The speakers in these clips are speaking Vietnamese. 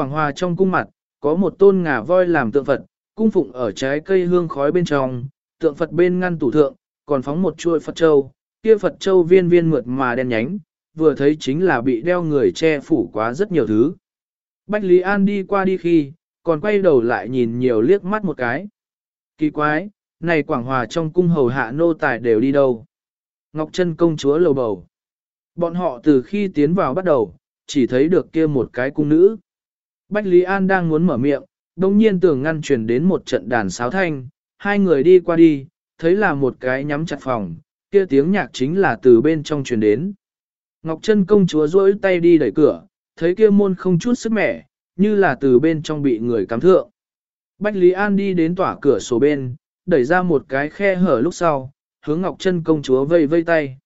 Quảng Hòa trong cung mặt, có một tôn ngà voi làm tượng Phật, cung phụng ở trái cây hương khói bên trong, tượng Phật bên ngăn tủ thượng, còn phóng một chuôi Phật Châu, kia Phật Châu viên viên mượt mà đen nhánh, vừa thấy chính là bị đeo người che phủ quá rất nhiều thứ. Bách Lý An đi qua đi khi, còn quay đầu lại nhìn nhiều liếc mắt một cái. Kỳ quái, này Quảng Hòa trong cung hầu hạ nô tài đều đi đâu? Ngọc Trân công chúa lầu bầu. Bọn họ từ khi tiến vào bắt đầu, chỉ thấy được kia một cái cung nữ. Bách Lý An đang muốn mở miệng, đồng nhiên tường ngăn truyền đến một trận đàn sáo thanh, hai người đi qua đi, thấy là một cái nhắm chặt phòng, kia tiếng nhạc chính là từ bên trong truyền đến. Ngọc Trân công chúa rỗi tay đi đẩy cửa, thấy kia môn không chút sức mẻ, như là từ bên trong bị người cắm thượng. Bách Lý An đi đến tỏa cửa sổ bên, đẩy ra một cái khe hở lúc sau, hướng Ngọc Trân công chúa vây vây tay.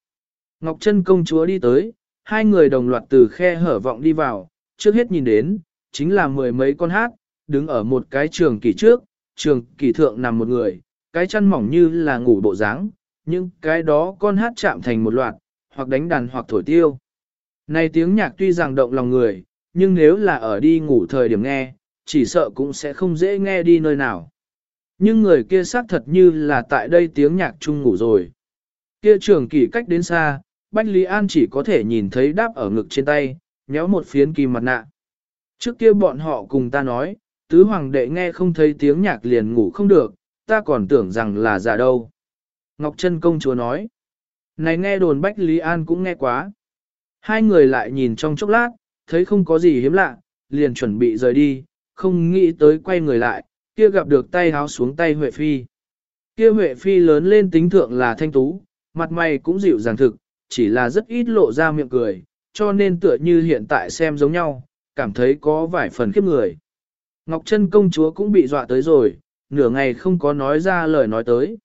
Ngọc Trân công chúa đi tới, hai người đồng loạt từ khe hở vọng đi vào, trước hết nhìn đến, chính là mười mấy con hát, đứng ở một cái trường kỳ trước, trường kỳ thượng nằm một người, cái chăn mỏng như là ngủ bộ dáng, nhưng cái đó con hát chạm thành một loạt, hoặc đánh đàn hoặc thổi tiêu. Này tiếng nhạc tuy rằng động lòng người, nhưng nếu là ở đi ngủ thời điểm nghe, chỉ sợ cũng sẽ không dễ nghe đi nơi nào. Nhưng người kia xác thật như là tại đây tiếng nhạc chung ngủ rồi. Kia trường kỳ cách đến xa, Bách Lý An chỉ có thể nhìn thấy đáp ở ngực trên tay, nhéo một phiến kim mặt nạ. Trước kia bọn họ cùng ta nói, tứ hoàng đệ nghe không thấy tiếng nhạc liền ngủ không được, ta còn tưởng rằng là giả đâu. Ngọc Trân công chúa nói, này nghe đồn Bách Lý An cũng nghe quá. Hai người lại nhìn trong chốc lát, thấy không có gì hiếm lạ, liền chuẩn bị rời đi, không nghĩ tới quay người lại, kia gặp được tay háo xuống tay Huệ Phi. Kia Huệ Phi lớn lên tính thượng là thanh tú, mặt mày cũng dịu dàng thực, chỉ là rất ít lộ ra miệng cười, cho nên tựa như hiện tại xem giống nhau, cảm thấy có vài phần khiếp người. Ngọc Trân công chúa cũng bị dọa tới rồi, nửa ngày không có nói ra lời nói tới.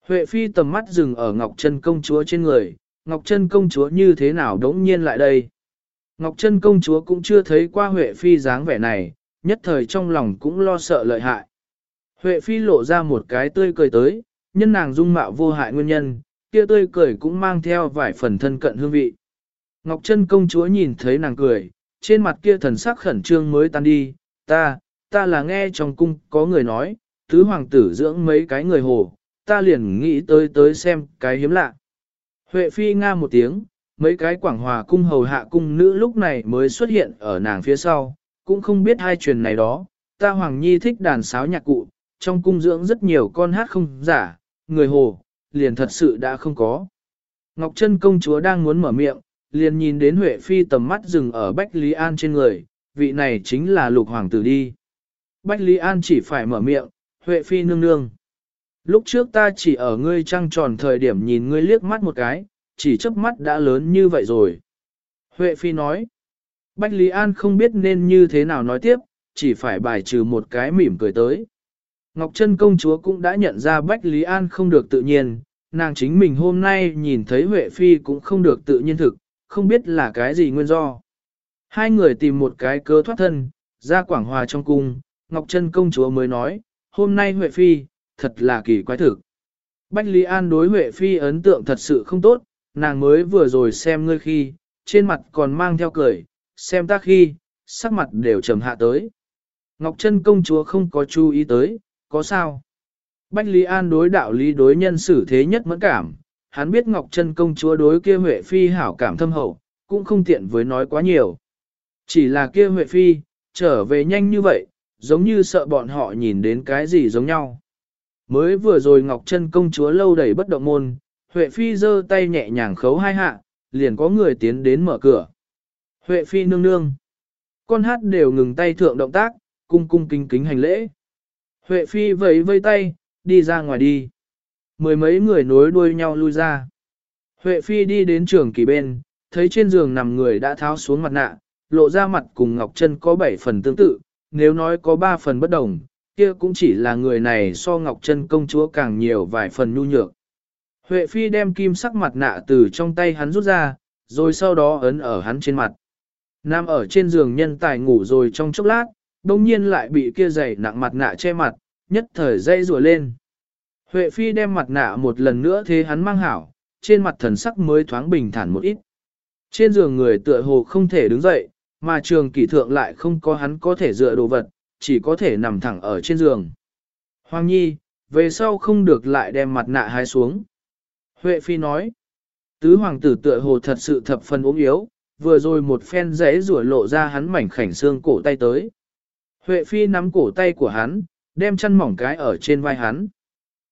Huệ Phi tầm mắt dừng ở Ngọc Trân công chúa trên người, Ngọc Trân công chúa như thế nào đống nhiên lại đây. Ngọc Trân công chúa cũng chưa thấy qua Huệ Phi dáng vẻ này, nhất thời trong lòng cũng lo sợ lợi hại. Huệ Phi lộ ra một cái tươi cười tới, nhân nàng dung mạo vô hại nguyên nhân, kia tươi cười cũng mang theo vài phần thân cận hương vị. Ngọc Trân công chúa nhìn thấy nàng cười, trên mặt kia thần sắc khẩn trương mới tan đi, ta, ta là nghe trong cung có người nói, tứ hoàng tử dưỡng mấy cái người hồ, ta liền nghĩ tới tới xem cái hiếm lạ. Huệ phi nga một tiếng, mấy cái quảng hòa cung hầu hạ cung nữ lúc này mới xuất hiện ở nàng phía sau, cũng không biết hai truyền này đó, ta hoàng nhi thích đàn sáo nhạc cụ, trong cung dưỡng rất nhiều con hát không giả, người hồ, liền thật sự đã không có. Ngọc Trân công chúa đang muốn mở miệng, liền nhìn đến Huệ Phi tầm mắt dừng ở Bách Lý An trên người, vị này chính là lục hoàng tử đi. Bách Lý An chỉ phải mở miệng, Huệ Phi nương nương. Lúc trước ta chỉ ở ngươi trăng tròn thời điểm nhìn ngươi liếc mắt một cái, chỉ chớp mắt đã lớn như vậy rồi. Huệ Phi nói, Bách Lý An không biết nên như thế nào nói tiếp, chỉ phải bài trừ một cái mỉm cười tới. Ngọc Trân công chúa cũng đã nhận ra Bách Lý An không được tự nhiên, nàng chính mình hôm nay nhìn thấy Huệ Phi cũng không được tự nhiên thực, không biết là cái gì nguyên do. Hai người tìm một cái cơ thoát thân, ra quảng hòa trong cung, Ngọc Trân công chúa mới nói, hôm nay Huệ Phi, thật là kỳ quái thực. Bách Lý An đối Huệ Phi ấn tượng thật sự không tốt, nàng mới vừa rồi xem ngươi khi, trên mặt còn mang theo cười, xem ta khi, sắc mặt đều trầm hạ tới. Ngọc Trân công chúa không có chú ý tới, có sao? Bách Lý An đối đạo lý đối nhân xử thế nhất mẫn cảm, hắn biết Ngọc Trân công chúa đối kia Huệ Phi hảo cảm thâm hậu, cũng không tiện với nói quá nhiều. Chỉ là kia Huệ Phi, trở về nhanh như vậy, giống như sợ bọn họ nhìn đến cái gì giống nhau. Mới vừa rồi Ngọc Trân công chúa lâu đầy bất động môn, Huệ Phi giơ tay nhẹ nhàng khấu hai hạ, liền có người tiến đến mở cửa. Huệ Phi nương nương. Con hát đều ngừng tay thượng động tác, cung cung kính kính hành lễ. Huệ Phi vẫy vây tay, đi ra ngoài đi. Mười mấy người nối đuôi nhau lui ra. Huệ Phi đi đến trường kỳ bên, thấy trên giường nằm người đã tháo xuống mặt nạ, lộ ra mặt cùng Ngọc Trân có bảy phần tương tự, nếu nói có ba phần bất đồng, kia cũng chỉ là người này so Ngọc Trân công chúa càng nhiều vài phần nhu nhược. Huệ Phi đem kim sắc mặt nạ từ trong tay hắn rút ra, rồi sau đó ấn ở hắn trên mặt. Nam ở trên giường nhân tài ngủ rồi trong chốc lát, đông nhiên lại bị kia dày nặng mặt nạ che mặt, nhất thời dây rùa lên. Huệ Phi đem mặt nạ một lần nữa thế hắn mang hảo, trên mặt thần sắc mới thoáng bình thản một ít. Trên giường người tựa hồ không thể đứng dậy, mà trường kỷ thượng lại không có hắn có thể dựa đồ vật, chỉ có thể nằm thẳng ở trên giường. Hoàng Nhi, về sau không được lại đem mặt nạ hái xuống. Huệ Phi nói, tứ hoàng tử tựa hồ thật sự thập phần ốm yếu, vừa rồi một phen rẽ rủa lộ ra hắn mảnh khảnh xương cổ tay tới. Huệ Phi nắm cổ tay của hắn, đem chân mỏng cái ở trên vai hắn.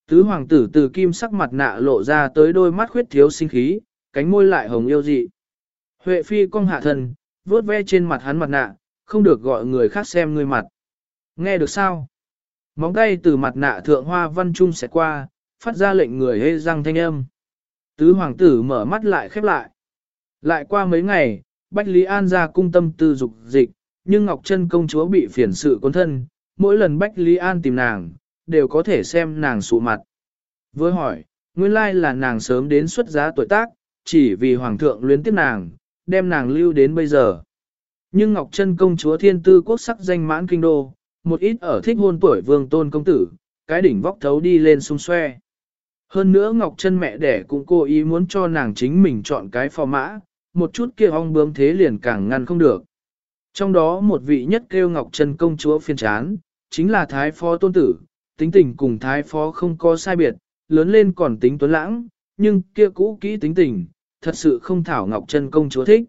Tứ hoàng tử từ kim sắc mặt nạ lộ ra tới đôi mắt khuyết thiếu sinh khí, cánh môi lại hồng yêu dị. Huệ Phi cong hạ thân, vuốt ve trên mặt hắn mặt nạ, không được gọi người khác xem người mặt. Nghe được sao? Móng tay từ mặt nạ thượng hoa văn trung sẽ qua, phát ra lệnh người hê răng thanh âm. Tứ hoàng tử mở mắt lại khép lại. Lại qua mấy ngày, Bách Lý An ra cung tâm tư dục dịch, nhưng Ngọc Trân công chúa bị phiền sự con thân, mỗi lần Bách Lý An tìm nàng, đều có thể xem nàng sụ mặt. Với hỏi, nguyên lai là nàng sớm đến xuất giá tuổi tác, chỉ vì hoàng thượng luyến tiếc nàng, đem nàng lưu đến bây giờ. Nhưng Ngọc Trân công chúa thiên tư quốc sắc danh mãn kinh đô, một ít ở thích hôn tuổi vương tôn công tử, cái đỉnh vóc thấu đi lên xung xoe. Hơn nữa Ngọc Trân mẹ đẻ cũng cố ý muốn cho nàng chính mình chọn cái phò mã, một chút kia ong bướm thế liền càng ngăn không được. Trong đó một vị nhất kêu Ngọc Trân công chúa phiên chán, chính là Thái Phó Tôn Tử, tính tình cùng Thái Phó không có sai biệt, lớn lên còn tính tuấn lãng, nhưng kia cũ kỹ tính tình, thật sự không thảo Ngọc Trân công chúa thích.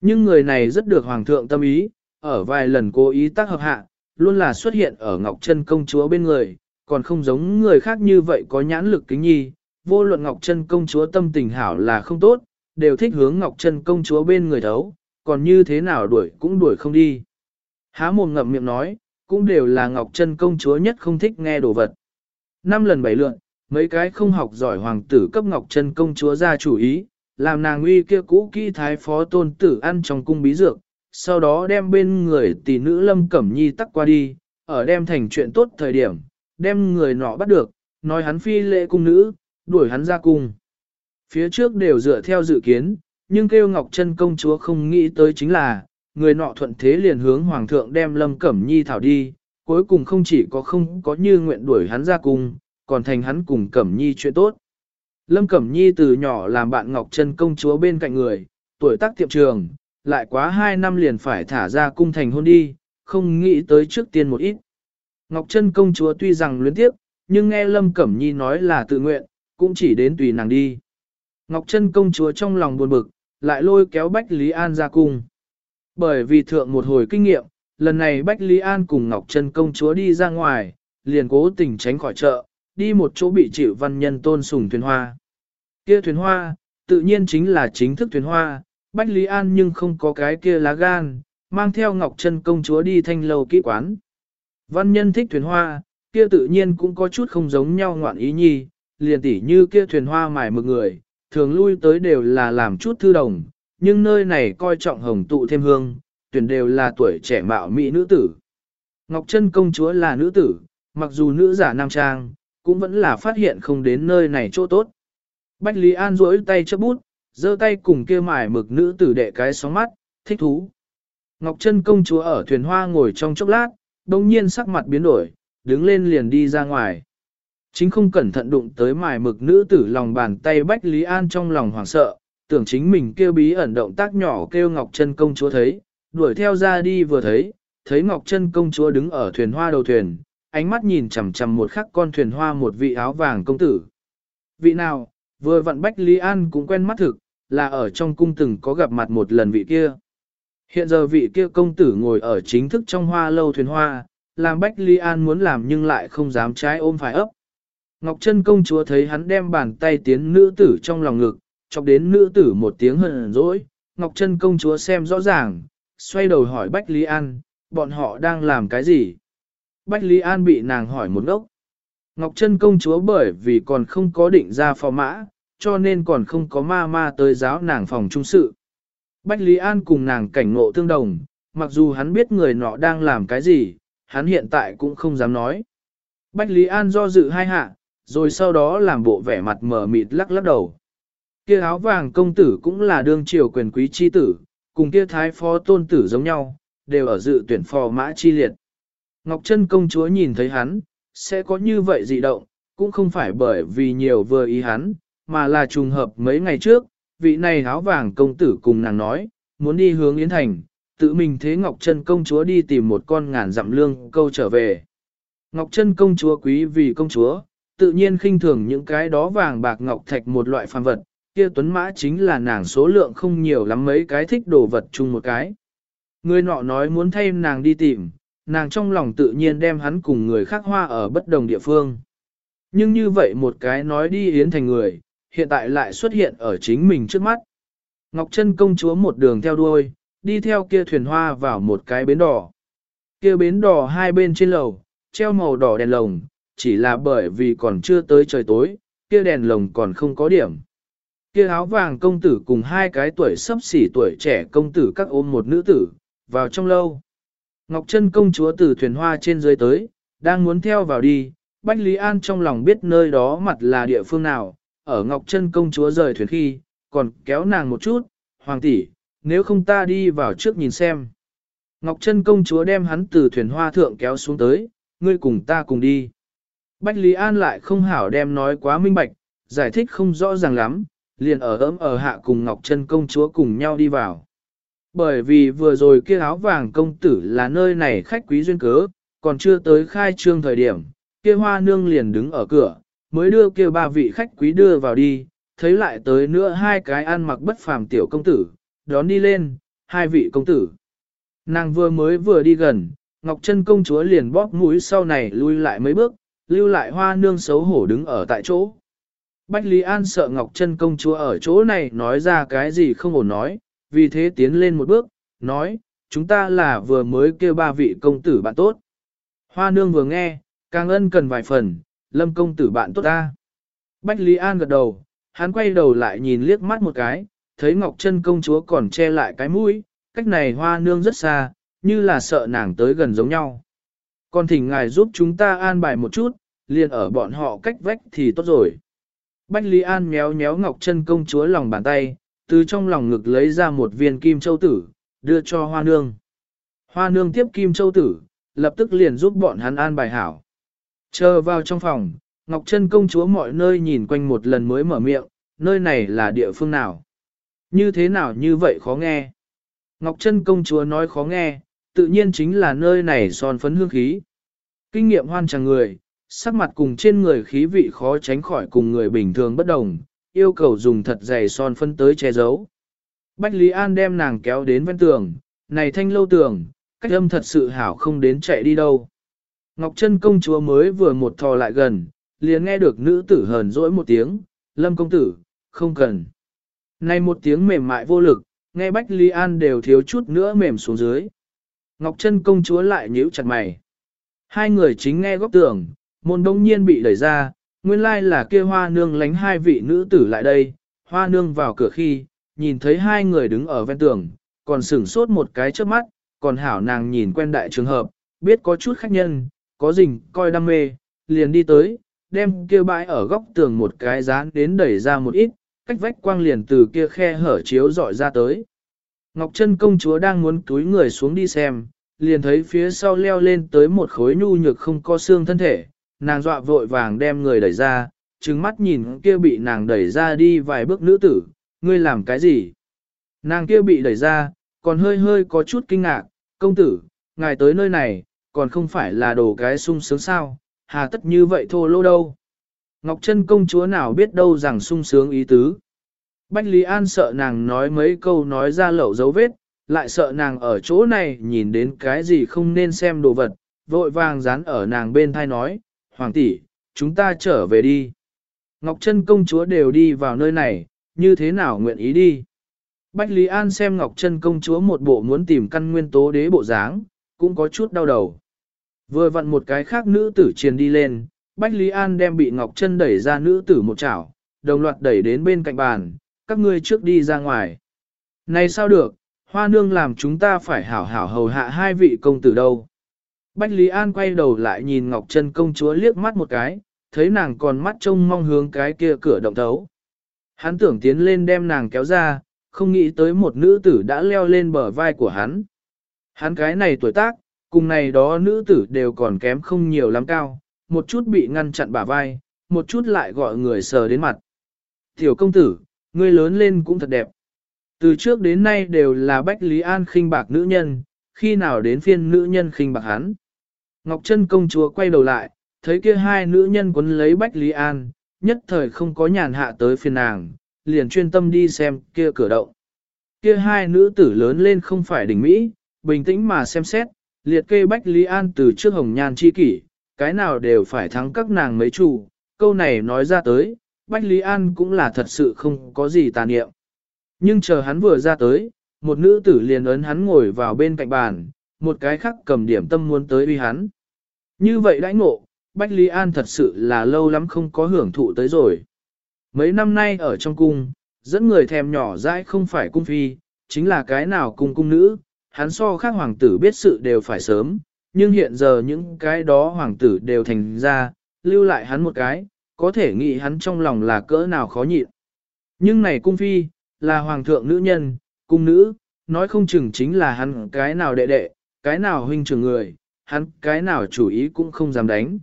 Nhưng người này rất được Hoàng thượng tâm ý, ở vài lần cố ý tác hợp hạ, luôn là xuất hiện ở Ngọc Trân công chúa bên người, còn không giống người khác như vậy có nhãn lực kính nhi, vô luận Ngọc Trân công chúa tâm tình hảo là không tốt, đều thích hướng Ngọc Trân công chúa bên người thấu, còn như thế nào đuổi cũng đuổi không đi. Há mồm ngậm miệng nói, cũng đều là Ngọc Trân công chúa nhất không thích nghe đồ vật. Năm lần bảy lượn, mấy cái không học giỏi hoàng tử cấp Ngọc Trân công chúa ra chủ ý, làm nàng uy kia cũ kỹ thái phó tôn tử ăn trong cung bí dược, sau đó đem bên người tỷ nữ Lâm Cẩm Nhi tắc qua đi, ở đem thành chuyện tốt thời điểm, đem người nọ bắt được, nói hắn phi lệ cung nữ, đuổi hắn ra cung. Phía trước đều dựa theo dự kiến, nhưng kêu Ngọc Trân công chúa không nghĩ tới chính là, người nọ thuận thế liền hướng Hoàng thượng đem Lâm Cẩm Nhi thảo đi, cuối cùng không chỉ có không có như nguyện đuổi hắn ra cung, còn thành hắn cùng Cẩm Nhi chuyện tốt. Lâm Cẩm Nhi từ nhỏ làm bạn Ngọc Trân công chúa bên cạnh người, tuổi tác tiệm trường, lại quá hai năm liền phải thả ra cung thành hôn đi, không nghĩ tới trước tiên một ít. Ngọc Trân công chúa tuy rằng luyến tiếp, nhưng nghe Lâm Cẩm Nhi nói là tự nguyện, cũng chỉ đến tùy nàng đi. Ngọc Trân công chúa trong lòng buồn bực, lại lôi kéo Bách Lý An ra cung. Bởi vì thượng một hồi kinh nghiệm, lần này Bách Lý An cùng Ngọc Trân công chúa đi ra ngoài, liền cố tình tránh khỏi chợ, đi một chỗ bị chịu văn nhân tôn sùng thuyền hoa. Kia thuyền hoa, tự nhiên chính là chính thức thuyền hoa, Bách Lý An nhưng không có cái kia lá gan, mang theo Ngọc Trân công chúa đi thanh lầu kỹ quán. Văn nhân thích thuyền hoa, kia tự nhiên cũng có chút không giống nhau ngoạn ý nhi, liền tỉ như kia thuyền hoa mải mực người, thường lui tới đều là làm chút thư đồng, nhưng nơi này coi trọng hồng tụ thêm hương, tuyển đều là tuổi trẻ mạo mỹ nữ tử. Ngọc Trân công chúa là nữ tử, mặc dù nữ giả nam trang, cũng vẫn là phát hiện không đến nơi này chỗ tốt. Bách Lý An duỗi tay chấp bút, giơ tay cùng kia mài mực nữ tử đệ cái sóng mắt, thích thú. Ngọc Trân công chúa ở thuyền hoa ngồi trong chốc lát, đồng nhiên sắc mặt biến đổi, đứng lên liền đi ra ngoài. Chính không cẩn thận đụng tới mài mực nữ tử lòng bàn tay Bách Lý An trong lòng hoảng sợ, tưởng chính mình kêu bí ẩn động tác nhỏ kêu Ngọc Trân công chúa thấy, đuổi theo ra đi vừa thấy, thấy Ngọc Trân công chúa đứng ở thuyền hoa đầu thuyền, ánh mắt nhìn chằm chằm một khắc con thuyền hoa một vị áo vàng công tử. Vị nào, vừa vặn Bách Lý An cũng quen mắt thực, là ở trong cung từng có gặp mặt một lần vị kia. Hiện giờ vị kia công tử ngồi ở chính thức trong hoa lâu thuyền hoa, làm Bách Lý An muốn làm nhưng lại không dám trái ôm phải ấp. Ngọc Trân công chúa thấy hắn đem bàn tay tiến nữ tử trong lòng ngực, chọc đến nữ tử một tiếng hờn dỗi. Ngọc Trân công chúa xem rõ ràng, xoay đầu hỏi Bách Lý An, bọn họ đang làm cái gì? Bách Lý An bị nàng hỏi một ốc. Ngọc Trân công chúa bởi vì còn không có định ra phò mã, cho nên còn không có ma ma tới giáo nàng phòng trung sự. Bách Lý An cùng nàng cảnh ngộ tương đồng, mặc dù hắn biết người nọ đang làm cái gì, hắn hiện tại cũng không dám nói. Bách Lý An do dự hai hạ, rồi sau đó làm bộ vẻ mặt mở mịt lắc lắc đầu. Kia áo vàng công tử cũng là đương triều quyền quý chi tử, cùng kia thái phó tôn tử giống nhau, đều ở dự tuyển phò mã chi liệt. Ngọc Trân công chúa nhìn thấy hắn, sẽ có như vậy dị động, cũng không phải bởi vì nhiều vừa ý hắn, mà là trùng hợp mấy ngày trước, vị này áo vàng công tử cùng nàng nói, muốn đi hướng Yến Thành, tự mình thế Ngọc Trân công chúa đi tìm một con ngàn dặm lương câu trở về. Ngọc Trân công chúa quý vì công chúa, tự nhiên khinh thường những cái đó vàng bạc ngọc thạch một loại phàm vật, kia tuấn mã chính là nàng số lượng không nhiều lắm mấy cái thích đồ vật chung một cái. Người nọ nói muốn thay nàng đi tìm, nàng trong lòng tự nhiên đem hắn cùng người khác hoa ở bất đồng địa phương. Nhưng như vậy một cái nói đi yến thành người, hiện tại lại xuất hiện ở chính mình trước mắt. Ngọc Trân công chúa một đường theo đuôi, đi theo kia thuyền hoa vào một cái bến đỏ. Kia bến đỏ hai bên trên lầu, treo màu đỏ đèn lồng, chỉ là bởi vì còn chưa tới trời tối, kia đèn lồng còn không có điểm. Kia áo vàng công tử cùng hai cái tuổi sấp xỉ tuổi trẻ công tử các ôm một nữ tử, vào trong lâu. Ngọc Trân công chúa từ thuyền hoa trên dưới tới, đang muốn theo vào đi, Bách Lý An trong lòng biết nơi đó mặt là địa phương nào, ở Ngọc Trân công chúa rời thuyền khi, còn kéo nàng một chút, hoàng tỷ, nếu không ta đi vào trước nhìn xem. Ngọc Trân công chúa đem hắn từ thuyền hoa thượng kéo xuống tới, ngươi cùng ta cùng đi. Bách Lý An lại không hảo đem nói quá minh bạch, giải thích không rõ ràng lắm, liền ở ấm ở hạ cùng Ngọc Trân công chúa cùng nhau đi vào. Bởi vì vừa rồi kia áo vàng công tử là nơi này khách quý duyên cớ, còn chưa tới khai trương thời điểm, kia hoa nương liền đứng ở cửa, mới đưa kia ba vị khách quý đưa vào đi, thấy lại tới nữa hai cái ăn mặc bất phàm tiểu công tử, đón đi lên, hai vị công tử. Nàng vừa mới vừa đi gần, Ngọc Trân công chúa liền bóp mũi sau này lui lại mấy bước, lưu lại hoa nương xấu hổ đứng ở tại chỗ. Bách Lý An sợ Ngọc Trân công chúa ở chỗ này nói ra cái gì không ổn nói, vì thế tiến lên một bước, nói, chúng ta là vừa mới kêu ba vị công tử bạn tốt. Hoa nương vừa nghe, càng ân cần vài phần, lâm công tử bạn tốt ta. Bách Lý An gật đầu, hắn quay đầu lại nhìn liếc mắt một cái, thấy Ngọc Trân công chúa còn che lại cái mũi, cách này hoa nương rất xa, như là sợ nàng tới gần giống nhau. Còn thỉnh ngài giúp chúng ta an bài một chút, liền ở bọn họ cách vách thì tốt rồi. Bách Lý An méo méo Ngọc Trân công chúa lòng bàn tay, từ trong lòng ngực lấy ra một viên kim châu tử, đưa cho hoa nương. Hoa nương tiếp kim châu tử, lập tức liền giúp bọn hắn an bài hảo. Chờ vào trong phòng, Ngọc Trân công chúa mọi nơi nhìn quanh một lần mới mở miệng, nơi này là địa phương nào? Như thế nào như vậy khó nghe? Ngọc Trân công chúa nói khó nghe, tự nhiên chính là nơi này son phấn hương khí. Kinh nghiệm hoan chàng người, sắc mặt cùng trên người khí vị khó tránh khỏi cùng người bình thường bất đồng, yêu cầu dùng thật dày son phấn tới che giấu. Bách Lý An đem nàng kéo đến ven tường, này thanh lâu tường, cách âm thật sự hảo không đến chạy đi đâu. Ngọc Trân công chúa mới vừa một thò lại gần, liền nghe được nữ tử hờn dỗi một tiếng, lâm công tử, không cần. Này một tiếng mềm mại vô lực, nghe Bách Lý An đều thiếu chút nữa mềm xuống dưới. Ngọc Trân công chúa lại nhíu chặt mày. Hai người chính nghe góc tường, môn đông nhiên bị đẩy ra, nguyên lai là kia hoa nương lánh hai vị nữ tử lại đây. Hoa nương vào cửa khi, nhìn thấy hai người đứng ở ven tường, còn sửng sốt một cái trước mắt, còn hảo nàng nhìn quen đại trường hợp, biết có chút khách nhân, có rình, coi đam mê, liền đi tới, đem kia bãi ở góc tường một cái dán đến đẩy ra một ít, cách vách quang liền từ kia khe hở chiếu dọi ra tới. Ngọc Trân công chúa đang muốn túi người xuống đi xem, liền thấy phía sau leo lên tới một khối nhu nhược không có xương thân thể, nàng dọa vội vàng đem người đẩy ra, trừng mắt nhìn kia bị nàng đẩy ra đi vài bước nữ tử, ngươi làm cái gì? Nàng kia bị đẩy ra, còn hơi hơi có chút kinh ngạc, công tử, ngài tới nơi này, còn không phải là đồ cái sung sướng sao, hà tất như vậy thô lô đâu. Ngọc Trân công chúa nào biết đâu rằng sung sướng ý tứ. Bách Lý An sợ nàng nói mấy câu nói ra lẩu dấu vết, lại sợ nàng ở chỗ này nhìn đến cái gì không nên xem đồ vật, vội vàng dán ở nàng bên thai nói, Hoàng tỷ, chúng ta trở về đi. Ngọc Trân công chúa đều đi vào nơi này, như thế nào nguyện ý đi. Bách Lý An xem Ngọc Trân công chúa một bộ muốn tìm căn nguyên tố đế bộ dáng, cũng có chút đau đầu. Vừa vặn một cái khác nữ tử truyền đi lên, Bách Lý An đem bị Ngọc Trân đẩy ra nữ tử một chảo, đồng loạt đẩy đến bên cạnh bàn, các ngươi trước đi ra ngoài. Này sao được, hoa nương làm chúng ta phải hảo hảo hầu hạ hai vị công tử đâu. Bách Lý An quay đầu lại nhìn Ngọc Trân công chúa liếc mắt một cái, thấy nàng còn mắt trông mong hướng cái kia cửa động thấu. Hắn tưởng tiến lên đem nàng kéo ra, không nghĩ tới một nữ tử đã leo lên bờ vai của hắn. Hắn cái này tuổi tác, cùng này đó nữ tử đều còn kém không nhiều lắm cao, một chút bị ngăn chặn bả vai, một chút lại gọi người sờ đến mặt. Tiểu công tử, ngươi lớn lên cũng thật đẹp. Từ trước đến nay đều là Bách Lý An khinh bạc nữ nhân, khi nào đến phiên nữ nhân khinh bạc hắn. Ngọc Trân công chúa quay đầu lại, thấy kia hai nữ nhân quấn lấy Bách Lý An, nhất thời không có nhàn hạ tới phiên nàng, liền chuyên tâm đi xem kia cửa động. Kia hai nữ tử lớn lên không phải đỉnh Mỹ, bình tĩnh mà xem xét, liệt kê Bách Lý An từ trước hồng nhan chi kỷ, cái nào đều phải thắng các nàng mấy chủ, câu này nói ra tới, Bách Lý An cũng là thật sự không có gì tà niệm. Nhưng chờ hắn vừa ra tới, một nữ tử liền ấn hắn ngồi vào bên cạnh bàn, một cái khác cầm điểm tâm muốn tới uy hắn. Như vậy đãi ngộ, Bách Lý An thật sự là lâu lắm không có hưởng thụ tới rồi. Mấy năm nay ở trong cung, dẫn người thèm nhỏ dãi không phải cung phi, chính là cái nào cung cung nữ, hắn so khác hoàng tử biết sự đều phải sớm, nhưng hiện giờ những cái đó hoàng tử đều thành ra, lưu lại hắn một cái, có thể nghĩ hắn trong lòng là cỡ nào khó nhịn. Nhưng này cung phi, là hoàng thượng nữ nhân, cung nữ, nói không chừng chính là hắn cái nào đệ đệ, cái nào huynh trưởng người, hắn cái nào chủ ý cũng không dám đánh.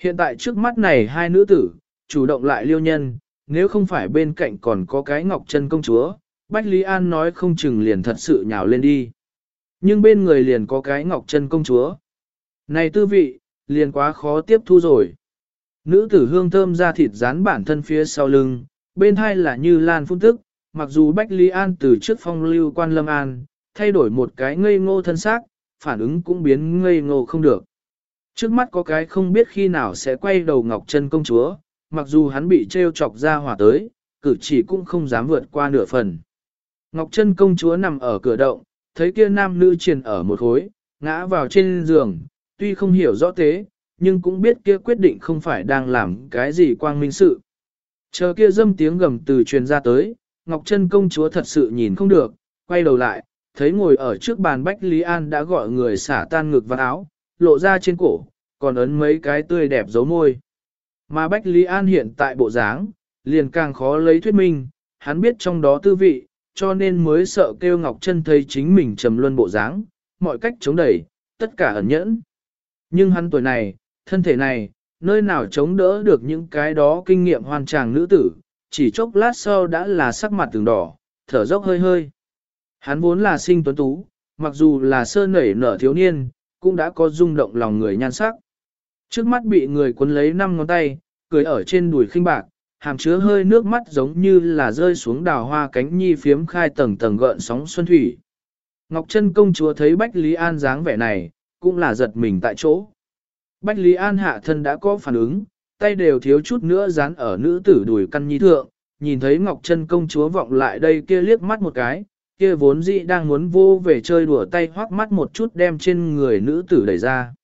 Hiện tại trước mắt này hai nữ tử, chủ động lại liêu nhân, nếu không phải bên cạnh còn có cái ngọc chân công chúa, Bách Lý An nói không chừng liền thật sự nhào lên đi. Nhưng bên người liền có cái ngọc chân công chúa. Này tư vị, liền quá khó tiếp thu rồi. Nữ tử hương thơm ra thịt rán bản thân phía sau lưng, bên hai là như lan phun tức, mặc dù Bách Lý An từ trước phong lưu quan lâm an, thay đổi một cái ngây ngô thân xác, phản ứng cũng biến ngây ngô không được. Trước mắt có cái không biết khi nào sẽ quay đầu ngọc Trân công chúa, mặc dù hắn bị treo chọc ra hỏa tới, cử chỉ cũng không dám vượt qua nửa phần. Ngọc Trân công chúa nằm ở cửa động, thấy kia nam nữ triền ở một khối, ngã vào trên giường, tuy không hiểu rõ thế, nhưng cũng biết kia quyết định không phải đang làm cái gì quang minh sự. Chờ kia dâm tiếng gầm từ truyền ra tới, Ngọc Trân công chúa thật sự nhìn không được, quay đầu lại, thấy ngồi ở trước bàn Bách Lý An đã gọi người xả tan ngực và áo, lộ ra trên cổ, còn ấn mấy cái tươi đẹp dấu môi. Mà Bách Lý An hiện tại bộ dáng, liền càng khó lấy thuyết minh, hắn biết trong đó tư vị, cho nên mới sợ kêu Ngọc Trân thấy chính mình trầm luân bộ dáng, mọi cách chống đẩy, tất cả ẩn nhẫn. Nhưng hắn tuổi này, thân thể này, nơi nào chống đỡ được những cái đó kinh nghiệm hoàn tràng nữ tử, chỉ chốc lát sau đã là sắc mặt từng đỏ, thở dốc hơi hơi. Hắn vốn là sinh tuấn tú, mặc dù là sơ nảy nở thiếu niên, cũng đã có rung động lòng người nhan sắc. Trước mắt bị người cuốn lấy năm ngón tay, cười ở trên đùi khinh bạc, hàm chứa hơi nước mắt giống như là rơi xuống đào hoa cánh nhi phiếm khai tầng tầng gợn sóng xuân thủy. Ngọc Trân công chúa thấy Bách Lý An dáng vẻ này, cũng là giật mình tại chỗ. Bách Lý An hạ thân đã có phản ứng, tay đều thiếu chút nữa dán ở nữ tử đùi căn nhi thượng, nhìn thấy Ngọc Trân công chúa vọng lại đây kia liếc mắt một cái, kia vốn dĩ đang muốn vô về chơi đùa tay hoắc mắt một chút đem trên người nữ tử đẩy ra.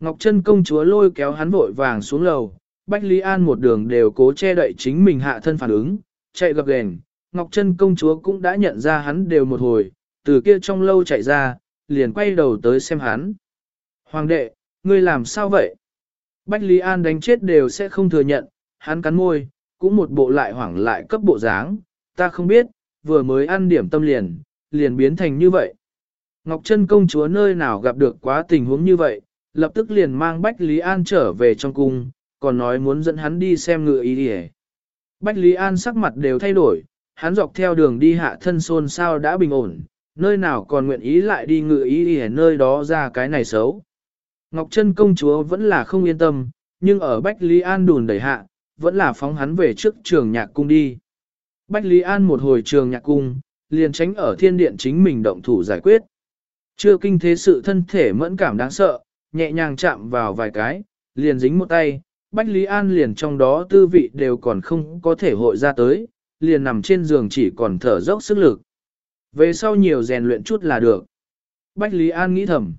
Ngọc Trân công chúa lôi kéo hắn vội vàng xuống lầu, Bách Lý An một đường đều cố che đậy chính mình hạ thân phản ứng, chạy gặp gền. Ngọc Trân công chúa cũng đã nhận ra hắn đều một hồi, từ kia trong lâu chạy ra, liền quay đầu tới xem hắn. Hoàng đệ, ngươi làm sao vậy? Bách Lý An đánh chết đều sẽ không thừa nhận, hắn cắn môi, cũng một bộ lại hoảng lại cấp bộ dáng, ta không biết, vừa mới ăn điểm tâm liền, liền biến thành như vậy. Ngọc Trân công chúa nơi nào gặp được quá tình huống như vậy, lập tức liền mang Bách Lý An trở về trong cung, còn nói muốn dẫn hắn đi xem ngựa ý đi Bách Lý An sắc mặt đều thay đổi, hắn dọc theo đường đi hạ thân xôn sao đã bình ổn, nơi nào còn nguyện ý lại đi ngựa ý đi nơi đó ra cái này xấu. Ngọc Trân công chúa vẫn là không yên tâm, nhưng ở Bách Lý An đùn đẩy hạ, vẫn là phóng hắn về trước trường nhạc cung đi. Bách Lý An một hồi trường nhạc cung, liền tránh ở thiên điện chính mình động thủ giải quyết. Chưa kinh thế sự thân thể mẫn cảm đáng sợ, nhẹ nhàng chạm vào vài cái, liền dính một tay, Bách Lý An liền trong đó tư vị đều còn không có thể hội ra tới, liền nằm trên giường chỉ còn thở dốc sức lực. Về sau nhiều rèn luyện chút là được. Bách Lý An nghĩ thầm.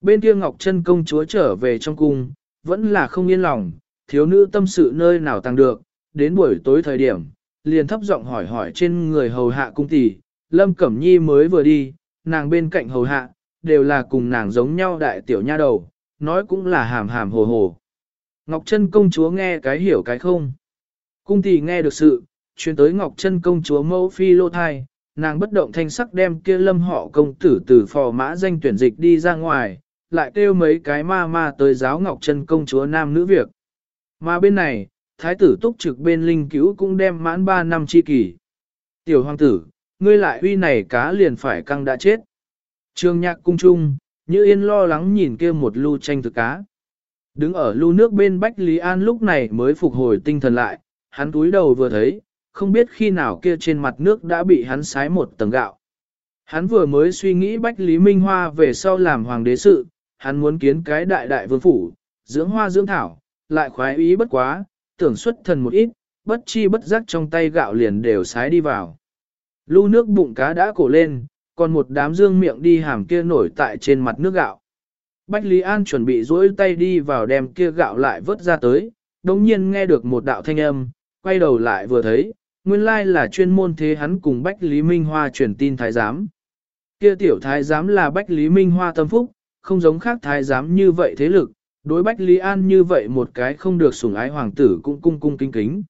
Bên kia Ngọc Trân công chúa trở về trong cung, vẫn là không yên lòng, thiếu nữ tâm sự nơi nào tăng được, đến buổi tối thời điểm, liền thấp giọng hỏi hỏi trên người hầu hạ cung tỷ, Lâm Cẩm Nhi mới vừa đi, nàng bên cạnh hầu hạ, đều là cùng nàng giống nhau đại tiểu nha đầu, nói cũng là hàm hàm hồ hồ. Ngọc Trân công chúa nghe cái hiểu cái không. Cung tỷ nghe được sự, chuyên tới Ngọc Trân công chúa mẫu phi lô thai, nàng bất động thanh sắc đem kia lâm họ công tử từ phò mã danh tuyển dịch đi ra ngoài, lại kêu mấy cái ma ma tới giáo Ngọc Trân công chúa nam nữ việc. Mà bên này, thái tử túc trực bên linh cứu cũng đem mãn 3 năm chi kỷ Tiểu hoàng tử, ngươi lại uy này cá liền phải căng đã chết. Trương nhạc cung trung, như yên lo lắng nhìn kia một lưu tranh thực cá. Đứng ở lưu nước bên Bách Lý An lúc này mới phục hồi tinh thần lại, hắn túi đầu vừa thấy, không biết khi nào kia trên mặt nước đã bị hắn sái một tầng gạo. Hắn vừa mới suy nghĩ Bách Lý Minh Hoa về sau làm hoàng đế sự, hắn muốn kiến cái đại đại vương phủ, dưỡng hoa dưỡng thảo, lại khoái ý bất quá, tưởng xuất thần một ít, bất chi bất giác trong tay gạo liền đều sái đi vào. Lưu nước bụng cá đã cổ lên, còn một đám dương miệng đi hàm kia nổi tại trên mặt nước gạo. Bách Lý An chuẩn bị duỗi tay đi vào đem kia gạo lại vớt ra tới, đồng nhiên nghe được một đạo thanh âm, quay đầu lại vừa thấy, nguyên lai là chuyên môn thế hắn cùng Bách Lý Minh Hoa truyền tin thái giám. Kia tiểu thái giám là Bách Lý Minh Hoa tâm phúc, không giống khác thái giám như vậy thế lực, đối Bách Lý An như vậy một cái không được sủng ái hoàng tử cũng cung cung kính kính.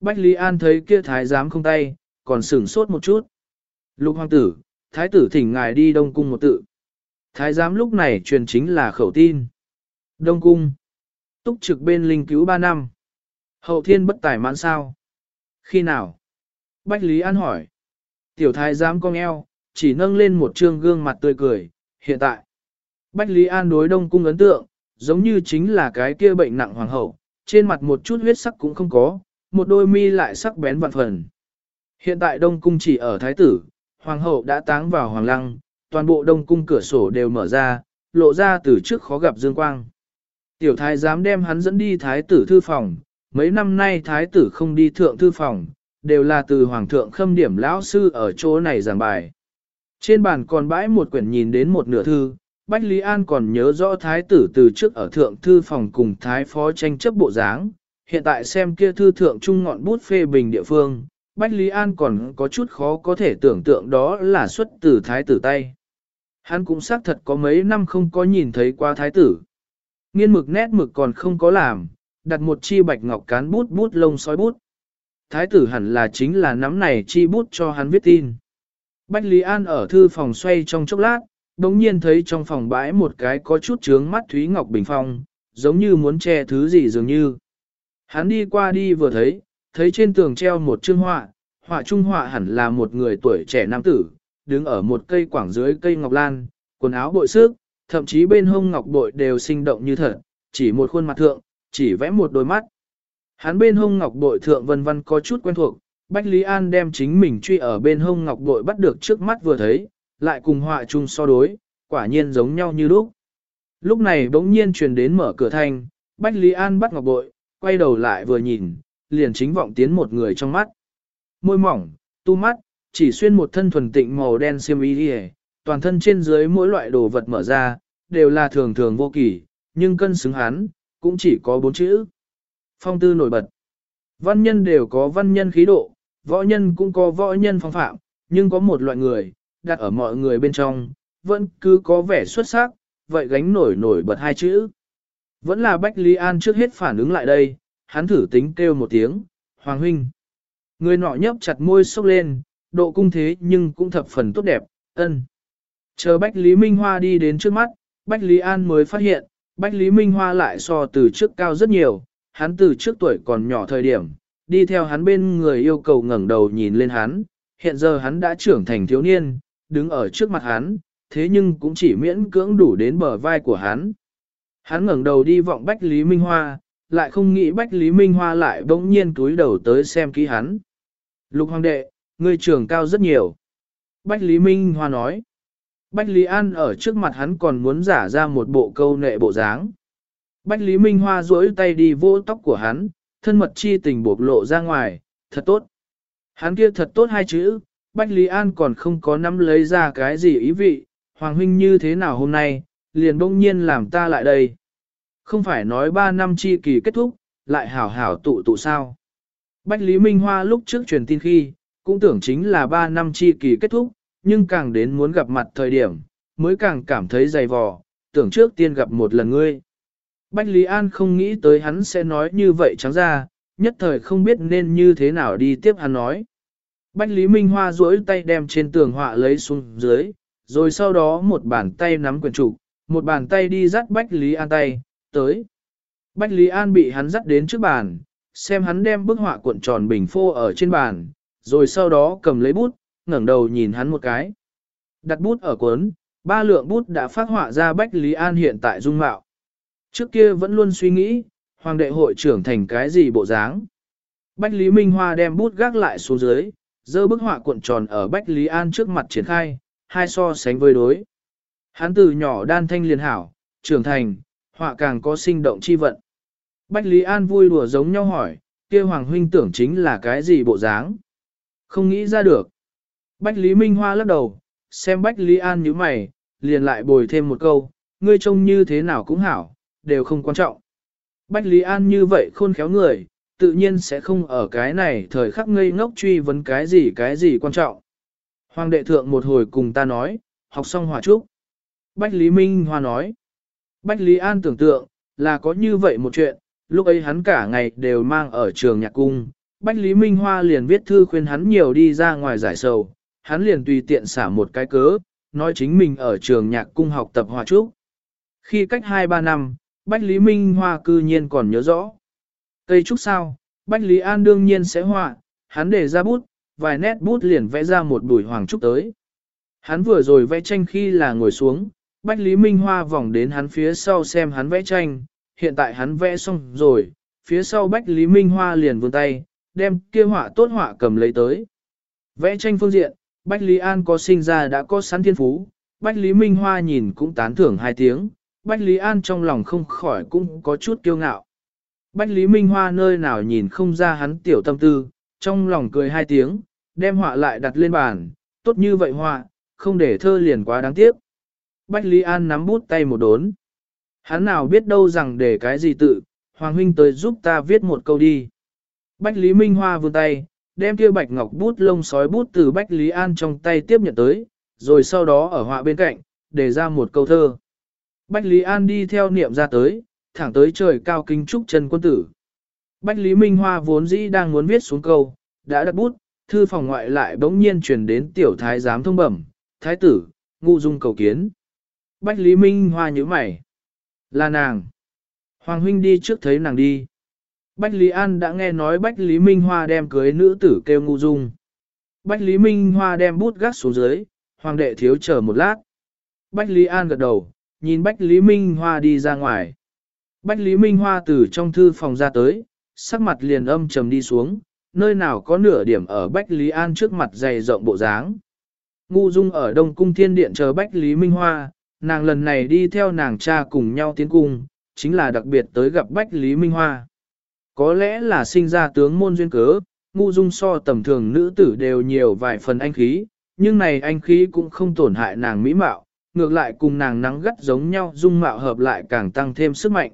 Bách Lý An thấy kia thái giám không tay, còn sửng sốt một chút. Lục hoàng tử, thái tử thỉnh ngài đi đông cung một tự. Thái giám lúc này truyền chính là khẩu tin. Đông cung. Túc trực bên linh cứu ba năm. Hậu thiên bất tài mãn sao. Khi nào? Bách Lý An hỏi. Tiểu thái giám cong eo, chỉ nâng lên một trương gương mặt tươi cười, hiện tại. Bách Lý An đối đông cung ấn tượng, giống như chính là cái kia bệnh nặng hoàng hậu, trên mặt một chút huyết sắc cũng không có, một đôi mi lại sắc bén vạn phần. Hiện tại đông cung chỉ ở thái tử, hoàng hậu đã táng vào hoàng lăng, toàn bộ đông cung cửa sổ đều mở ra, lộ ra từ trước khó gặp dương quang. Tiểu thái dám đem hắn dẫn đi thái tử thư phòng, mấy năm nay thái tử không đi thượng thư phòng, đều là từ hoàng thượng khâm điểm lão sư ở chỗ này giảng bài. Trên bàn còn bãi một quyển nhìn đến một nửa thư, Bách Lý An còn nhớ rõ thái tử từ trước ở thượng thư phòng cùng thái phó tranh chấp bộ dáng, hiện tại xem kia thư thượng trung ngọn bút phê bình địa phương, Bách Lý An còn có chút khó có thể tưởng tượng đó là xuất từ thái tử tay. Hắn cũng xác thật có mấy năm không có nhìn thấy qua thái tử. Nghiên mực nét mực còn không có làm, đặt một chi bạch ngọc cán bút bút lông sói bút. Thái tử hẳn là chính là nắm này chi bút cho hắn viết tin. Bách Lý An ở thư phòng xoay trong chốc lát, đồng nhiên thấy trong phòng bãi một cái có chút trướng mắt Thúy Ngọc Bình Phong, giống như muốn che thứ gì dường như. Hắn đi qua đi vừa thấy, thấy trên tường treo một chương họa, họa trung họa hẳn là một người tuổi trẻ nam tử, đứng ở một cây quảng dưới cây ngọc lan, quần áo bội sức, thậm chí bên hông ngọc bội đều sinh động như thật, chỉ một khuôn mặt thượng, chỉ vẽ một đôi mắt. Hắn bên hông ngọc bội thượng vân vân có chút quen thuộc, Bách Lý An đem chính mình truy ở bên hông ngọc bội bắt được trước mắt vừa thấy, lại cùng họa chung so đối, quả nhiên giống nhau như lúc. Lúc này bỗng nhiên truyền đến mở cửa thanh, Bách Lý An bắt ngọc bội, quay đầu lại vừa nhìn, liền chính vọng tiến một người trong mắt. Môi mỏng, tu mắt, chỉ xuyên một thân thuần tịnh màu đen xiêm y đi toàn thân trên dưới mỗi loại đồ vật mở ra, đều là thường thường vô kỳ, nhưng cân xứng hắn, cũng chỉ có bốn chữ. Phong tư nổi bật. Văn nhân đều có văn nhân khí độ, võ nhân cũng có võ nhân phong phạm, nhưng có một loại người, đặt ở mọi người bên trong, vẫn cứ có vẻ xuất sắc, vậy gánh nổi nổi bật hai chữ. Vẫn là Bách Lý An trước hết phản ứng lại đây, hắn thử tính kêu một tiếng, Hoàng huynh. Người nọ nhấp chặt môi sốc lên, độ cung thế nhưng cũng thập phần tốt đẹp, ân. Chờ Bách Lý Minh Hoa đi đến trước mắt, Bách Lý An mới phát hiện, Bách Lý Minh Hoa lại so từ trước cao rất nhiều, hắn từ trước tuổi còn nhỏ thời điểm, đi theo hắn bên người yêu cầu ngẩng đầu nhìn lên hắn, hiện giờ hắn đã trưởng thành thiếu niên, đứng ở trước mặt hắn, thế nhưng cũng chỉ miễn cưỡng đủ đến bờ vai của hắn. Hắn ngẩng đầu đi vọng Bách Lý Minh Hoa, lại không nghĩ Bách Lý Minh Hoa lại bỗng nhiên túi đầu tới xem kỹ hắn. Lục hoàng đệ, ngươi trưởng cao rất nhiều. Bách Lý Minh Hoa nói. Bách Lý An ở trước mặt hắn còn muốn giả ra một bộ câu nệ bộ dáng. Bách Lý Minh Hoa duỗi tay đi vô tóc của hắn, thân mật chi tình bộc lộ ra ngoài, thật tốt. Hắn kia thật tốt hai chữ, Bách Lý An còn không có nắm lấy ra cái gì ý vị, Hoàng huynh như thế nào hôm nay, liền bỗng nhiên làm ta lại đây. Không phải nói ba năm chi kỳ kết thúc, lại hảo hảo tụ tụ sao. Bách Lý Minh Hoa lúc trước truyền tin khi, cũng tưởng chính là ba năm chi kỳ kết thúc, nhưng càng đến muốn gặp mặt thời điểm, mới càng cảm thấy dày vò, tưởng trước tiên gặp một lần ngươi. Bách Lý An không nghĩ tới hắn sẽ nói như vậy trắng ra, nhất thời không biết nên như thế nào đi tiếp hắn nói. Bách Lý Minh Hoa duỗi tay đem trên tường họa lấy xuống dưới, rồi sau đó một bàn tay nắm quyền trụ, một bàn tay đi dắt Bách Lý An tay, tới. Bách Lý An bị hắn dắt đến trước bàn, xem hắn đem bức họa cuộn tròn bình phô ở trên bàn, rồi sau đó cầm lấy bút, ngẩng đầu nhìn hắn một cái. Đặt bút ở cuốn, ba lượng bút đã phát họa ra Bách Lý An hiện tại dung mạo. Trước kia vẫn luôn suy nghĩ, hoàng đệ hội trưởng thành cái gì bộ dáng. Bách Lý Minh Hoa đem bút gác lại xuống dưới, dơ bức họa cuộn tròn ở Bách Lý An trước mặt triển khai, hai so sánh với đối. Hắn từ nhỏ đan thanh liền hảo, trưởng thành, họa càng có sinh động chi vận. Bách Lý An vui đùa giống nhau hỏi, kia Hoàng huynh tưởng chính là cái gì bộ dáng? Không nghĩ ra được. Bách Lý Minh Hoa lắc đầu, xem Bách Lý An như mày, liền lại bồi thêm một câu, ngươi trông như thế nào cũng hảo, đều không quan trọng. Bách Lý An như vậy khôn khéo người, tự nhiên sẽ không ở cái này thời khắc ngây ngốc truy vấn cái gì cái gì quan trọng. Hoàng đệ thượng một hồi cùng ta nói, học xong hòa trúc. Bách Lý Minh Hoa nói, Bách Lý An tưởng tượng, là có như vậy một chuyện, lúc ấy hắn cả ngày đều mang ở trường nhạc cung. Bách Lý Minh Hoa liền viết thư khuyên hắn nhiều đi ra ngoài giải sầu, hắn liền tùy tiện xả một cái cớ, nói chính mình ở trường nhạc cung học tập hòa trúc. Khi cách 2-3 năm, Bách Lý Minh Hoa cư nhiên còn nhớ rõ. Cây trúc sao, Bách Lý An đương nhiên sẽ họa, hắn để ra bút, vài nét bút liền vẽ ra một bụi hoàng trúc tới. Hắn vừa rồi vẽ tranh khi là ngồi xuống, Bách Lý Minh Hoa vòng đến hắn phía sau xem hắn vẽ tranh, hiện tại hắn vẽ xong rồi, phía sau Bách Lý Minh Hoa liền vươn tay, đem kia họa tốt họa cầm lấy tới. Vẽ tranh phương diện, Bách Lý An có sinh ra đã có sẵn thiên phú, Bách Lý Minh Hoa nhìn cũng tán thưởng hai tiếng, Bách Lý An trong lòng không khỏi cũng có chút kiêu ngạo. Bách Lý Minh Hoa nơi nào nhìn không ra hắn tiểu tâm tư, trong lòng cười hai tiếng, đem họa lại đặt lên bàn, tốt như vậy họa, không để thơ liền quá đáng tiếc. Bách Lý An nắm bút tay một đốn. Hắn nào biết đâu rằng để cái gì tự, Hoàng huynh tới giúp ta viết một câu đi. Bách Lý Minh Hoa vươn tay, đem kia bạch ngọc bút lông sói bút từ Bách Lý An trong tay tiếp nhận tới, rồi sau đó ở họa bên cạnh, để ra một câu thơ. Bách Lý An đi theo niệm ra tới, thẳng tới trời cao kinh trúc chân quân tử. Bách Lý Minh Hoa vốn dĩ đang muốn viết xuống câu, đã đặt bút, thư phòng ngoại lại bỗng nhiên truyền đến tiểu thái giám thông bẩm, thái tử, ngu dung cầu kiến. Bách Lý Minh Hoa nhíu mày. Là nàng. Hoàng huynh đi trước thấy nàng đi. Bách Lý An đã nghe nói Bách Lý Minh Hoa đem cưới nữ tử kêu ngu dung. Bách Lý Minh Hoa đem bút gác xuống dưới, hoàng đệ thiếu chờ một lát. Bách Lý An gật đầu, nhìn Bách Lý Minh Hoa đi ra ngoài. Bách Lý Minh Hoa từ trong thư phòng ra tới, sắc mặt liền âm trầm đi xuống, nơi nào có nửa điểm ở Bách Lý An trước mặt dày rộng bộ dáng. Ngu Dung ở Đông Cung Thiên Điện chờ Bách Lý Minh Hoa, nàng lần này đi theo nàng cha cùng nhau tiến cung, chính là đặc biệt tới gặp Bách Lý Minh Hoa. Có lẽ là sinh ra tướng môn duyên cớ, Ngu Dung so tầm thường nữ tử đều nhiều vài phần anh khí, nhưng này anh khí cũng không tổn hại nàng mỹ mạo, ngược lại cùng nàng nắng gắt giống nhau dung mạo hợp lại càng tăng thêm sức mạnh.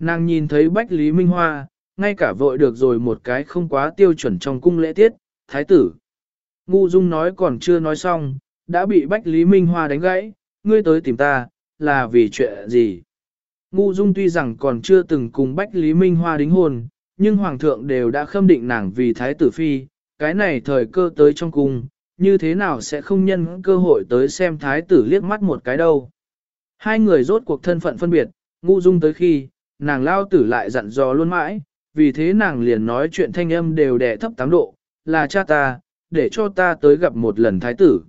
Nàng nhìn thấy Bách Lý Minh Hoa, ngay cả vội được rồi một cái không quá tiêu chuẩn trong cung lễ tiết, thái tử. Ngu Dung nói còn chưa nói xong, đã bị Bách Lý Minh Hoa đánh gãy, ngươi tới tìm ta, là vì chuyện gì? Ngu Dung tuy rằng còn chưa từng cùng Bách Lý Minh Hoa đính hôn, nhưng Hoàng thượng đều đã khâm định nàng vì thái tử phi, cái này thời cơ tới trong cung, như thế nào sẽ không nhân cơ hội tới xem thái tử liếc mắt một cái đâu. Hai người rốt cuộc thân phận phân biệt, Ngu Dung tới khi, nàng lao tử lại dặn dò luôn mãi, vì thế nàng liền nói chuyện thanh âm đều đẻ thấp tám độ, là cha ta, để cho ta tới gặp một lần thái tử.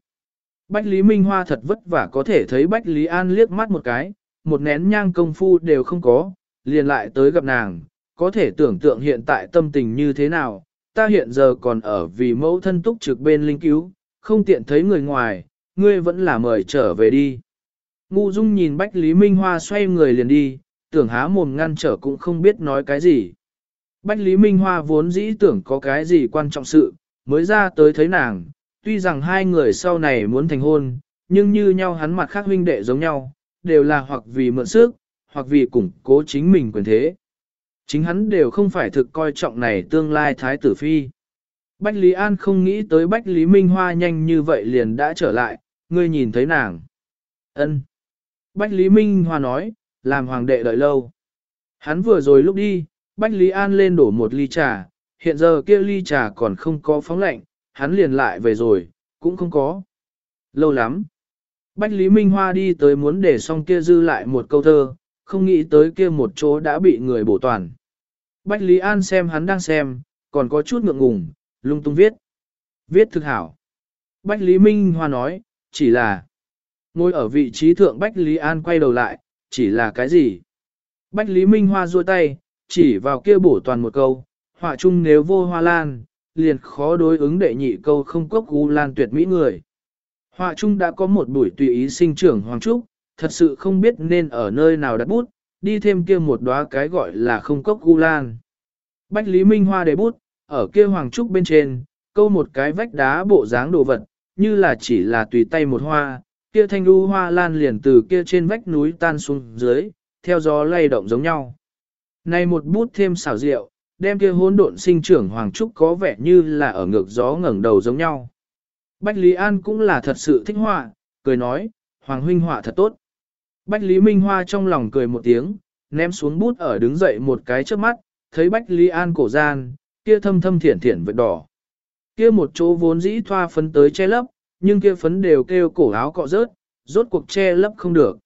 Bách Lý Minh Hoa thật vất vả có thể thấy Bách Lý An liếc mắt một cái, một nén nhang công phu đều không có, liền lại tới gặp nàng, có thể tưởng tượng hiện tại tâm tình như thế nào, ta hiện giờ còn ở vì mẫu thân túc trực bên linh cứu, không tiện thấy người ngoài, ngươi vẫn là mời trở về đi. Ngu Dung nhìn Bách Lý Minh Hoa xoay người liền đi, tưởng há mồm ngăn trở cũng không biết nói cái gì. Bách Lý Minh Hoa vốn dĩ tưởng có cái gì quan trọng sự, mới ra tới thấy nàng, tuy rằng hai người sau này muốn thành hôn, nhưng như nhau hắn mặt khác huynh đệ giống nhau, đều là hoặc vì mượn sức, hoặc vì củng cố chính mình quyền thế. Chính hắn đều không phải thực coi trọng này tương lai thái tử phi. Bách Lý An không nghĩ tới Bách Lý Minh Hoa nhanh như vậy liền đã trở lại, ngươi nhìn thấy nàng. ân Bách Lý Minh Hoa nói, làm hoàng đệ đợi lâu. Hắn vừa rồi lúc đi, Bách Lý An lên đổ một ly trà, hiện giờ kia ly trà còn không có phóng lạnh, hắn liền lại về rồi, cũng không có. Lâu lắm. Bách Lý Minh Hoa đi tới muốn để xong kia dư lại một câu thơ, không nghĩ tới kia một chỗ đã bị người bổ toàn. Bách Lý An xem hắn đang xem, còn có chút ngượng ngùng, lung tung viết. Viết thực hảo. Bách Lý Minh Hoa nói, chỉ là ngồi ở vị trí thượng Bách Lý An quay đầu lại, chỉ là cái gì? Bách Lý Minh Hoa duỗi tay, chỉ vào kia bổ toàn một câu, họa chung nếu vô hoa lan, liền khó đối ứng đệ nhị câu không cốc u lan tuyệt mỹ người. Họa chung đã có một buổi tùy ý sinh trưởng Hoàng Trúc, thật sự không biết nên ở nơi nào đặt bút, đi thêm kia một đóa cái gọi là không cốc u lan. Bách Lý Minh Hoa để bút, ở kia Hoàng Trúc bên trên, câu một cái vách đá bộ dáng đồ vật, như là chỉ là tùy tay một hoa, kia thanh đu hoa lan liền từ kia trên vách núi tan xuống dưới, theo gió lay động giống nhau. Này một bút thêm xảo diệu, đem kia hỗn độn sinh trưởng Hoàng Trúc có vẻ như là ở ngược gió ngẩng đầu giống nhau. Bách Lý An cũng là thật sự thích họa, cười nói, Hoàng huynh họa thật tốt. Bách Lý Minh Hoa trong lòng cười một tiếng, ném xuống bút ở đứng dậy một cái trước mắt, thấy Bách Lý An cổ gian, kia thâm thâm thiển thiển vệt đỏ. Kia một chỗ vốn dĩ thoa phấn tới che lấp, nhưng kia phấn đều kêu cổ áo cọ rớt, rốt cuộc che lấp không được.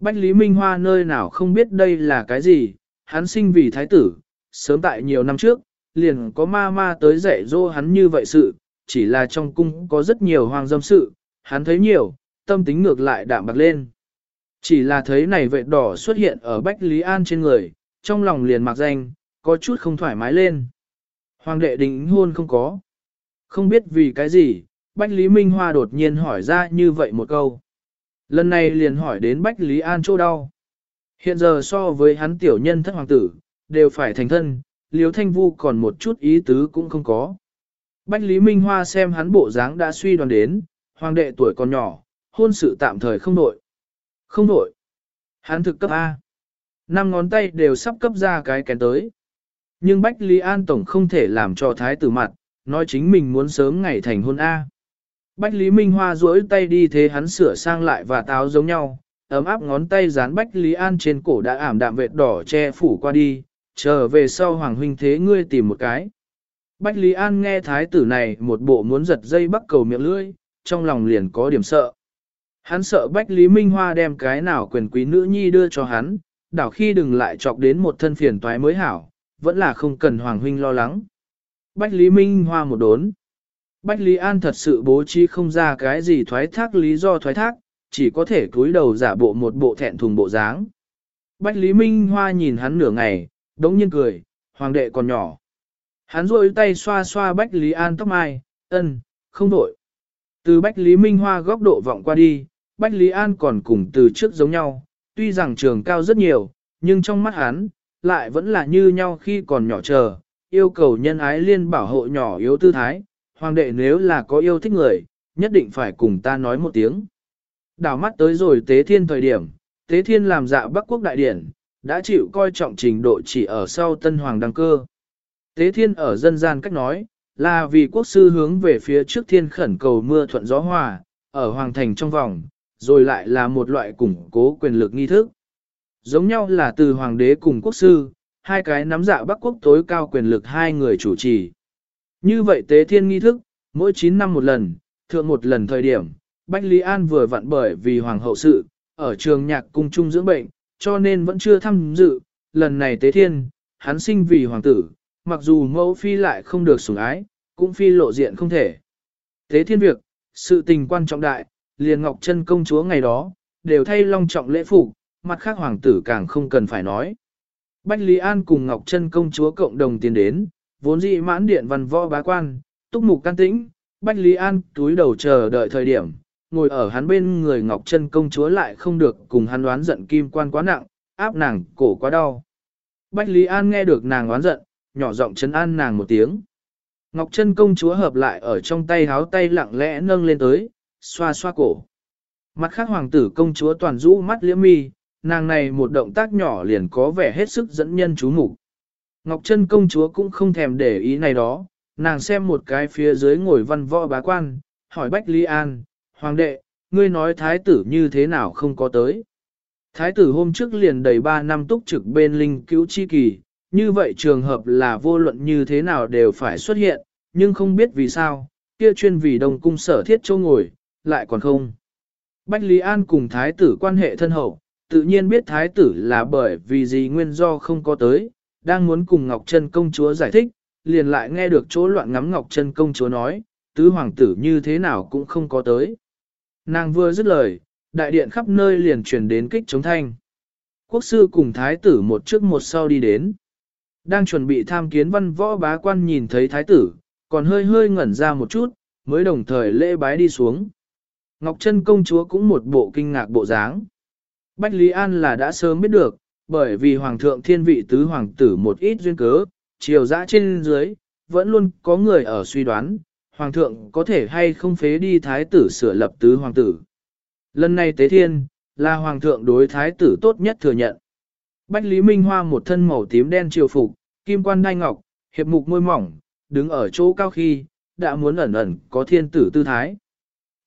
Bách Lý Minh Hoa nơi nào không biết đây là cái gì, hắn sinh vì thái tử, sớm tại nhiều năm trước, liền có ma ma tới dạy dỗ hắn như vậy sự, chỉ là trong cung có rất nhiều hoang dâm sự, hắn thấy nhiều, tâm tính ngược lại đạm bạc lên. Chỉ là thấy này vệ đỏ xuất hiện ở Bách Lý An trên người, trong lòng liền mặc danh, có chút không thoải mái lên. Hoàng đệ đính hôn không có. Không biết vì cái gì, Bách Lý Minh Hoa đột nhiên hỏi ra như vậy một câu. Lần này liền hỏi đến Bách Lý An chỗ đau. Hiện giờ so với hắn tiểu nhân thất hoàng tử, đều phải thành thân, Liêu Thanh Vu còn một chút ý tứ cũng không có. Bách Lý Minh Hoa xem hắn bộ dáng đã suy đoán đến, hoàng đệ tuổi còn nhỏ, hôn sự tạm thời không nội. Không nội. Hắn thực cấp A. Năm ngón tay đều sắp cấp ra cái kén tới. Nhưng Bách Lý An Tổng không thể làm cho thái tử mặt, nói chính mình muốn sớm ngày thành hôn A. Bách Lý Minh Hoa duỗi tay đi thế hắn sửa sang lại và táo giống nhau, ấm áp ngón tay dán Bách Lý An trên cổ đã ảm đạm vệt đỏ che phủ qua đi, trở về sau Hoàng Huynh thế ngươi tìm một cái. Bách Lý An nghe thái tử này một bộ muốn giật dây bắt cầu miệng lưỡi, trong lòng liền có điểm sợ. Hắn sợ Bách Lý Minh Hoa đem cái nào quyền quý nữ nhi đưa cho hắn, đảo khi đừng lại chọc đến một thân phiền toái mới hảo, vẫn là không cần Hoàng Huynh lo lắng. Bách Lý Minh Hoa một đốn. Bách Lý An thật sự bố trí không ra cái gì thoái thác lý do thoái thác, chỉ có thể cúi đầu giả bộ một bộ thẹn thùng bộ dáng. Bách Lý Minh Hoa nhìn hắn nửa ngày, đống nhiên cười, hoàng đệ còn nhỏ. Hắn rôi tay xoa xoa Bách Lý An tóc mai, ân, không đổi. Từ Bách Lý Minh Hoa góc độ vọng qua đi, Bách Lý An còn cùng từ trước giống nhau, tuy rằng trường cao rất nhiều, nhưng trong mắt hắn, lại vẫn là như nhau khi còn nhỏ chờ, yêu cầu nhân ái liên bảo hộ nhỏ yếu tư thái, hoàng đệ nếu là có yêu thích người, nhất định phải cùng ta nói một tiếng. Đảo mắt tới rồi tế thiên thời điểm, tế thiên làm dạ bắc quốc đại điển, đã chịu coi trọng trình độ chỉ ở sau tân hoàng đăng cơ. Tế thiên ở dân gian cách nói, là vì quốc sư hướng về phía trước thiên khẩn cầu mưa thuận gió hòa, ở hoàng thành trong vòng, rồi lại là một loại củng cố quyền lực nghi thức. Giống nhau là từ hoàng đế cùng quốc sư, hai cái nắm dạ bắc quốc tối cao quyền lực hai người chủ trì. Như vậy tế thiên nghi thức, mỗi 9 năm một lần, thượng một lần thời điểm, Bách Lý An vừa vặn bởi vì hoàng hậu sự, ở trường nhạc cung trung dưỡng bệnh, cho nên vẫn chưa tham dự, lần này tế thiên, hắn sinh vì hoàng tử, mặc dù mẫu phi lại không được sủng ái, cũng phi lộ diện không thể. Tế thiên việc, sự tình quan trọng đại, liền Ngọc chân công chúa ngày đó, đều thay long trọng lễ phục, mặt khác hoàng tử càng không cần phải nói. Bách Lý An cùng Ngọc Trân công chúa cộng đồng tiến đến, vốn dị mãn điện văn võ bá quan, túc mục can tĩnh, Bách Lý An túi đầu chờ đợi thời điểm, ngồi ở hắn bên người Ngọc Trân công chúa lại không được cùng hắn đoán giận kim quan quá nặng, áp nàng cổ quá đau. Bách Lý An nghe được nàng đoán giận, nhỏ giọng chấn an nàng một tiếng. Ngọc Trân công chúa hợp lại ở trong tay háo tay lặng lẽ nâng lên tới, xoa xoa cổ. Mặt khác hoàng tử công chúa toàn rũ mắt liễm mi, nàng này một động tác nhỏ liền có vẻ hết sức dẫn nhân chú mục. Ngọc Trân công chúa cũng không thèm để ý này đó, nàng xem một cái phía dưới ngồi văn võ bá quan, hỏi Bách Lý An, Hoàng đệ, ngươi nói thái tử như thế nào không có tới. Thái tử hôm trước liền đầy 3 năm túc trực bên linh cứu chi kỳ, như vậy trường hợp là vô luận như thế nào đều phải xuất hiện, nhưng không biết vì sao, kia chuyên vì đồng cung sở thiết châu ngồi, lại còn không. Bách Lý An cùng thái tử quan hệ thân hậu, tự nhiên biết thái tử là bởi vì gì nguyên do không có tới, đang muốn cùng Ngọc Trân công chúa giải thích, liền lại nghe được chỗ loạn ngắm Ngọc Trân công chúa nói, tứ hoàng tử như thế nào cũng không có tới. Nàng vừa dứt lời, đại điện khắp nơi liền truyền đến kích chống thanh. Quốc sư cùng thái tử một trước một sau đi đến. Đang chuẩn bị tham kiến văn võ bá quan nhìn thấy thái tử, còn hơi hơi ngẩn ra một chút, mới đồng thời lễ bái đi xuống. Ngọc Trân công chúa cũng một bộ kinh ngạc bộ dáng. Bách Lý An là đã sớm biết được, bởi vì Hoàng thượng thiên vị tứ hoàng tử một ít duyên cớ, chiều dã trên dưới, vẫn luôn có người ở suy đoán, Hoàng thượng có thể hay không phế đi thái tử sửa lập tứ hoàng tử. Lần này tế thiên, là Hoàng thượng đối thái tử tốt nhất thừa nhận. Bách Lý Minh Hoa một thân màu tím đen triều phục, kim quan đai ngọc, hiệp mục môi mỏng, đứng ở chỗ cao khi, đã muốn ẩn ẩn có thiên tử tư thái.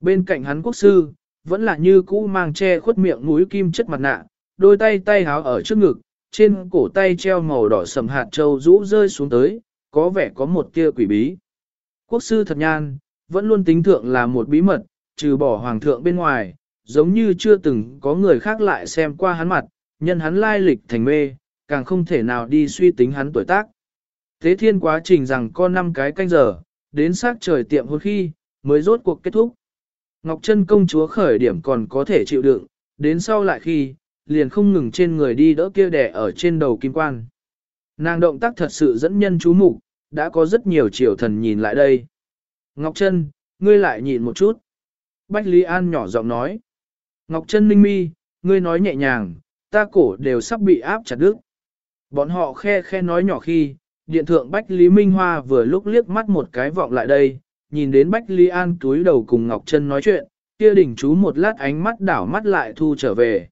Bên cạnh hắn quốc sư, vẫn là như cũ mang che khuất miệng mũi kim chất mặt nạ, đôi tay tay háo ở trước ngực, trên cổ tay treo màu đỏ sầm hạt châu rũ rơi xuống tới, có vẻ có một tia quỷ bí. Quốc sư thật nhan, vẫn luôn tính thượng là một bí mật, trừ bỏ hoàng thượng bên ngoài, giống như chưa từng có người khác lại xem qua hắn mặt, nhân hắn lai lịch thành mê, càng không thể nào đi suy tính hắn tuổi tác. Thế thiên quá trình rằng có năm cái canh giờ, đến sát trời tiệm hôn khi, mới rốt cuộc kết thúc. Ngọc Trân công chúa khởi điểm còn có thể chịu đựng, đến sau lại khi, liền không ngừng trên người đi đỡ kia đẻ ở trên đầu kim quan. Nàng động tác thật sự dẫn nhân chú mục, đã có rất nhiều triều thần nhìn lại đây. Ngọc Trân, ngươi lại nhìn một chút. Bách Lý An nhỏ giọng nói. Ngọc Trân ninh mi, ngươi nói nhẹ nhàng, ta cổ đều sắp bị áp chặt đứt. Bọn họ khe khe nói nhỏ khi, điện thượng Bách Lý Minh Hoa vừa lúc liếc mắt một cái vọng lại đây, nhìn đến Bách Lý An túi đầu cùng Ngọc Trân nói chuyện, kia đỉnh chú một lát ánh mắt đảo mắt lại thu trở về.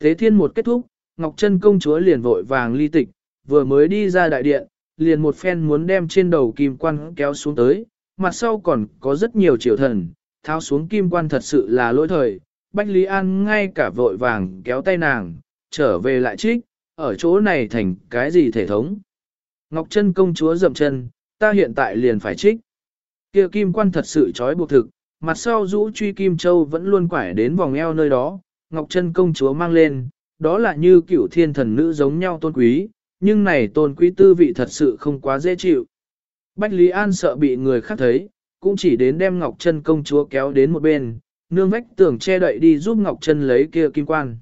Thế thiên một kết thúc, Ngọc Trân công chúa liền vội vàng ly tịch, vừa mới đi ra đại điện, liền một phen muốn đem trên đầu kim quan kéo xuống tới, mặt sau còn có rất nhiều triệu thần, tháo xuống kim quan thật sự là lỗi thời, Bách Lý An ngay cả vội vàng kéo tay nàng, trở về lại trích, ở chỗ này thành cái gì thể thống. Ngọc Trân công chúa dậm chân, ta hiện tại liền phải trích. Kia kim quan thật sự trói buộc thực, mặt sau rũ truy kim châu vẫn luôn quải đến vòng eo nơi đó, Ngọc Trân công chúa mang lên, đó là như cựu thiên thần nữ giống nhau tôn quý, nhưng này tôn quý tư vị thật sự không quá dễ chịu. Bách Lý An sợ bị người khác thấy, cũng chỉ đến đem Ngọc Trân công chúa kéo đến một bên, nương vách tường che đậy đi giúp Ngọc Trân lấy kia kim quan.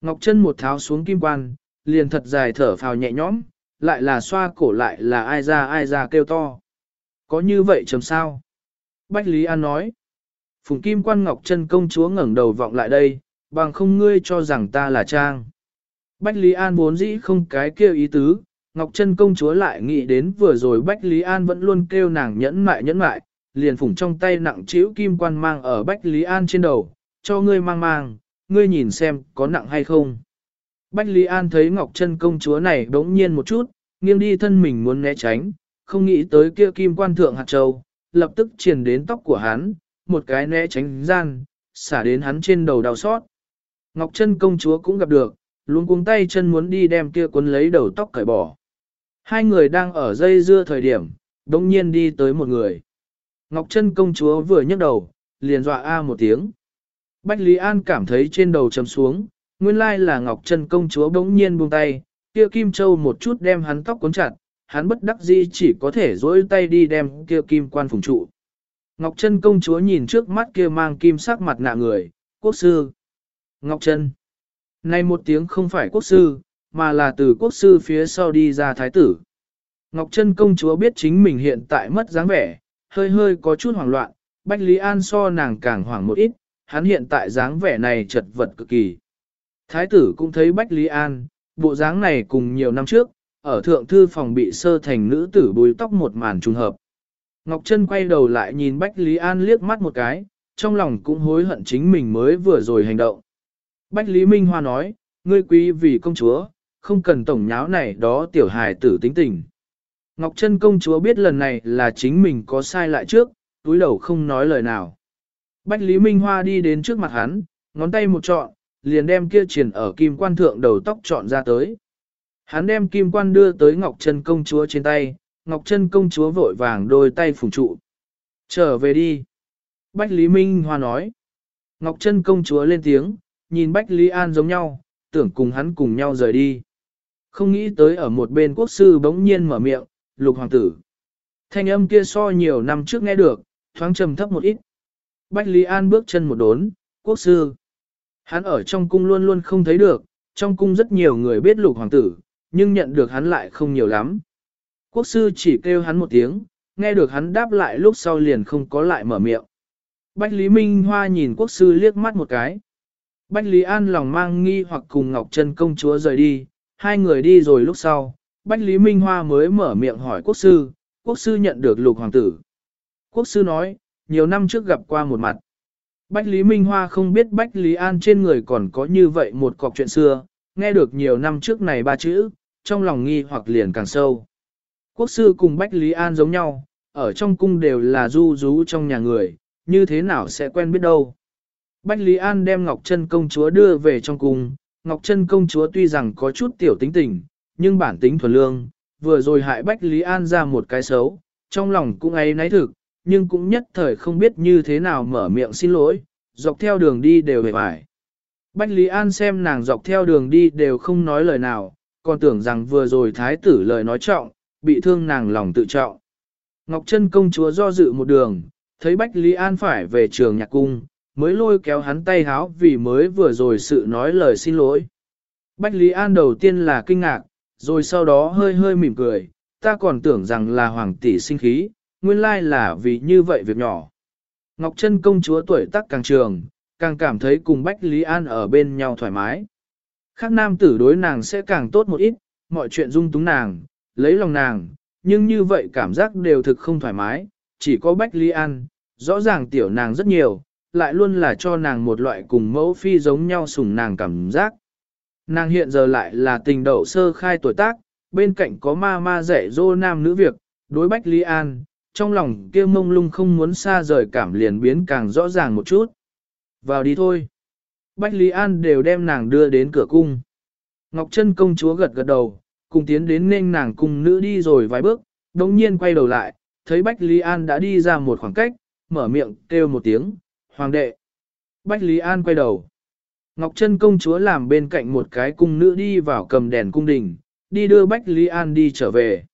Ngọc Trân một tháo xuống kim quan, liền thật dài thở phào nhẹ nhõm, lại là xoa cổ lại là ai ra ai ra kêu to. Có như vậy chấm sao? Bách Lý An nói. Phùng Kim Quan Ngọc Trân công chúa ngẩng đầu vọng lại đây, bằng không ngươi cho rằng ta là Trang. Bách Lý An vốn dĩ không cái kêu ý tứ, Ngọc Trân công chúa lại nghĩ đến vừa rồi Bách Lý An vẫn luôn kêu nàng nhẫn mại nhẫn mại, liền phủng trong tay nặng chiếu kim quan mang ở Bách Lý An trên đầu, cho ngươi mang mang, ngươi nhìn xem có nặng hay không. Bách Lý An thấy Ngọc Trân công chúa này đống nhiên một chút, nghiêng đi thân mình muốn né tránh, không nghĩ tới kia kim quan thượng hạt châu, lập tức triển đến tóc của hắn, một cái né tránh gian, xả đến hắn trên đầu đau xót. Ngọc Trân công chúa cũng gặp được, luôn cuống tay chân muốn đi đem kia cuốn lấy đầu tóc cởi bỏ. Hai người đang ở dây dưa thời điểm, đồng nhiên đi tới một người. Ngọc Trân công chúa vừa nhấc đầu, liền dọa a một tiếng. Bách Lý An cảm thấy trên đầu chầm xuống, nguyên lai là Ngọc Trân công chúa bỗng nhiên buông tay, kia Kim Châu một chút đem hắn tóc cuốn chặt, hắn bất đắc dĩ chỉ có thể dỗi tay đi đem kia kim quan phùng trụ. Ngọc Trân công chúa nhìn trước mắt kia mang kim sắc mặt nạ người, quốc sư. Ngọc Trân. Này một tiếng không phải quốc sư, mà là từ quốc sư phía sau đi ra thái tử. Ngọc Trân công chúa biết chính mình hiện tại mất dáng vẻ, hơi hơi có chút hoảng loạn, Bách Lý An so nàng càng hoảng một ít, hắn hiện tại dáng vẻ này chật vật cực kỳ. Thái tử cũng thấy Bách Lý An, bộ dáng này cùng nhiều năm trước, ở thượng thư phòng bị sơ thành nữ tử bùi tóc một màn trùng hợp. Ngọc Trân quay đầu lại nhìn Bách Lý An liếc mắt một cái, trong lòng cũng hối hận chính mình mới vừa rồi hành động. Bách Lý Minh Hoa nói, ngươi quý vì công chúa, không cần tổng nháo này đó tiểu hài tử tính tình. Ngọc Trân công chúa biết lần này là chính mình có sai lại trước, túi đầu không nói lời nào. Bách Lý Minh Hoa đi đến trước mặt hắn, ngón tay một trọn, liền đem kia triển ở kim quan thượng đầu tóc chọn ra tới. Hắn đem kim quan đưa tới Ngọc Trân công chúa trên tay, Ngọc Trân công chúa vội vàng đôi tay phùng trụ. Trở về đi. Bách Lý Minh Hoa nói. Ngọc Trân công chúa lên tiếng, nhìn Bách Lý An giống nhau, tưởng cùng hắn cùng nhau rời đi. Không nghĩ tới ở một bên quốc sư bỗng nhiên mở miệng, lục hoàng tử. Thanh âm kia so nhiều năm trước nghe được, thoáng trầm thấp một ít. Bách Lý An bước chân một đốn, quốc sư. Hắn ở trong cung luôn luôn không thấy được, trong cung rất nhiều người biết lục hoàng tử, nhưng nhận được hắn lại không nhiều lắm. Quốc sư chỉ kêu hắn một tiếng, nghe được hắn đáp lại lúc sau liền không có lại mở miệng. Bách Lý Minh Hoa nhìn quốc sư liếc mắt một cái. Bách Lý An lòng mang nghi hoặc cùng Ngọc Trân công chúa rời đi, hai người đi rồi lúc sau, Bách Lý Minh Hoa mới mở miệng hỏi quốc sư, quốc sư nhận được lục hoàng tử. Quốc sư nói, nhiều năm trước gặp qua một mặt. Bách Lý Minh Hoa không biết Bách Lý An trên người còn có như vậy một cọc chuyện xưa, nghe được nhiều năm trước này ba chữ, trong lòng nghi hoặc liền càng sâu. Quốc sư cùng Bách Lý An giống nhau, ở trong cung đều là du rú trong nhà người, như thế nào sẽ quen biết đâu. Bách Lý An đem Ngọc Trân công chúa đưa về trong cung, Ngọc Trân công chúa tuy rằng có chút tiểu tính tình, nhưng bản tính thuần lương, vừa rồi hại Bách Lý An ra một cái xấu, trong lòng cũng ấy náy thực, nhưng cũng nhất thời không biết như thế nào mở miệng xin lỗi, dọc theo đường đi đều hề vải. Bách Lý An xem nàng dọc theo đường đi đều không nói lời nào, còn tưởng rằng vừa rồi thái tử lời nói trọng, bị thương nàng lòng tự trọng. Ngọc Trân công chúa do dự một đường, thấy Bách Lý An phải về trường nhạc cung, mới lôi kéo hắn tay háo vì mới vừa rồi sự nói lời xin lỗi. Bách Lý An đầu tiên là kinh ngạc, rồi sau đó hơi hơi mỉm cười, ta còn tưởng rằng là hoàng tỷ sinh khí, nguyên lai là vì như vậy việc nhỏ. Ngọc Trân công chúa tuổi tác càng trường, càng cảm thấy cùng Bách Lý An ở bên nhau thoải mái. Khác nam tử đối nàng sẽ càng tốt một ít, mọi chuyện dung túng nàng, lấy lòng nàng, nhưng như vậy cảm giác đều thực không thoải mái, chỉ có Bách Lý An, rõ ràng tiểu nàng rất nhiều, lại luôn là cho nàng một loại cùng mẫu phi giống nhau sủng nàng cảm giác. Nàng hiện giờ lại là tình đậu sơ khai tuổi tác, bên cạnh có ma ma dạy dô nam nữ việc, đối Bách Lý An, trong lòng kia mông lung không muốn xa rời cảm liền biến càng rõ ràng một chút. Vào đi thôi. Bách Lý An đều đem nàng đưa đến cửa cung. Ngọc Trân công chúa gật gật đầu, cùng tiến đến nên nàng cùng nữ đi rồi vài bước, đồng nhiên quay đầu lại, thấy Bách Lý An đã đi ra một khoảng cách, mở miệng kêu một tiếng, Hoàng đệ. Bách Lý An quay đầu. Ngọc Trân công chúa làm bên cạnh một cái cung nữ đi vào cầm đèn cung đình, đi đưa Bách Lý An đi trở về.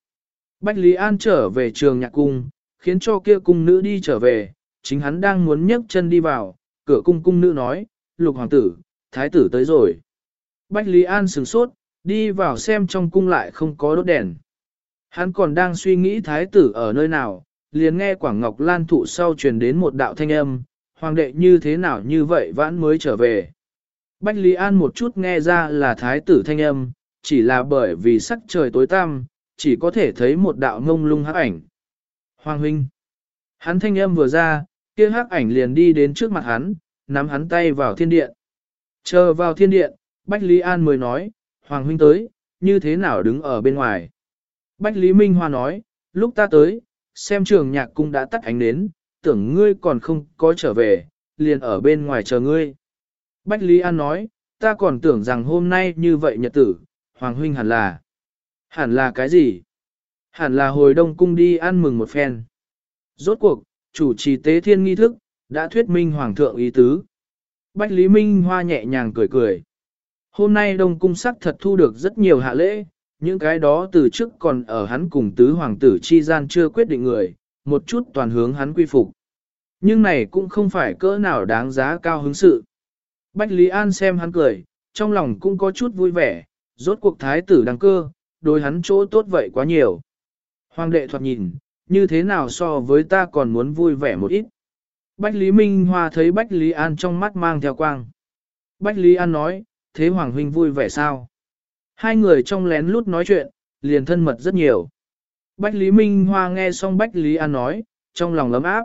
Bách Lý An trở về trường nhạc cung, khiến cho kia cung nữ đi trở về, chính hắn đang muốn nhấc chân đi vào, cửa cung cung nữ nói, lục hoàng tử, thái tử tới rồi. Bách Lý An sửng sốt, đi vào xem trong cung lại không có đốt đèn. Hắn còn đang suy nghĩ thái tử ở nơi nào, liền nghe Quảng Ngọc Lan thụ sau truyền đến một đạo thanh âm, hoàng đệ như thế nào như vậy vãn mới trở về. Bách Lý An một chút nghe ra là thái tử thanh âm, chỉ là bởi vì sắc trời tối tăm, chỉ có thể thấy một đạo ngông lung hắc ảnh. Hoàng huynh. Hắn thanh âm vừa ra, kia hắc ảnh liền đi đến trước mặt hắn, nắm hắn tay vào thiên điện. Chờ vào thiên điện, Bách Lý An mới nói, Hoàng huynh tới, như thế nào đứng ở bên ngoài. Bách Lý Minh Hoa nói, lúc ta tới, xem trường nhạc cung đã tắt ánh nến, tưởng ngươi còn không có trở về, liền ở bên ngoài chờ ngươi. Bách Lý An nói, ta còn tưởng rằng hôm nay như vậy nhật tử, Hoàng huynh hẳn là. Hẳn là cái gì? Hẳn là hồi đông cung đi ăn mừng một phen. Rốt cuộc, chủ trì tế thiên nghi thức, đã thuyết minh Hoàng thượng ý tứ. Bách Lý Minh Hoa nhẹ nhàng cười cười. Hôm nay đông cung sắc thật thu được rất nhiều hạ lễ, những cái đó từ trước còn ở hắn cùng tứ hoàng tử chi gian chưa quyết định người, một chút toàn hướng hắn quy phục. Nhưng này cũng không phải cỡ nào đáng giá cao hứng sự. Bách Lý An xem hắn cười, trong lòng cũng có chút vui vẻ, rốt cuộc thái tử đăng cơ, đối hắn chỗ tốt vậy quá nhiều. Hoàng đệ thoạt nhìn, như thế nào so với ta còn muốn vui vẻ một ít. Bách Lý Minh Hoa thấy Bách Lý An trong mắt mang theo quang. Bách Lý An nói, thế Hoàng Huynh vui vẻ sao? Hai người trong lén lút nói chuyện, liền thân mật rất nhiều. Bách Lý Minh Hoa nghe xong Bách Lý An nói, trong lòng lấm áp.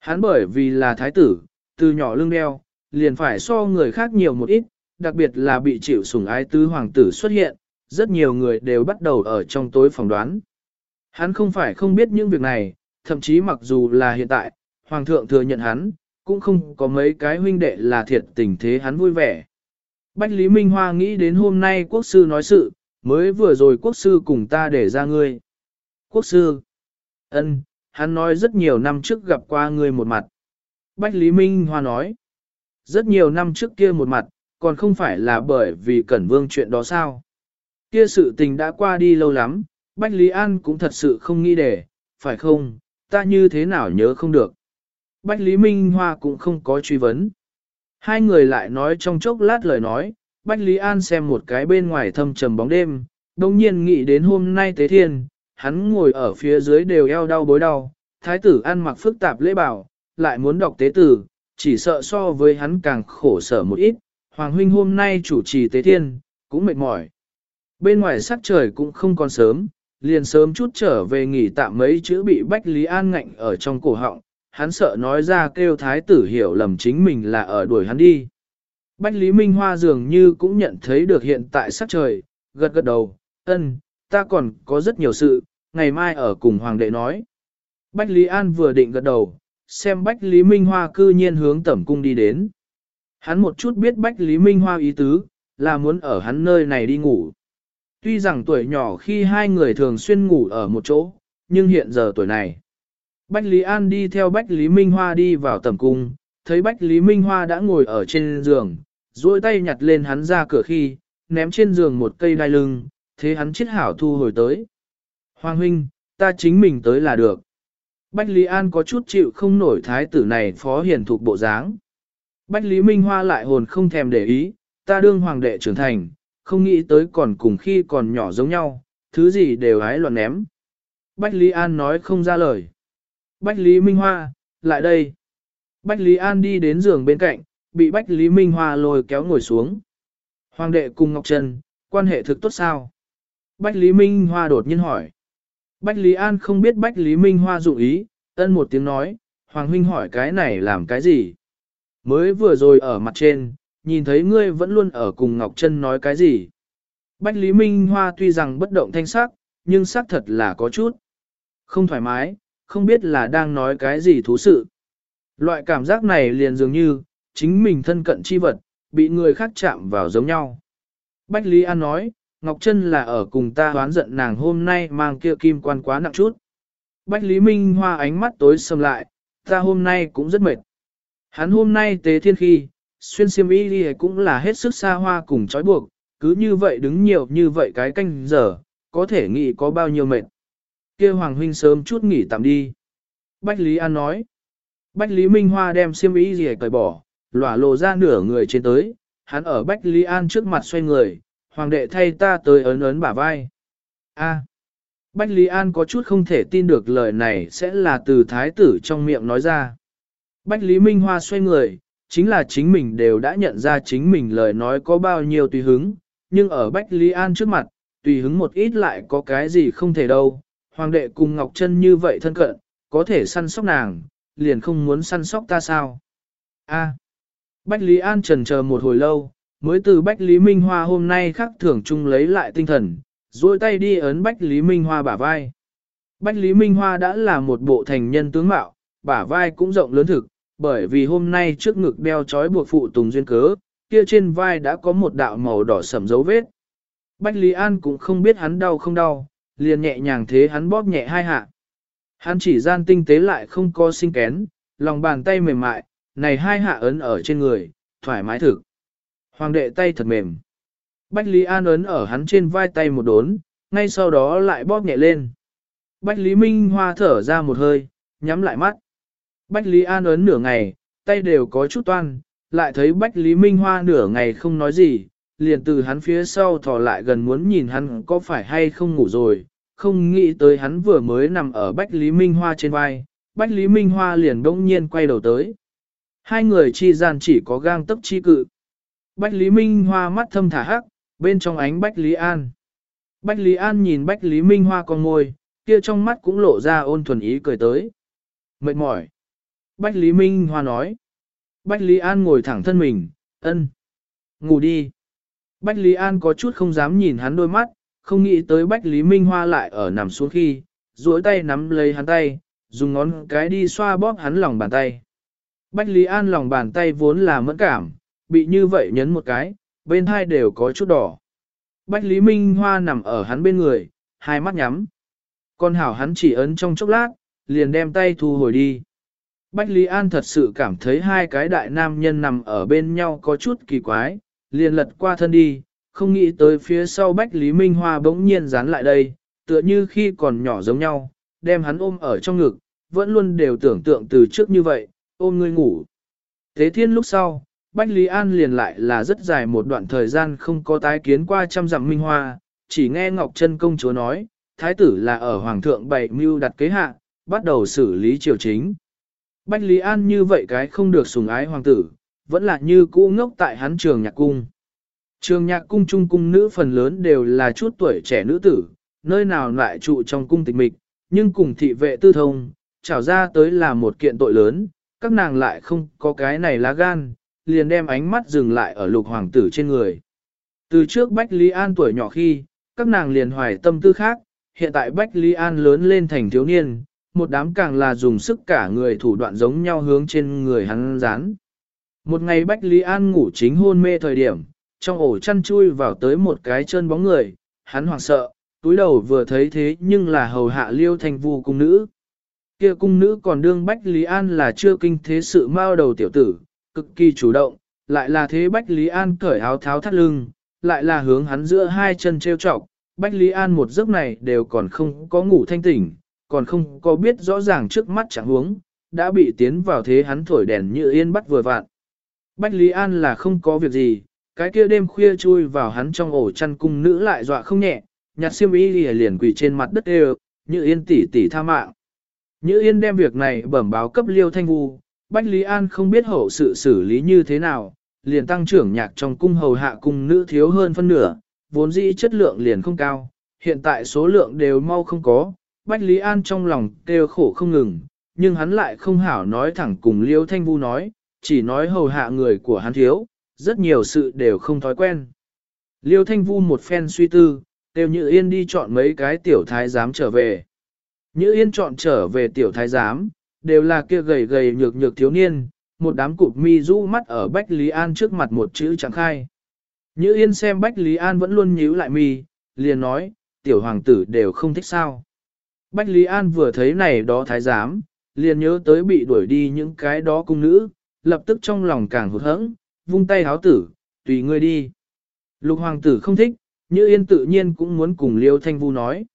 Hắn bởi vì là thái tử, từ nhỏ lưng đeo, liền phải so người khác nhiều một ít, đặc biệt là bị chịu sủng ái tứ hoàng tử xuất hiện, rất nhiều người đều bắt đầu ở trong tối phỏng đoán. Hắn không phải không biết những việc này, thậm chí mặc dù là hiện tại, hoàng thượng thừa nhận hắn, cũng không có mấy cái huynh đệ là thiệt tình thế hắn vui vẻ. Bách Lý Minh Hoa nghĩ đến hôm nay quốc sư nói sự, mới vừa rồi quốc sư cùng ta để ra ngươi. Quốc sư, ân, hắn nói rất nhiều năm trước gặp qua ngươi một mặt. Bách Lý Minh Hoa nói, rất nhiều năm trước kia một mặt, còn không phải là bởi vì Cẩn Vương chuyện đó sao. Kia sự tình đã qua đi lâu lắm, Bách Lý An cũng thật sự không nghĩ để, phải không, ta như thế nào nhớ không được. Bách Lý Minh Hoa cũng không có truy vấn. Hai người lại nói trong chốc lát lời nói, Bách Lý An xem một cái bên ngoài thâm trầm bóng đêm, đồng nhiên nghĩ đến hôm nay tế thiên, hắn ngồi ở phía dưới đều eo đau bối đau, thái tử ăn mặc phức tạp lễ bảo, lại muốn đọc tế tử, chỉ sợ so với hắn càng khổ sở một ít, Hoàng huynh hôm nay chủ trì tế thiên, cũng mệt mỏi. Bên ngoài sắc trời cũng không còn sớm, liền sớm chút trở về nghỉ tạm mấy chữ bị Bách Lý An ngạnh ở trong cổ họng, hắn sợ nói ra kêu thái tử hiểu lầm chính mình là ở đuổi hắn đi. Bách Lý Minh Hoa dường như cũng nhận thấy được hiện tại sắc trời, gật gật đầu, ân, ta còn có rất nhiều sự, ngày mai ở cùng Hoàng đệ nói. Bách Lý An vừa định gật đầu, xem Bách Lý Minh Hoa cư nhiên hướng tẩm cung đi đến. Hắn một chút biết Bách Lý Minh Hoa ý tứ, là muốn ở hắn nơi này đi ngủ. Tuy rằng tuổi nhỏ khi hai người thường xuyên ngủ ở một chỗ, nhưng hiện giờ tuổi này. Bách Lý An đi theo Bách Lý Minh Hoa đi vào tầm cung, thấy Bách Lý Minh Hoa đã ngồi ở trên giường, duỗi tay nhặt lên hắn ra cửa khi, ném trên giường một cây đai lưng, thế hắn chết hảo thu hồi tới. Hoàng huynh, ta chính mình tới là được. Bách Lý An có chút chịu không nổi thái tử này phó hiển thuộc bộ dáng. Bách Lý Minh Hoa lại hồn không thèm để ý, ta đương hoàng đệ trưởng thành, không nghĩ tới còn cùng khi còn nhỏ giống nhau, thứ gì đều hái loạn ném. Bách Lý An nói không ra lời. Bách Lý Minh Hoa, lại đây. Bách Lý An đi đến giường bên cạnh, bị Bách Lý Minh Hoa lôi kéo ngồi xuống. Hoàng đệ cùng Ngọc trần quan hệ thực tốt sao? Bách Lý Minh Hoa đột nhiên hỏi. Bách Lý An không biết Bách Lý Minh Hoa dụng ý, ân một tiếng nói, Hoàng huynh hỏi cái này làm cái gì? Mới vừa rồi ở mặt trên, nhìn thấy ngươi vẫn luôn ở cùng Ngọc Trân nói cái gì? Bách Lý Minh Hoa tuy rằng bất động thanh sắc, nhưng sắc thật là có chút. Không thoải mái, không biết là đang nói cái gì thú sự. Loại cảm giác này liền dường như, chính mình thân cận chi vật, bị người khác chạm vào giống nhau. Bách Lý An nói, Ngọc Trân là ở cùng ta hoán giận nàng hôm nay mang kia kim quan quá nặng chút. Bách Lý Minh Hoa ánh mắt tối sầm lại, ta hôm nay cũng rất mệt. Hắn hôm nay tế thiên khi, xuyên xiêm y đi cũng là hết sức xa hoa cùng trói buộc, cứ như vậy đứng nhiều như vậy cái canh giờ, có thể nghĩ có bao nhiêu mệt. kia Hoàng Huynh sớm chút nghỉ tạm đi. Bách Lý An nói. Bách Lý Minh Hoa đem xiêm y gì cởi bỏ, lỏa lộ ra nửa người trên tới, hắn ở Bách Lý An trước mặt xoay người, Hoàng đệ thay ta tới ấn ấn bả vai. A. Bách Lý An có chút không thể tin được lời này sẽ là từ thái tử trong miệng nói ra. Bách Lý Minh Hoa xoay người, chính là chính mình đều đã nhận ra chính mình lời nói có bao nhiêu tùy hứng, nhưng ở Bách Lý An trước mặt, tùy hứng một ít lại có cái gì không thể đâu. Hoàng đệ cùng Ngọc Trân như vậy thân cận, có thể săn sóc nàng, liền không muốn săn sóc ta sao? A. Bách Lý An trần chờ một hồi lâu, mới từ Bách Lý Minh Hoa hôm nay khắc thưởng chung lấy lại tinh thần, duỗi tay đi ấn Bách Lý Minh Hoa bả vai. Bách Lý Minh Hoa đã là một bộ thành nhân tướng mạo, bả vai cũng rộng lớn thực, bởi vì hôm nay trước ngực đeo trói buộc phụ tùng duyên cớ, kia trên vai đã có một đạo màu đỏ sẩm dấu vết. Bách Lý An cũng không biết hắn đau không đau, liền nhẹ nhàng thế hắn bóp nhẹ hai hạ. Hắn chỉ gian tinh tế lại không có sinh kén, lòng bàn tay mềm mại, này hai hạ ấn ở trên người, thoải mái thực. Hoàng đệ tay thật mềm. Bách Lý An ấn ở hắn trên vai tay một đốn, ngay sau đó lại bóp nhẹ lên. Bách Lý Minh Hoa thở ra một hơi, nhắm lại mắt. Bách Lý An ấn nửa ngày, tay đều có chút toan, lại thấy Bách Lý Minh Hoa nửa ngày không nói gì, liền từ hắn phía sau thò lại gần muốn nhìn hắn có phải hay không ngủ rồi, không nghĩ tới hắn vừa mới nằm ở Bách Lý Minh Hoa trên vai, Bách Lý Minh Hoa liền đông nhiên quay đầu tới. Hai người chi gian chỉ có gang tấc chi cự. Bách Lý Minh Hoa mắt thâm thả hắc, bên trong ánh Bách Lý An. Bách Lý An nhìn Bách Lý Minh Hoa con ngồi, kia trong mắt cũng lộ ra ôn thuần ý cười tới. Mệt mỏi. Bách Lý Minh Hoa nói. Bách Lý An ngồi thẳng thân mình, ân. Ngủ đi. Bách Lý An có chút không dám nhìn hắn đôi mắt, không nghĩ tới Bách Lý Minh Hoa lại ở nằm xuống khi, duỗi tay nắm lấy hắn tay, dùng ngón cái đi xoa bóp hắn lòng bàn tay. Bách Lý An lòng bàn tay vốn là mẫn cảm, bị như vậy nhấn một cái, bên hai đều có chút đỏ. Bách Lý Minh Hoa nằm ở hắn bên người, hai mắt nhắm. Con hảo hắn chỉ ấn trong chốc lát, liền đem tay thu hồi đi. Bách Lý An thật sự cảm thấy hai cái đại nam nhân nằm ở bên nhau có chút kỳ quái, liền lật qua thân đi, không nghĩ tới phía sau Bách Lý Minh Hoa bỗng nhiên dán lại đây, tựa như khi còn nhỏ giống nhau, đem hắn ôm ở trong ngực, vẫn luôn đều tưởng tượng từ trước như vậy, ôm ngươi ngủ. thế thiên lúc sau, Bách Lý An liền lại là rất dài một đoạn thời gian không có tái kiến qua trăm dặm minh hoa, chỉ nghe Ngọc Trân công chúa nói, thái tử là ở Hoàng thượng bảy mưu đặt kế hạ, bắt đầu xử lý triều chính. Bách Lý An như vậy cái không được sủng ái hoàng tử, vẫn là như cũ ngốc tại hắn trường nhạc cung. Trường nhạc cung trung cung nữ phần lớn đều là chút tuổi trẻ nữ tử, nơi nào lại trụ trong cung tịch mịch, nhưng cùng thị vệ tư thông, trảo ra tới là một kiện tội lớn, các nàng lại không có cái này lá gan, liền đem ánh mắt dừng lại ở lục hoàng tử trên người. Từ trước Bách Lý An tuổi nhỏ khi, các nàng liền hoài tâm tư khác, hiện tại Bách Lý An lớn lên thành thiếu niên, một đám càng là dùng sức cả người thủ đoạn giống nhau hướng trên người hắn dán. Một ngày Bách Lý An ngủ chính hôn mê thời điểm, trong ổ chăn chui vào tới một cái chân bóng người, hắn hoảng sợ, túi đầu vừa thấy thế nhưng là hầu hạ liêu thành vu cung nữ. Kia cung nữ còn đương Bách Lý An là chưa kinh thế sự mao đầu tiểu tử, cực kỳ chủ động, lại là thế Bách Lý An cởi áo tháo thắt lưng, lại là hướng hắn giữa hai chân treo trọc. Bách Lý An một giấc này đều còn không có ngủ thanh tỉnh, còn không có biết rõ ràng trước mắt chẳng huống, đã bị tiến vào thế hắn thổi đèn như yên bắt vừa vạn. Bách Lý An là không có việc gì, cái kia đêm khuya chui vào hắn trong ổ chăn cung nữ lại dọa không nhẹ, nhặt xiêm y lìa liền quỳ trên mặt đất đều, như yên tỷ tỷ tha mạng. Như yên đem việc này bẩm báo cấp liêu thanh vu, Bách Lý An không biết hậu sự xử lý như thế nào, liền tăng trưởng nhạc trong cung hầu hạ cung nữ thiếu hơn phân nửa, vốn dĩ chất lượng liền không cao, hiện tại số lượng đều mau không có, Bách Lý An trong lòng kêu khổ không ngừng, nhưng hắn lại không hảo nói thẳng cùng Liêu Thanh Vu nói, chỉ nói hầu hạ người của hắn thiếu, rất nhiều sự đều không thói quen. Liêu Thanh Vu một phen suy tư, đều Như Yên đi chọn mấy cái tiểu thái giám trở về. Như Yên chọn trở về tiểu thái giám, đều là kia gầy gầy nhược nhược thiếu niên, một đám cụp mi rũ mắt ở Bách Lý An trước mặt một chữ chẳng khai. Như Yên xem Bách Lý An vẫn luôn nhíu lại mi, liền nói, tiểu hoàng tử đều không thích sao. Bách Lý An vừa thấy này đó thái giám, liền nhớ tới bị đuổi đi những cái đó cung nữ, lập tức trong lòng càng hụt hẫng, vung tay háo tử, tùy ngươi đi. Lục hoàng tử không thích, Như Yên tự nhiên cũng muốn cùng Liêu Thanh Vu nói.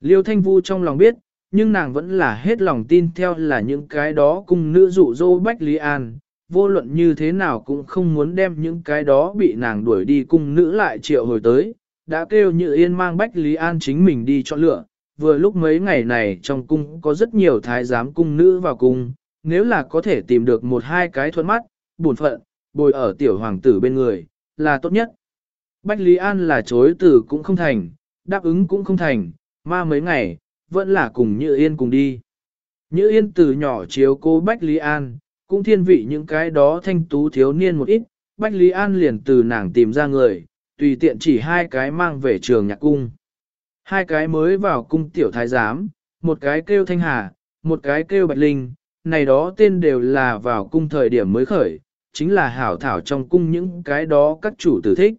Liêu Thanh Vu trong lòng biết, nhưng nàng vẫn là hết lòng tin theo là những cái đó cung nữ dụ dỗ Bách Lý An, vô luận như thế nào cũng không muốn đem những cái đó bị nàng đuổi đi cung nữ lại triệu hồi tới, đã kêu Như Yên mang Bách Lý An chính mình đi chọn lựa, vừa lúc mấy ngày này trong cung có rất nhiều thái giám cung nữ vào cung, nếu là có thể tìm được một hai cái thuận mắt, buồn phận, bồi ở tiểu hoàng tử bên người, là tốt nhất. Bách Lý An là chối từ cũng không thành, đáp ứng cũng không thành, ma mấy ngày, vẫn là cùng Như Yên cùng đi. Như Yên từ nhỏ chiếu cô Bách Lý An, cũng thiên vị những cái đó thanh tú thiếu niên một ít, Bách Lý An liền từ nàng tìm ra người, tùy tiện chỉ hai cái mang về trường nhạc cung. Hai cái mới vào cung tiểu thái giám, một cái kêu Thanh Hà, một cái kêu Bạch Linh, này đó tên đều là vào cung thời điểm mới khởi, chính là hảo thảo trong cung những cái đó các chủ tử thích.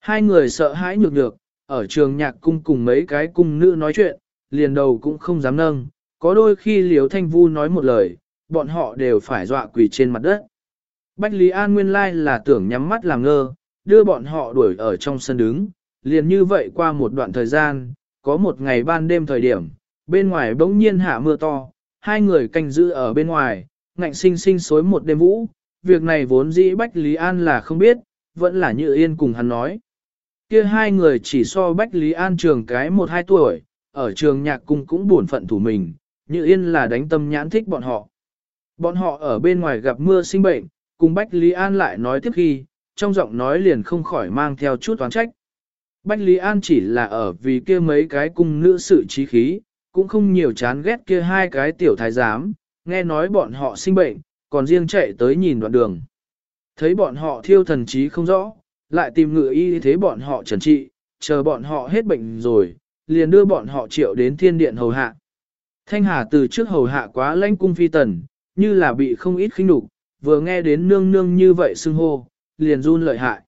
Hai người sợ hãi nhược nhược, ở trường nhạc cung cùng mấy cái cung nữ nói chuyện, liền đầu cũng không dám nâng, có đôi khi liếu thanh vu nói một lời, bọn họ đều phải dọa quỳ trên mặt đất. Bách Lý An nguyên lai là tưởng nhắm mắt làm ngơ, đưa bọn họ đuổi ở trong sân đứng, liền như vậy qua một đoạn thời gian, có một ngày ban đêm thời điểm, bên ngoài bỗng nhiên hạ mưa to, hai người canh giữ ở bên ngoài, ngạnh sinh sinh xối một đêm vũ, việc này vốn dĩ Bách Lý An là không biết, vẫn là như yên cùng hắn nói. Kia hai người chỉ so Bách Lý An trường cái một hai tuổi, ở trường nhạc cung cũng buồn phận thủ mình, như yên là đánh tâm nhãn thích bọn họ. Bọn họ ở bên ngoài gặp mưa sinh bệnh, cùng Bách Lý An lại nói tiếp khi, trong giọng nói liền không khỏi mang theo chút oán trách. Bách Lý An chỉ là ở vì kia mấy cái cung nữ sự trí khí, cũng không nhiều chán ghét kia hai cái tiểu thái giám, nghe nói bọn họ sinh bệnh, còn riêng chạy tới nhìn đoạn đường. Thấy bọn họ thiêu thần trí không rõ, lại tìm ngựa y thế bọn họ trần trị, chờ bọn họ hết bệnh rồi, liền đưa bọn họ triệu đến thiên điện hầu hạ. Thanh Hà từ trước hầu hạ quá lãnh cung phi tần, như là bị không ít khinh đục, vừa nghe đến nương nương như vậy xưng hô, liền run lợi hại.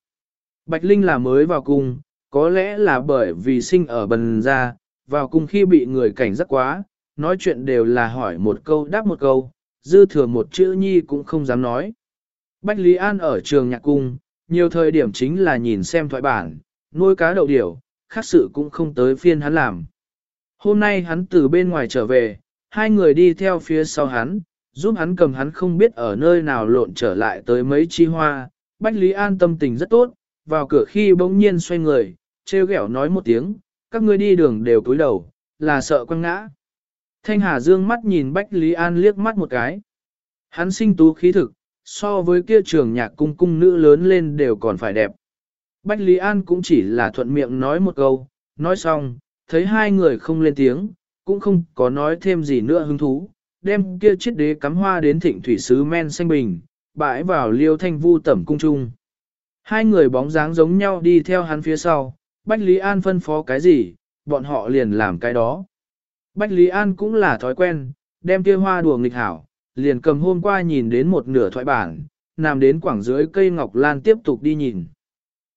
Bạch Linh là mới vào cung, có lẽ là bởi vì sinh ở bần ra, vào cung khi bị người cảnh giác quá, nói chuyện đều là hỏi một câu đáp một câu, dư thừa một chữ nhi cũng không dám nói. Bách Lý An ở trường nhạc cung, nhiều thời điểm chính là nhìn xem thoại bản, nuôi cá đậu điểu, khác sự cũng không tới phiên hắn làm. Hôm nay hắn từ bên ngoài trở về, hai người đi theo phía sau hắn, giúp hắn cầm hắn không biết ở nơi nào lộn trở lại tới mấy chi hoa. Bách Lý An tâm tình rất tốt, vào cửa khi bỗng nhiên xoay người, treo ghẹo nói một tiếng, các ngươi đi đường đều cúi đầu, là sợ quăng ngã. Thanh Hà dương mắt nhìn Bách Lý An liếc mắt một cái. Hắn sinh tú khí thực, so với kia trường nhạc cung cung nữ lớn lên đều còn phải đẹp. Bách Lý An cũng chỉ là thuận miệng nói một câu, nói xong, thấy hai người không lên tiếng, cũng không có nói thêm gì nữa hứng thú, đem kia chiếc đế cắm hoa đến thịnh thủy sứ men xanh bình, bãi vào liêu thanh vu tẩm cung trung. Hai người bóng dáng giống nhau đi theo hắn phía sau, Bách Lý An phân phó cái gì, bọn họ liền làm cái đó. Bách Lý An cũng là thói quen, đem kia hoa đùa nghịch hảo, liền cầm hôm qua nhìn đến một nửa thoại bản, nằm đến quảng dưới cây ngọc lan tiếp tục đi nhìn.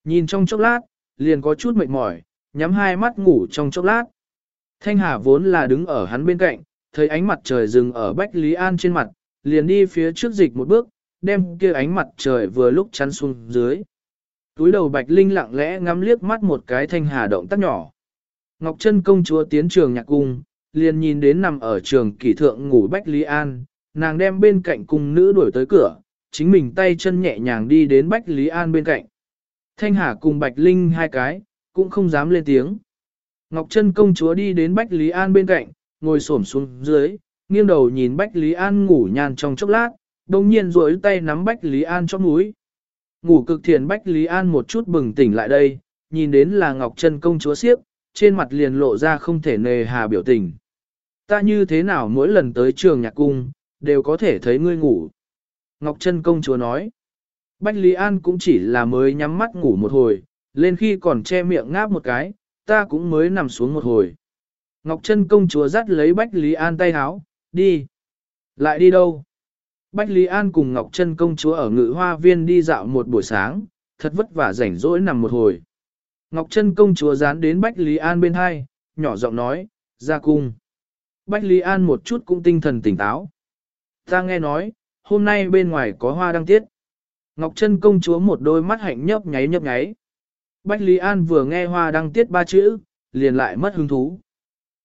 Nhìn trong chốc lát, liền có chút mệt mỏi, nhắm hai mắt ngủ trong chốc lát. Thanh Hà vốn là đứng ở hắn bên cạnh, thấy ánh mặt trời dừng ở Bách Lý An trên mặt, liền đi phía trước dịch một bước, đem kia ánh mặt trời vừa lúc chắn xuống dưới. Túi đầu Bạch Linh lặng lẽ ngắm liếc mắt một cái Thanh Hà động tác nhỏ. Ngọc Trân công chúa tiến trường nhạc cung, liền nhìn đến nằm ở trường kỷ thượng ngủ Bách Lý An, nàng đem bên cạnh cung nữ đuổi tới cửa, chính mình tay chân nhẹ nhàng đi đến Bách Lý An bên cạnh. Thanh Hà cùng Bạch Linh hai cái, cũng không dám lên tiếng. Ngọc Trân công chúa đi đến Bách Lý An bên cạnh, ngồi xổm xuống dưới, nghiêng đầu nhìn Bách Lý An ngủ nhàn trong chốc lát, đồng nhiên rối tay nắm Bách Lý An trong mũi. Ngủ cực thiền Bách Lý An một chút bừng tỉnh lại đây, nhìn đến là Ngọc Trân công chúa siếp, trên mặt liền lộ ra không thể nề hà biểu tình. Ta như thế nào mỗi lần tới trường nhạc cung, đều có thể thấy ngươi ngủ. Ngọc Trân công chúa nói. Bách Lý An cũng chỉ là mới nhắm mắt ngủ một hồi, lên khi còn che miệng ngáp một cái, ta cũng mới nằm xuống một hồi. Ngọc Trân công chúa dắt lấy Bách Lý An tay háo, đi. Lại đi đâu? Bách Lý An cùng Ngọc Trân công chúa ở ngự hoa viên đi dạo một buổi sáng, thật vất vả rảnh rỗi nằm một hồi. Ngọc Trân công chúa dán đến Bách Lý An bên hai, nhỏ giọng nói, ra cung. Bách Lý An một chút cũng tinh thần tỉnh táo. Ta nghe nói, hôm nay bên ngoài có hoa đăng tiết. Ngọc Trân công chúa một đôi mắt hạnh nhấp nháy nhấp nháy. Bách Lý An vừa nghe hoa đăng tiết ba chữ, liền lại mất hứng thú.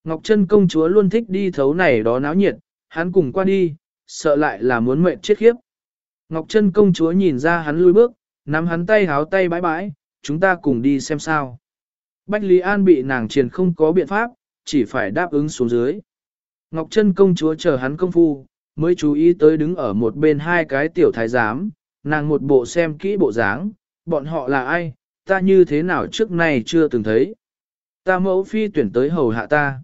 Ngọc Trân công chúa luôn thích đi thấu này đó náo nhiệt, hắn cùng qua đi, sợ lại là muốn mệnh chết khiếp. Ngọc Trân công chúa nhìn ra hắn lui bước, nắm hắn tay háo tay bãi bãi, chúng ta cùng đi xem sao. Bách Lý An bị nàng triền không có biện pháp, chỉ phải đáp ứng xuống dưới. Ngọc Trân công chúa chờ hắn công phu, mới chú ý tới đứng ở một bên hai cái tiểu thái giám, nàng một bộ xem kỹ bộ dáng, bọn họ là ai, ta như thế nào trước nay chưa từng thấy. Ta mẫu phi tuyển tới hầu hạ ta.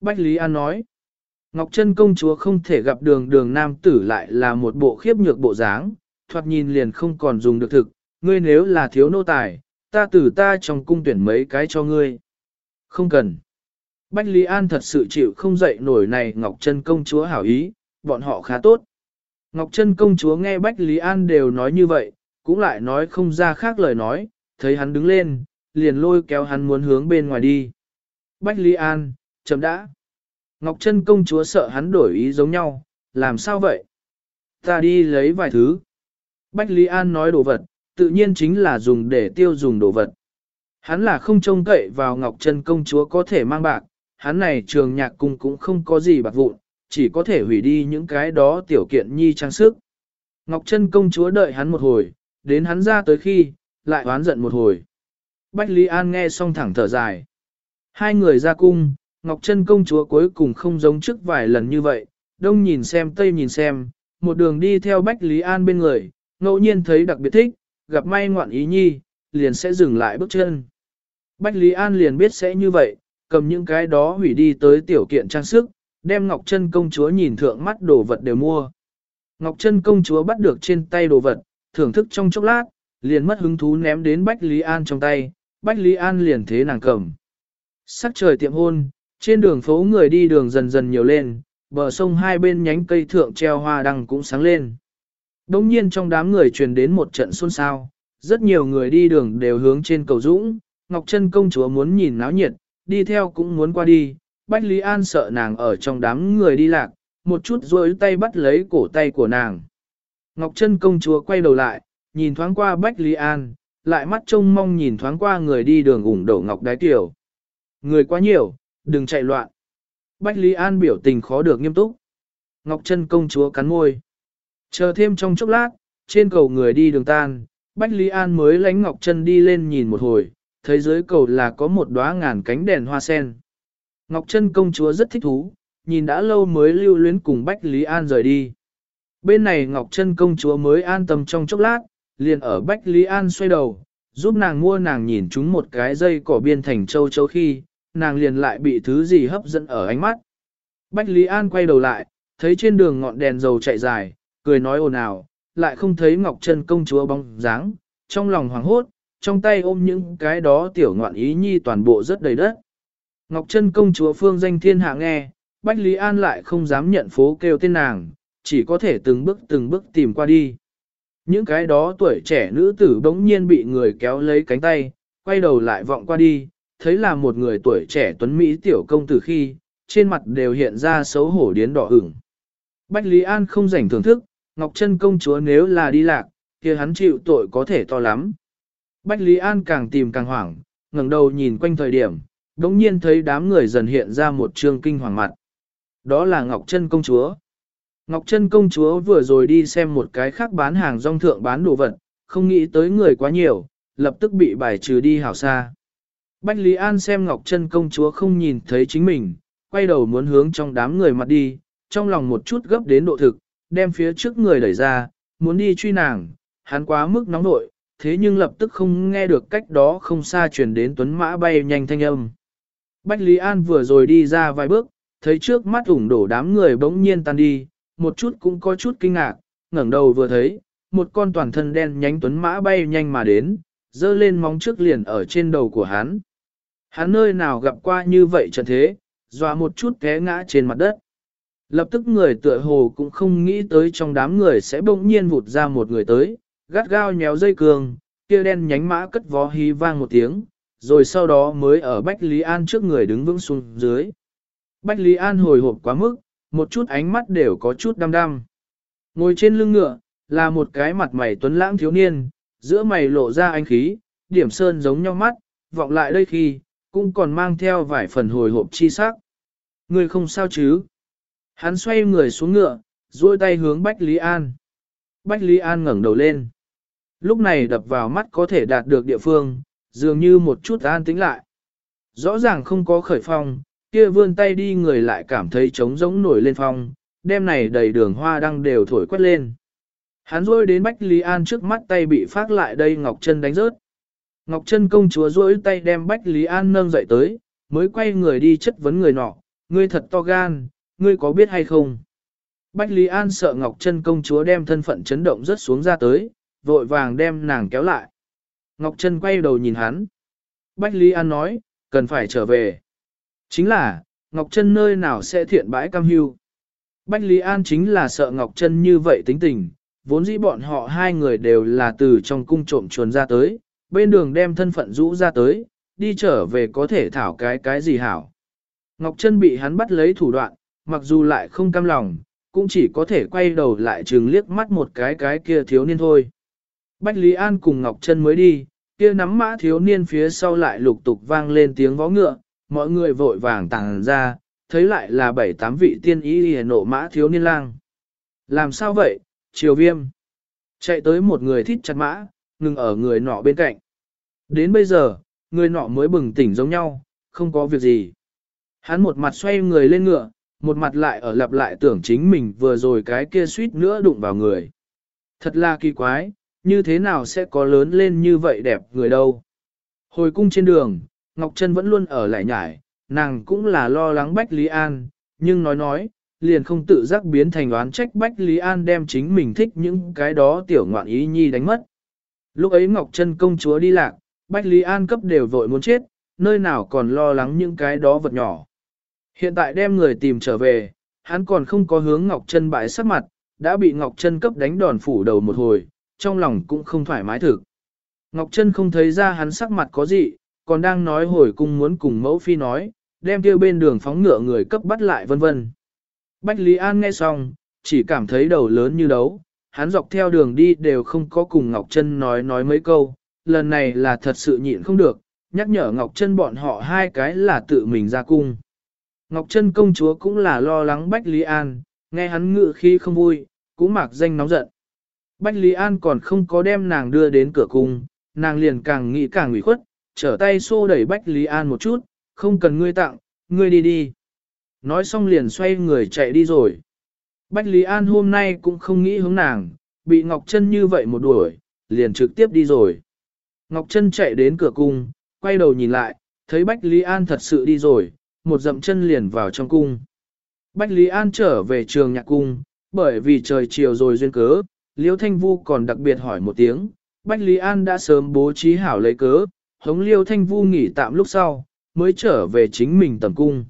Bách Lý An nói, Ngọc Trân công chúa không thể gặp đường đường nam tử lại là một bộ khiếp nhược bộ dáng, thoạt nhìn liền không còn dùng được thực, ngươi nếu là thiếu nô tài, ta tử ta trong cung tuyển mấy cái cho ngươi. Không cần. Bách Lý An thật sự chịu không dậy nổi này Ngọc Trân công chúa hảo ý, bọn họ khá tốt. Ngọc Trân công chúa nghe Bách Lý An đều nói như vậy, cũng lại nói không ra khác lời nói, thấy hắn đứng lên, liền lôi kéo hắn muốn hướng bên ngoài đi. Bách Lý An, chấm đã. Ngọc Trân công chúa sợ hắn đổi ý giống nhau, làm sao vậy? Ta đi lấy vài thứ. Bách Lý An nói đồ vật, tự nhiên chính là dùng để tiêu dùng đồ vật. Hắn là không trông cậy vào Ngọc Trân công chúa có thể mang bạc, hắn này trường nhạc cung cũng không có gì bạc vụn, chỉ có thể hủy đi những cái đó tiểu kiện nhi trang sức. Ngọc Trân công chúa đợi hắn một hồi, đến hắn ra tới khi, lại oán giận một hồi. Bách Lý An nghe xong thẳng thở dài. Hai người ra cung, Ngọc Trân công chúa cuối cùng không giống trước vài lần như vậy, đông nhìn xem tây nhìn xem, một đường đi theo Bách Lý An bên người, ngẫu nhiên thấy đặc biệt thích, gặp may ngoạn ý nhi, liền sẽ dừng lại bước chân. Bách Lý An liền biết sẽ như vậy, cầm những cái đó hủy đi tới tiểu kiện trang sức, đem Ngọc Trân công chúa nhìn thượng mắt đồ vật đều mua. Ngọc Trân công chúa bắt được trên tay đồ vật, thưởng thức trong chốc lát, liền mất hứng thú ném đến Bách Lý An trong tay, Bách Lý An liền thế nàng cầm. Sắc trời tiệm hôn, trên đường phố người đi đường dần dần nhiều lên, bờ sông hai bên nhánh cây thượng treo hoa đăng cũng sáng lên. Đông nhiên trong đám người truyền đến một trận xôn xao, rất nhiều người đi đường đều hướng trên cầu dũng, Ngọc Trân công chúa muốn nhìn náo nhiệt, đi theo cũng muốn qua đi, Bách Lý An sợ nàng ở trong đám người đi lạc, một chút rối tay bắt lấy cổ tay của nàng. Ngọc Trân công chúa quay đầu lại, nhìn thoáng qua Bách Lý An, lại mắt trông mong nhìn thoáng qua người đi đường ủng đổ Ngọc Đái Tiểu. Người quá nhiều, đừng chạy loạn. Bách Lý An biểu tình khó được nghiêm túc. Ngọc Trân công chúa cắn môi. Chờ thêm trong chốc lát, trên cầu người đi đường tan, Bách Lý An mới lánh Ngọc Trân đi lên nhìn một hồi, thấy dưới cầu là có một đóa ngàn cánh đèn hoa sen. Ngọc Trân công chúa rất thích thú, nhìn đã lâu mới lưu luyến cùng Bách Lý An rời đi. Bên này Ngọc Trân công chúa mới an tâm trong chốc lát, liền ở Bách Lý An xoay đầu, giúp nàng mua nàng nhìn chúng một cái dây cỏ biên thành châu châu khi, nàng liền lại bị thứ gì hấp dẫn ở ánh mắt. Bách Lý An quay đầu lại, thấy trên đường ngọn đèn dầu chạy dài, cười nói ồn ào, lại không thấy Ngọc Trân công chúa bóng dáng, trong lòng hoảng hốt, trong tay ôm những cái đó tiểu ngoạn ý nhi toàn bộ rất đầy đất. Ngọc Trân công chúa phương danh thiên hạ nghe, Bách Lý An lại không dám nhận phố kêu tên nàng, chỉ có thể từng bước từng bước tìm qua đi. Những cái đó tuổi trẻ nữ tử bỗng nhiên bị người kéo lấy cánh tay, quay đầu lại vọng qua đi, thấy là một người tuổi trẻ tuấn Mỹ tiểu công tử khi, trên mặt đều hiện ra xấu hổ điến đỏ ửng. Bách Lý An không rảnh thưởng thức, Ngọc Trân công chúa nếu là đi lạc, kia hắn chịu tội có thể to lắm. Bách Lý An càng tìm càng hoảng, ngẩng đầu nhìn quanh thời điểm, đống nhiên thấy đám người dần hiện ra một trương kinh hoàng mặt. Đó là Ngọc Trân công chúa. Ngọc Trân công chúa vừa rồi đi xem một cái khác bán hàng rong thượng bán đồ vật, không nghĩ tới người quá nhiều, lập tức bị bài trừ đi hảo xa. Bách Lý An xem Ngọc Trân công chúa không nhìn thấy chính mình, quay đầu muốn hướng trong đám người mặt đi, trong lòng một chút gấp đến độ thực, đem phía trước người đẩy ra, muốn đi truy nàng, hắn quá mức nóng nội, thế nhưng lập tức không nghe được cách đó không xa chuyển đến tuấn mã bay nhanh thanh âm. Bách Lý An vừa rồi đi ra vài bước, thấy trước mắt ủng đổ đám người bỗng nhiên tan đi, một chút cũng có chút kinh ngạc, ngẩng đầu vừa thấy, một con toàn thân đen nhánh tuấn mã bay nhanh mà đến, dơ lên móng trước liền ở trên đầu của hắn. Hắn nơi nào gặp qua như vậy trận thế, dọa một chút té ngã trên mặt đất. Lập tức người tựa hồ cũng không nghĩ tới trong đám người sẽ bỗng nhiên vụt ra một người tới, gắt gao nhéo dây cường, kia đen nhánh mã cất vó hí vang một tiếng, rồi sau đó mới ở Bách Lý An trước người đứng vững xuống dưới. Bách Lý An hồi hộp quá mức, một chút ánh mắt đều có chút đăm đăm. Ngồi trên lưng ngựa, là một cái mặt mày tuấn lãng thiếu niên, giữa mày lộ ra ánh khí, điểm sơn giống nhau mắt, vọng lại đây khi, cũng còn mang theo vài phần hồi hộp chi sắc. Người không sao chứ? Hắn xoay người xuống ngựa, duỗi tay hướng Bách Lý An. Bách Lý An ngẩng đầu lên. Lúc này đập vào mắt có thể đạt được địa phương, dường như một chút an tĩnh lại. Rõ ràng không có khởi phong, kia vươn tay đi người lại cảm thấy trống rỗng nổi lên phong, đêm này đầy đường hoa đăng đều thổi quét lên. Hắn rôi đến Bách Lý An trước mắt tay bị phát lại đây Ngọc Trân đánh rớt. Ngọc Trân công chúa rôi tay đem Bách Lý An nâng dậy tới, mới quay người đi chất vấn người nọ, ngươi thật to gan, ngươi có biết hay không? Bách Lý An sợ Ngọc Trân công chúa đem thân phận chấn động rất xuống ra tới, vội vàng đem nàng kéo lại. Ngọc Trân quay đầu nhìn hắn. Bách Lý An nói, cần phải trở về. Chính là, Ngọc Trân nơi nào sẽ thiện bãi cam hưu. Bách Lý An chính là sợ Ngọc Trân như vậy tính tình, vốn dĩ bọn họ hai người đều là từ trong cung trộm chuồn ra tới, bên đường đem thân phận rũ ra tới, đi trở về có thể thảo cái cái gì hảo. Ngọc Trân bị hắn bắt lấy thủ đoạn, mặc dù lại không cam lòng, cũng chỉ có thể quay đầu lại trừng liếc mắt một cái cái kia thiếu niên thôi. Bách Lý An cùng Ngọc Trân mới đi, kia nắm mã thiếu niên phía sau lại lục tục vang lên tiếng vó ngựa, mọi người vội vàng tàng ra, thấy lại là bảy tám vị tiên ý hề nộ mã thiếu niên lang. Làm sao vậy, triều viêm? Chạy tới một người thít chặt mã, ngừng ở người nọ bên cạnh. Đến bây giờ, người nọ mới bừng tỉnh giống nhau, không có việc gì. Hắn một mặt xoay người lên ngựa, một mặt lại ở lặp lại tưởng chính mình vừa rồi cái kia suýt nữa đụng vào người. Thật là kỳ quái, như thế nào sẽ có lớn lên như vậy đẹp người đâu. Hồi cung trên đường, Ngọc Trân vẫn luôn ở lại nhải, nàng cũng là lo lắng Bách Lý An, nhưng nói nói, liền không tự giác biến thành oán trách Bách Lý An đem chính mình thích những cái đó tiểu ngoạn ý nhi đánh mất. Lúc ấy Ngọc Trân công chúa đi lạc, Bách Lý An cấp đều vội muốn chết, nơi nào còn lo lắng những cái đó vật nhỏ. Hiện tại đem người tìm trở về, hắn còn không có hướng Ngọc Trân bại sắc mặt, đã bị Ngọc Trân cấp đánh đòn phủ đầu một hồi, trong lòng cũng không thoải mái thực. Ngọc Trân không thấy ra hắn sắc mặt có gì, còn đang nói hồi cung muốn cùng mẫu phi nói, đem kêu bên đường phóng ngựa người cấp bắt lại vân vân. Bách Lý An nghe xong, chỉ cảm thấy đầu lớn như đấu, hắn dọc theo đường đi đều không có cùng Ngọc Trân nói nói mấy câu, lần này là thật sự nhịn không được, nhắc nhở Ngọc Trân bọn họ hai cái là tự mình ra cung. Ngọc Trân công chúa cũng là lo lắng Bách Lý An, Nghe hắn ngự khi không vui, cũng mặc danh nóng giận. Bách Lý An còn không có đem nàng đưa đến cửa cung, nàng liền càng nghĩ càng ủy khuất, trở tay xô đẩy Bách Lý An một chút, không cần ngươi tặng, ngươi đi đi. Nói xong liền xoay người chạy đi rồi. Bách Lý An hôm nay cũng không nghĩ hướng nàng, bị Ngọc Trân như vậy một đuổi, liền trực tiếp đi rồi. Ngọc Trân chạy đến cửa cung, quay đầu nhìn lại, thấy Bách Lý An thật sự đi rồi, một dậm chân liền vào trong cung. Bách Lý An trở về trường nhạc cung, bởi vì trời chiều rồi duyên cớ, Liễu Thanh Vu còn đặc biệt hỏi một tiếng, Bách Lý An đã sớm bố trí hảo lấy cớ, hống Liêu Thanh Vu nghỉ tạm lúc sau, mới trở về chính mình tầm cung.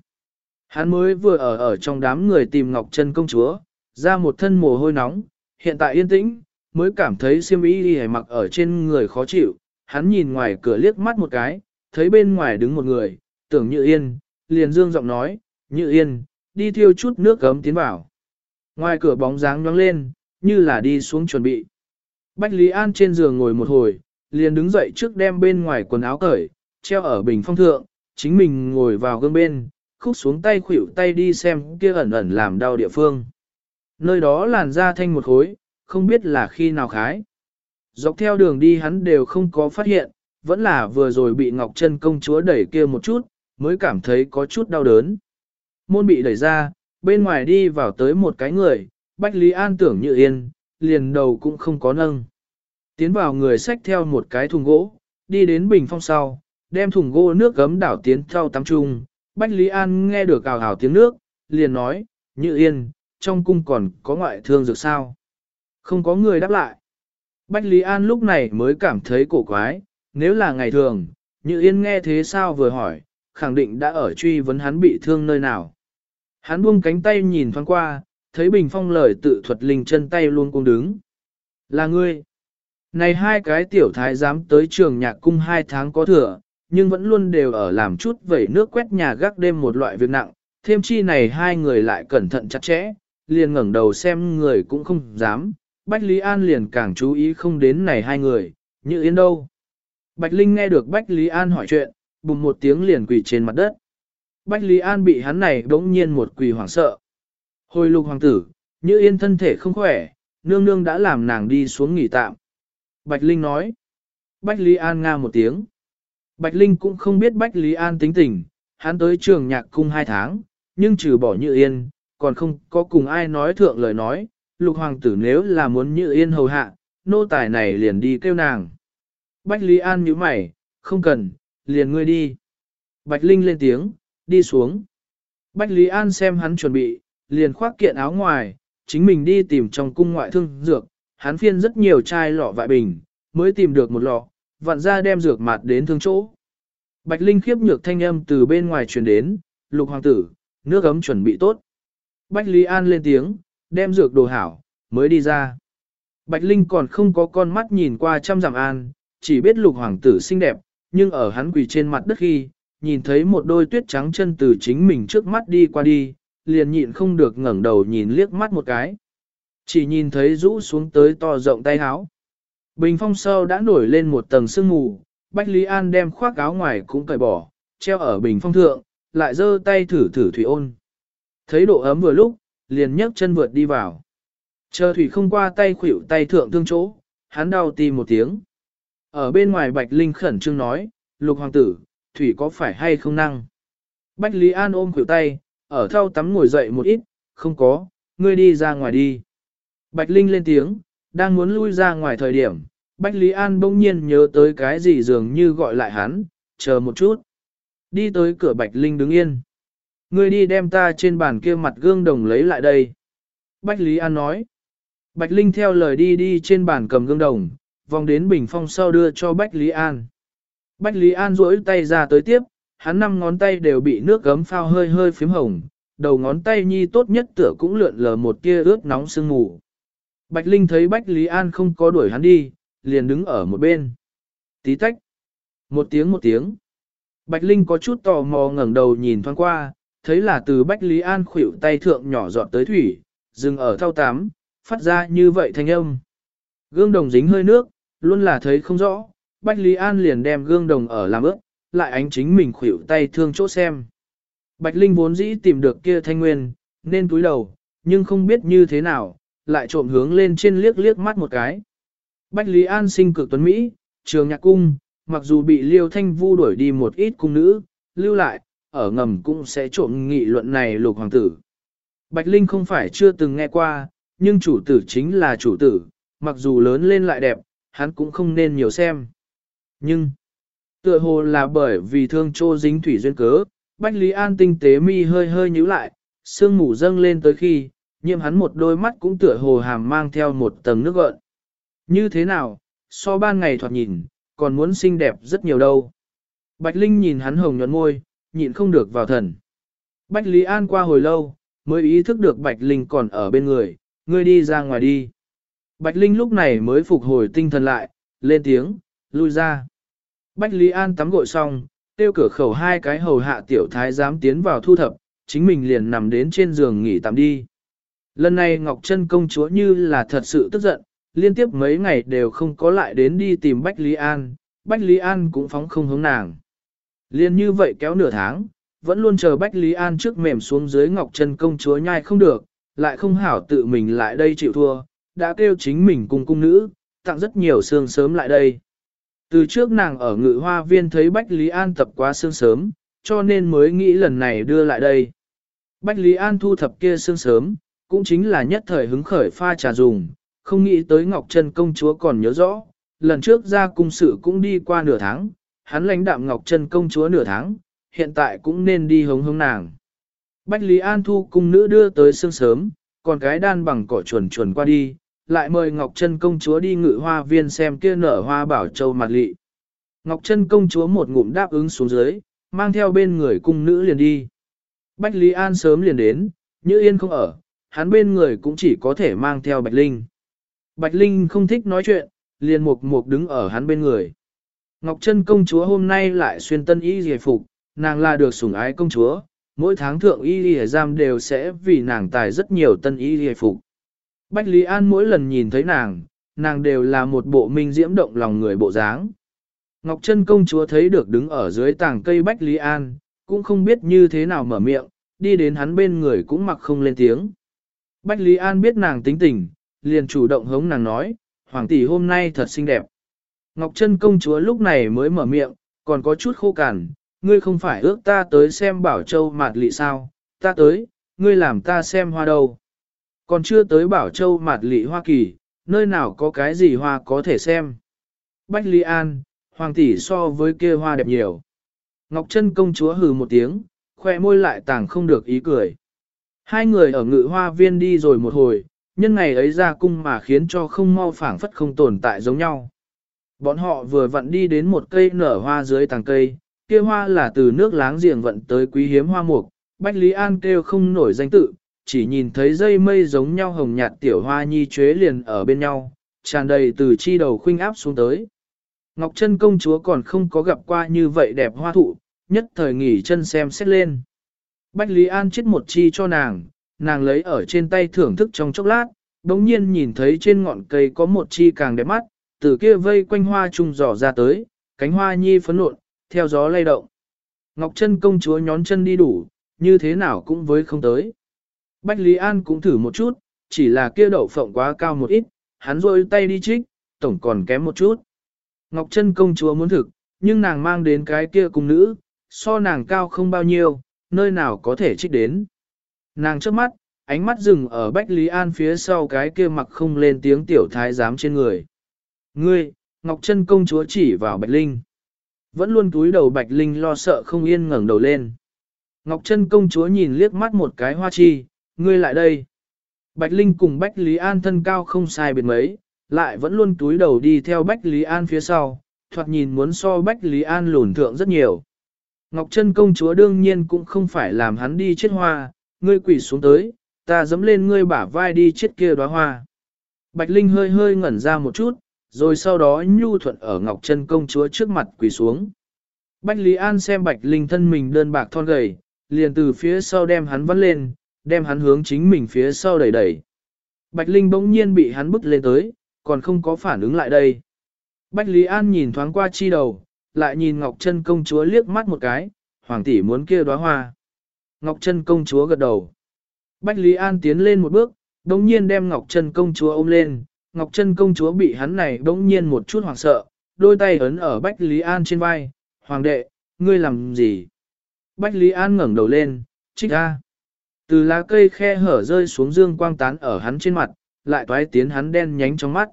Hắn mới vừa ở ở trong đám người tìm Ngọc Trân công chúa, ra một thân mồ hôi nóng, hiện tại yên tĩnh, mới cảm thấy xiêm y đi mặc ở trên người khó chịu, hắn nhìn ngoài cửa liếc mắt một cái, thấy bên ngoài đứng một người, tưởng Như Yên, liền dương giọng nói, Như Yên, đi thiêu chút nước gấm tiến vào. Ngoài cửa bóng dáng nhoáng lên, như là đi xuống chuẩn bị. Bách Lý An trên giường ngồi một hồi, liền đứng dậy trước đem bên ngoài quần áo cởi, treo ở bình phong thượng, chính mình ngồi vào gương bên, khúc xuống tay khuỷu tay đi xem kia ẩn ẩn làm đau địa phương. Nơi đó làn da thanh một khối, không biết là khi nào khái. Dọc theo đường đi hắn đều không có phát hiện, vẫn là vừa rồi bị Ngọc Trân công chúa đẩy kia một chút, mới cảm thấy có chút đau đớn. Môn bị đẩy ra, bên ngoài đi vào tới một cái người, Bách Lý An tưởng như yên, liền đầu cũng không có nâng. Tiến vào người xách theo một cái thùng gỗ, đi đến bình phong sau, đem thùng gỗ nước gấm đảo tiến theo tắm trung. Bách Lý An nghe được ào ào tiếng nước, liền nói, như yên, trong cung còn có ngoại thương dược sao. Không có người đáp lại. Bách Lý An lúc này mới cảm thấy cổ quái, nếu là ngày thường, như yên nghe thế sao vừa hỏi, khẳng định đã ở truy vấn hắn bị thương nơi nào. Hắn buông cánh tay nhìn thoáng qua, thấy Bình Phong lời tự thuật linh chân tay luôn cung đứng. Là ngươi. Này hai cái tiểu thái dám tới trường nhạc cung hai tháng có thừa, nhưng vẫn luôn đều ở làm chút vẩy nước quét nhà gác đêm một loại việc nặng, thêm chi này hai người lại cẩn thận chặt chẽ, liền ngẩng đầu xem người cũng không dám, Bách Lý An liền càng chú ý không đến này hai người, như yên đâu. Bạch Linh nghe được Bách Lý An hỏi chuyện, bùng một tiếng liền quỳ trên mặt đất. Bách Lý An bị hắn này đống nhiên một quỳ hoảng sợ. Hồi lục hoàng tử, như yên thân thể không khỏe, nương nương đã làm nàng đi xuống nghỉ tạm. Bạch Linh nói. Bách Lý An nga một tiếng. Bạch Linh cũng không biết Bách Lý An tính tình, hắn tới trường nhạc cung hai tháng, nhưng trừ bỏ như yên, còn không có cùng ai nói thượng lời nói, lục hoàng tử nếu là muốn như yên hầu hạ, nô tài này liền đi kêu nàng. Bách Lý An nhíu mày, không cần, liền ngươi đi. Bạch Linh lên tiếng, đi xuống. Bách Lý An xem hắn chuẩn bị, liền khoác kiện áo ngoài, chính mình đi tìm trong cung ngoại thương dược, hắn phiên rất nhiều chai lọ vại bình, mới tìm được một lọ, vặn ra đem dược mặt đến thương chỗ. Bạch Linh khiếp nhược thanh âm từ bên ngoài truyền đến, lục hoàng tử, nước ấm chuẩn bị tốt. Bách Lý An lên tiếng, đem dược đồ hảo, mới đi ra. Bạch Linh còn không có con mắt nhìn qua trăm dặm an, chỉ biết lục hoàng tử xinh đẹp, nhưng ở hắn quỳ trên mặt đất khi, nhìn thấy một đôi tuyết trắng chân từ chính mình trước mắt đi qua đi, liền nhịn không được ngẩng đầu nhìn liếc mắt một cái. Chỉ nhìn thấy rũ xuống tới to rộng tay áo. Bình phong sâu đã nổi lên một tầng sương mù, Bách Lý An đem khoác áo ngoài cũng cởi bỏ, treo ở bình phong thượng, lại giơ tay thử thử thủy ôn. Thấy độ ấm vừa lúc, liền nhấc chân vượt đi vào. Chờ thủy không qua tay khuỷu tay thượng thương chỗ, hắn đau tim một tiếng. Ở bên ngoài Bạch Linh khẩn trương nói, lục hoàng tử, thủy có phải hay không năng? Bách Lý An ôm khuỷu tay, ở thau tắm ngồi dậy một ít, không có, ngươi đi ra ngoài đi. Bạch Linh lên tiếng, đang muốn lui ra ngoài thời điểm, Bách Lý An bỗng nhiên nhớ tới cái gì dường như gọi lại hắn, chờ một chút. Đi tới cửa Bạch Linh đứng yên. Ngươi đi đem ta trên bàn kia mặt gương đồng lấy lại đây. Bách Lý An nói. Bạch Linh theo lời đi đi trên bàn cầm gương đồng, vòng đến bình phong sau đưa cho Bách Lý An. Bách Lý An duỗi tay ra tới tiếp, hắn năm ngón tay đều bị nước gấm phao hơi hơi phím hồng, đầu ngón tay nhi tốt nhất tựa cũng lượn lờ một tia ướt nóng sương mù. Bạch Linh thấy Bách Lý An không có đuổi hắn đi, liền đứng ở một bên. Tí tách. Một tiếng một tiếng. Bạch Linh có chút tò mò ngẩng đầu nhìn thoáng qua, thấy là từ Bách Lý An khuỷu tay thượng nhỏ giọt tới thủy, dừng ở thau tám, phát ra như vậy thanh âm. Gương đồng dính hơi nước, luôn là thấy không rõ, Bách Lý An liền đem gương đồng ở làm ướt, lại ánh chính mình khuỷu tay thương chỗ xem. Bạch Linh vốn dĩ tìm được kia thanh nguyên, nên túi đầu, nhưng không biết như thế nào, lại trộm hướng lên trên liếc liếc mắt một cái. Bách Lý An sinh cực tuấn Mỹ, trường nhạc cung, mặc dù bị Liêu Thanh Vu đuổi đi một ít cung nữ, lưu lại, ở ngầm cũng sẽ trộm nghị luận này lục hoàng tử. Bạch Linh không phải chưa từng nghe qua, nhưng chủ tử chính là chủ tử, mặc dù lớn lên lại đẹp, hắn cũng không nên nhiều xem. Nhưng, tựa hồ là bởi vì thương trô dính thủy duyên cớ, Bách Lý An tinh tế mi hơi hơi nhíu lại, sương mù dâng lên tới khi, nhiệm hắn một đôi mắt cũng tựa hồ hàm mang theo một tầng nước gợn. Như thế nào, so ban ngày thoạt nhìn, còn muốn xinh đẹp rất nhiều đâu. Bạch Linh nhìn hắn hồng nhuận môi, nhịn không được vào thần. Bạch Lý An qua hồi lâu, mới ý thức được Bạch Linh còn ở bên người, ngươi đi ra ngoài đi. Bạch Linh lúc này mới phục hồi tinh thần lại, lên tiếng, lui ra. Bách Lý An tắm gội xong, tiêu cửa khẩu hai cái hầu hạ tiểu thái dám tiến vào thu thập, chính mình liền nằm đến trên giường nghỉ tạm đi. Lần này Ngọc Trân công chúa như là thật sự tức giận, liên tiếp mấy ngày đều không có lại đến đi tìm Bách Lý An, Bách Lý An cũng phóng không hướng nàng. Liên như vậy kéo nửa tháng, vẫn luôn chờ Bách Lý An trước mềm xuống dưới Ngọc Trân công chúa nhai không được, lại không hảo tự mình lại đây chịu thua, đã kêu chính mình cùng cung nữ, tặng rất nhiều xương sớm lại đây. Từ trước nàng ở ngự hoa viên thấy Bách Lý An tập quá xương sớm, cho nên mới nghĩ lần này đưa lại đây. Bách Lý An thu thập kia xương sớm, cũng chính là nhất thời hứng khởi pha trà dùng, không nghĩ tới Ngọc Trân công chúa còn nhớ rõ, lần trước ra cung sự cũng đi qua nửa tháng, hắn lãnh đạm Ngọc Trân công chúa nửa tháng, hiện tại cũng nên đi hống hống nàng. Bách Lý An thu cung nữ đưa tới sương sớm, còn cái đan bằng cỏ chuồn chuồn qua đi, lại mời Ngọc Trân công chúa đi ngự hoa viên xem kia nở hoa bảo châu mặt lị. Ngọc Trân công chúa một ngụm đáp ứng xuống dưới, mang theo bên người cung nữ liền đi. Bách Lý An sớm liền đến, như yên không ở, hắn bên người cũng chỉ có thể mang theo Bạch Linh. Bạch Linh không thích nói chuyện, liền mục mục đứng ở hắn bên người. Ngọc Trân công chúa hôm nay lại xuyên tân y giải phục, nàng là được sủng ái công chúa, mỗi tháng thượng y giải giam đều sẽ vì nàng tài rất nhiều tân y giải phục. Bách Lý An mỗi lần nhìn thấy nàng, nàng đều là một bộ minh diễm động lòng người bộ dáng. Ngọc Trân công chúa thấy được đứng ở dưới tảng cây Bách Lý An, cũng không biết như thế nào mở miệng, đi đến hắn bên người cũng mặc không lên tiếng. Bách Lý An biết nàng tính tình, liền chủ động hống nàng nói, Hoàng tỷ hôm nay thật xinh đẹp. Ngọc Trân công chúa lúc này mới mở miệng, còn có chút khô cằn, ngươi không phải ước ta tới xem Bảo Châu mạt lị sao, ta tới, ngươi làm ta xem hoa đâu. Còn chưa tới Bảo Châu mạt lị Hoa Kỳ, nơi nào có cái gì hoa có thể xem. Bách Lý An, Hoàng tỷ so với kia hoa đẹp nhiều. Ngọc Trân công chúa hừ một tiếng, khoe môi lại tàng không được ý cười. Hai người ở ngự hoa viên đi rồi một hồi, nhân ngày ấy ra cung mà khiến cho không mau phảng phất không tồn tại giống nhau. Bọn họ vừa vặn đi đến một cây nở hoa dưới tàng cây, kia hoa là từ nước láng giềng vận tới quý hiếm hoa mục, Bách Lý An kêu không nổi danh tự, chỉ nhìn thấy dây mây giống nhau hồng nhạt tiểu hoa nhi chuế liền ở bên nhau, tràn đầy từ chi đầu khuynh áp xuống tới. Ngọc Trân công chúa còn không có gặp qua như vậy đẹp hoa thụ, nhất thời nghỉ chân xem xét lên. Bách Lý An chết một chi cho nàng, nàng lấy ở trên tay thưởng thức trong chốc lát, đống nhiên nhìn thấy trên ngọn cây có một chi càng đẹp mắt, từ kia vây quanh hoa trung dò ra tới, cánh hoa nhi phấn nộn, theo gió lay động. Ngọc chân công chúa nhón chân đi đủ, như thế nào cũng với không tới. Bách Lý An cũng thử một chút, chỉ là kia đậu phộng quá cao một ít, hắn rôi tay đi trích, tổng còn kém một chút. Ngọc Trân công chúa muốn thực, nhưng nàng mang đến cái kia cùng nữ, so nàng cao không bao nhiêu, nơi nào có thể trích đến. Nàng trước mắt, ánh mắt dừng ở Bách Lý An phía sau cái kia mặc không lên tiếng tiểu thái giám trên người. Ngươi, Ngọc Trân công chúa chỉ vào Bạch Linh. Vẫn luôn túi đầu Bạch Linh lo sợ không yên ngẩng đầu lên. Ngọc Trân công chúa nhìn liếc mắt một cái hoa chi, ngươi lại đây. Bạch Linh cùng Bách Lý An thân cao không sai biệt mấy, lại vẫn luôn túi đầu đi theo Bách Lý An phía sau, thoạt nhìn muốn so Bách Lý An lùn thượng rất nhiều. Ngọc Trân công chúa đương nhiên cũng không phải làm hắn đi chết hoa, ngươi quỷ xuống tới, ta dẫm lên ngươi bả vai đi chết kia đóa hoa. Bạch Linh hơi hơi ngẩn ra một chút, rồi sau đó nhu thuận ở Ngọc Trân công chúa trước mặt quỳ xuống. Bách Lý An xem Bạch Linh thân mình đơn bạc thon gầy, liền từ phía sau đem hắn vắt lên, đem hắn hướng chính mình phía sau đẩy đẩy. Bạch Linh bỗng nhiên bị hắn bức lên tới, còn không có phản ứng lại đây. Bạch Lý An nhìn thoáng qua chi đầu, lại nhìn Ngọc Trân công chúa liếc mắt một cái, hoàng tỷ muốn kia đóa hoa. Ngọc Trân công chúa gật đầu. Bách Lý An tiến lên một bước, đồng nhiên đem Ngọc Trân công chúa ôm lên, Ngọc Trân công chúa bị hắn này đồng nhiên một chút hoảng sợ, đôi tay ấn ở Bách Lý An trên vai, Hoàng đệ, ngươi làm gì? Bách Lý An ngẩng đầu lên, trích ra. Từ lá cây khe hở rơi xuống dương quang tán ở hắn trên mặt, lại toái tiến hắn đen nhánh trong mắt.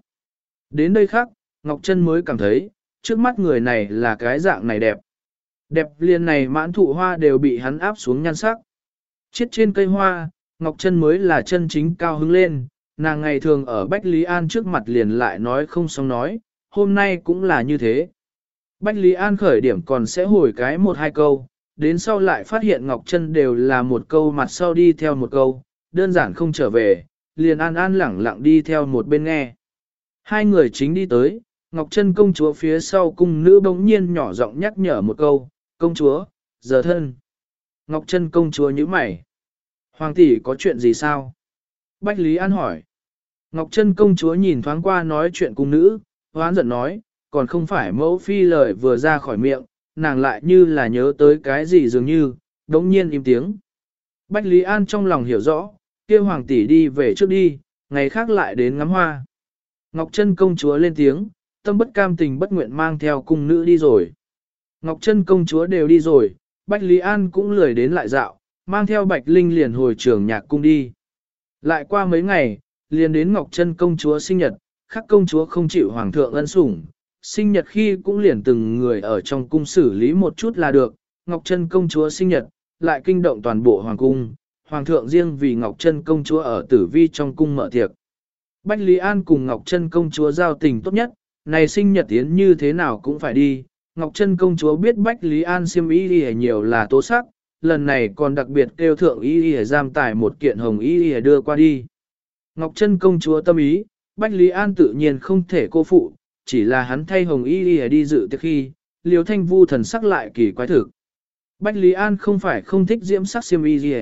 Đến đây khác, Ngọc Trân mới cảm thấy, trước mắt người này là cái dạng này đẹp. Đẹp liền này mãn thụ hoa đều bị hắn áp xuống nhan sắc. Chết trên cây hoa, Ngọc Trân mới là chân chính cao hứng lên, nàng ngày thường ở Bách Lý An trước mặt liền lại nói không xong nói, hôm nay cũng là như thế. Bách Lý An khởi điểm còn sẽ hồi cái một hai câu, đến sau lại phát hiện Ngọc Trân đều là một câu mặt sau đi theo một câu, đơn giản không trở về, liền an an lẳng lặng đi theo một bên nghe. Hai người chính đi tới, Ngọc Trân công chúa phía sau cung nữ bỗng nhiên nhỏ giọng nhắc nhở một câu, công chúa, giờ thân. Ngọc Trân công chúa nhíu mày. Hoàng tỷ có chuyện gì sao? Bách Lý An hỏi. Ngọc Trân công chúa nhìn thoáng qua nói chuyện cung nữ, hoán giận nói, còn không phải mẫu phi lời vừa ra khỏi miệng, nàng lại như là nhớ tới cái gì dường như, đống nhiên im tiếng. Bách Lý An trong lòng hiểu rõ, kia hoàng tỷ đi về trước đi, ngày khác lại đến ngắm hoa. Ngọc Trân công chúa lên tiếng, tâm bất cam tình bất nguyện mang theo cung nữ đi rồi. Ngọc Trân công chúa đều đi rồi, Bách Lý An cũng lười đến lại dạo, mang theo Bạch Linh liền hồi trường nhạc cung đi. Lại qua mấy ngày, liền đến Ngọc Trân công chúa sinh nhật, khắc công chúa không chịu hoàng thượng ân sủng, sinh nhật khi cũng liền từng người ở trong cung xử lý một chút là được, Ngọc Trân công chúa sinh nhật, lại kinh động toàn bộ hoàng cung, hoàng thượng riêng vì Ngọc Trân công chúa ở tử vi trong cung mở tiệc. Bách Lý An cùng Ngọc Trân công chúa giao tình tốt nhất, này sinh nhật tiến như thế nào cũng phải đi. Ngọc Trân công chúa biết Bách Lý An siêm ý đi nhiều là tố sắc, lần này còn đặc biệt kêu thượng ý đi giam tải một kiện hồng ý đi đưa qua đi. Ngọc Trân công chúa tâm ý, Bách Lý An tự nhiên không thể cô phụ, chỉ là hắn thay hồng y Y đi dự tiệc khi, Liêu thanh vu thần sắc lại kỳ quái thực. Bách Lý An không phải không thích diễm sắc xiêm y gì,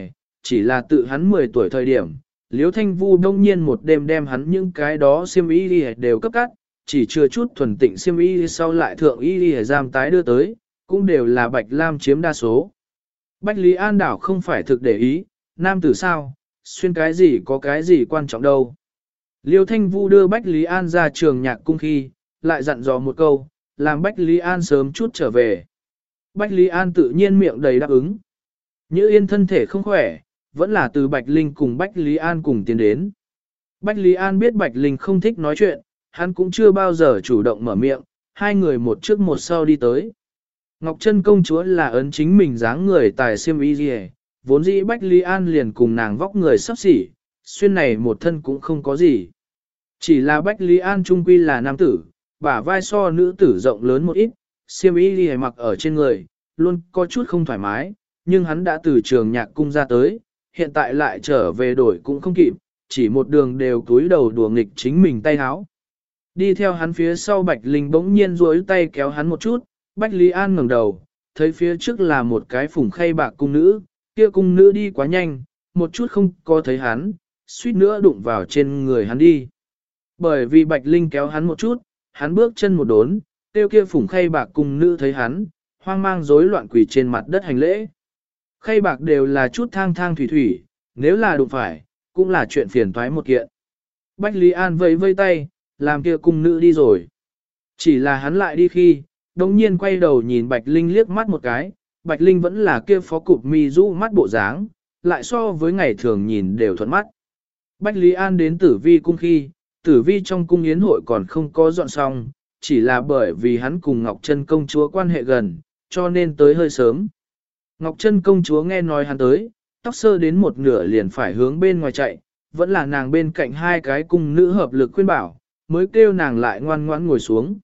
chỉ là tự hắn 10 tuổi thời điểm, Liêu thanh vu đông nhiên một đêm đem hắn những cái đó xiêm y gì đều cấp cắt, chỉ chưa chút thuần tịnh xiêm y sau lại thượng y gì giam tái đưa tới, cũng đều là bạch lam chiếm đa số. Bách Lý An đảo không phải thực để ý, nam tử sao, xuyên cái gì có cái gì quan trọng đâu. Liêu Thanh Vu đưa Bách Lý An ra trường nhạc cung khi, lại dặn dò một câu, làm Bách Lý An sớm chút trở về. Bách Lý An tự nhiên miệng đầy đáp ứng. Như yên thân thể không khỏe, vẫn là từ Bạch Linh cùng Bách Lý An cùng tiến đến. Bách Lý An biết Bạch Linh không thích nói chuyện, hắn cũng chưa bao giờ chủ động mở miệng, hai người một trước một sau đi tới. Ngọc Trân công chúa là ấn chính mình dáng người tài siêm y gì vốn dĩ Bách Lý An liền cùng nàng vóc người sắp xỉ, xuyên này một thân cũng không có gì. Chỉ là Bách Lý An trung quy là nam tử, bả vai so nữ tử rộng lớn một ít, siêm y ghi mặc ở trên người, luôn có chút không thoải mái, nhưng hắn đã từ trường nhạc cung ra tới, hiện tại lại trở về đổi cũng không kịp, chỉ một đường đều túi đầu đùa nghịch chính mình tay háo. Đi theo hắn phía sau Bạch Linh bỗng nhiên duỗi tay kéo hắn một chút, bạch Lý An ngẩng đầu, thấy phía trước là một cái phủng khay bạc cung nữ, kia cung nữ đi quá nhanh, một chút không có thấy hắn, suýt nữa đụng vào trên người hắn đi. Bởi vì Bạch Linh kéo hắn một chút, hắn bước chân một đốn, tiêu kia phủng khay bạc cùng nữ thấy hắn, hoang mang rối loạn quỳ trên mặt đất hành lễ. Khay bạc đều là chút thang thang thủy thủy, nếu là đụng phải, cũng là chuyện phiền toái một kiện. Bách Lý An vẫy vây tay, làm kia cung nữ đi rồi. Chỉ là hắn lại đi khi, đồng nhiên quay đầu nhìn Bạch Linh liếc mắt một cái, Bạch Linh vẫn là kia phó cụp mi rũ mắt bộ dáng, lại so với ngày thường nhìn đều thuận mắt. Bách Lý An đến tử vi cung khi, tử vi trong cung yến hội còn không có dọn xong, chỉ là bởi vì hắn cùng Ngọc Trân công chúa quan hệ gần, cho nên tới hơi sớm. Ngọc Trân công chúa nghe nói hắn tới, tóc sơ đến một nửa liền phải hướng bên ngoài chạy, vẫn là nàng bên cạnh hai cái cung nữ hợp lực khuyên bảo, mới kêu nàng lại ngoan ngoãn ngồi xuống.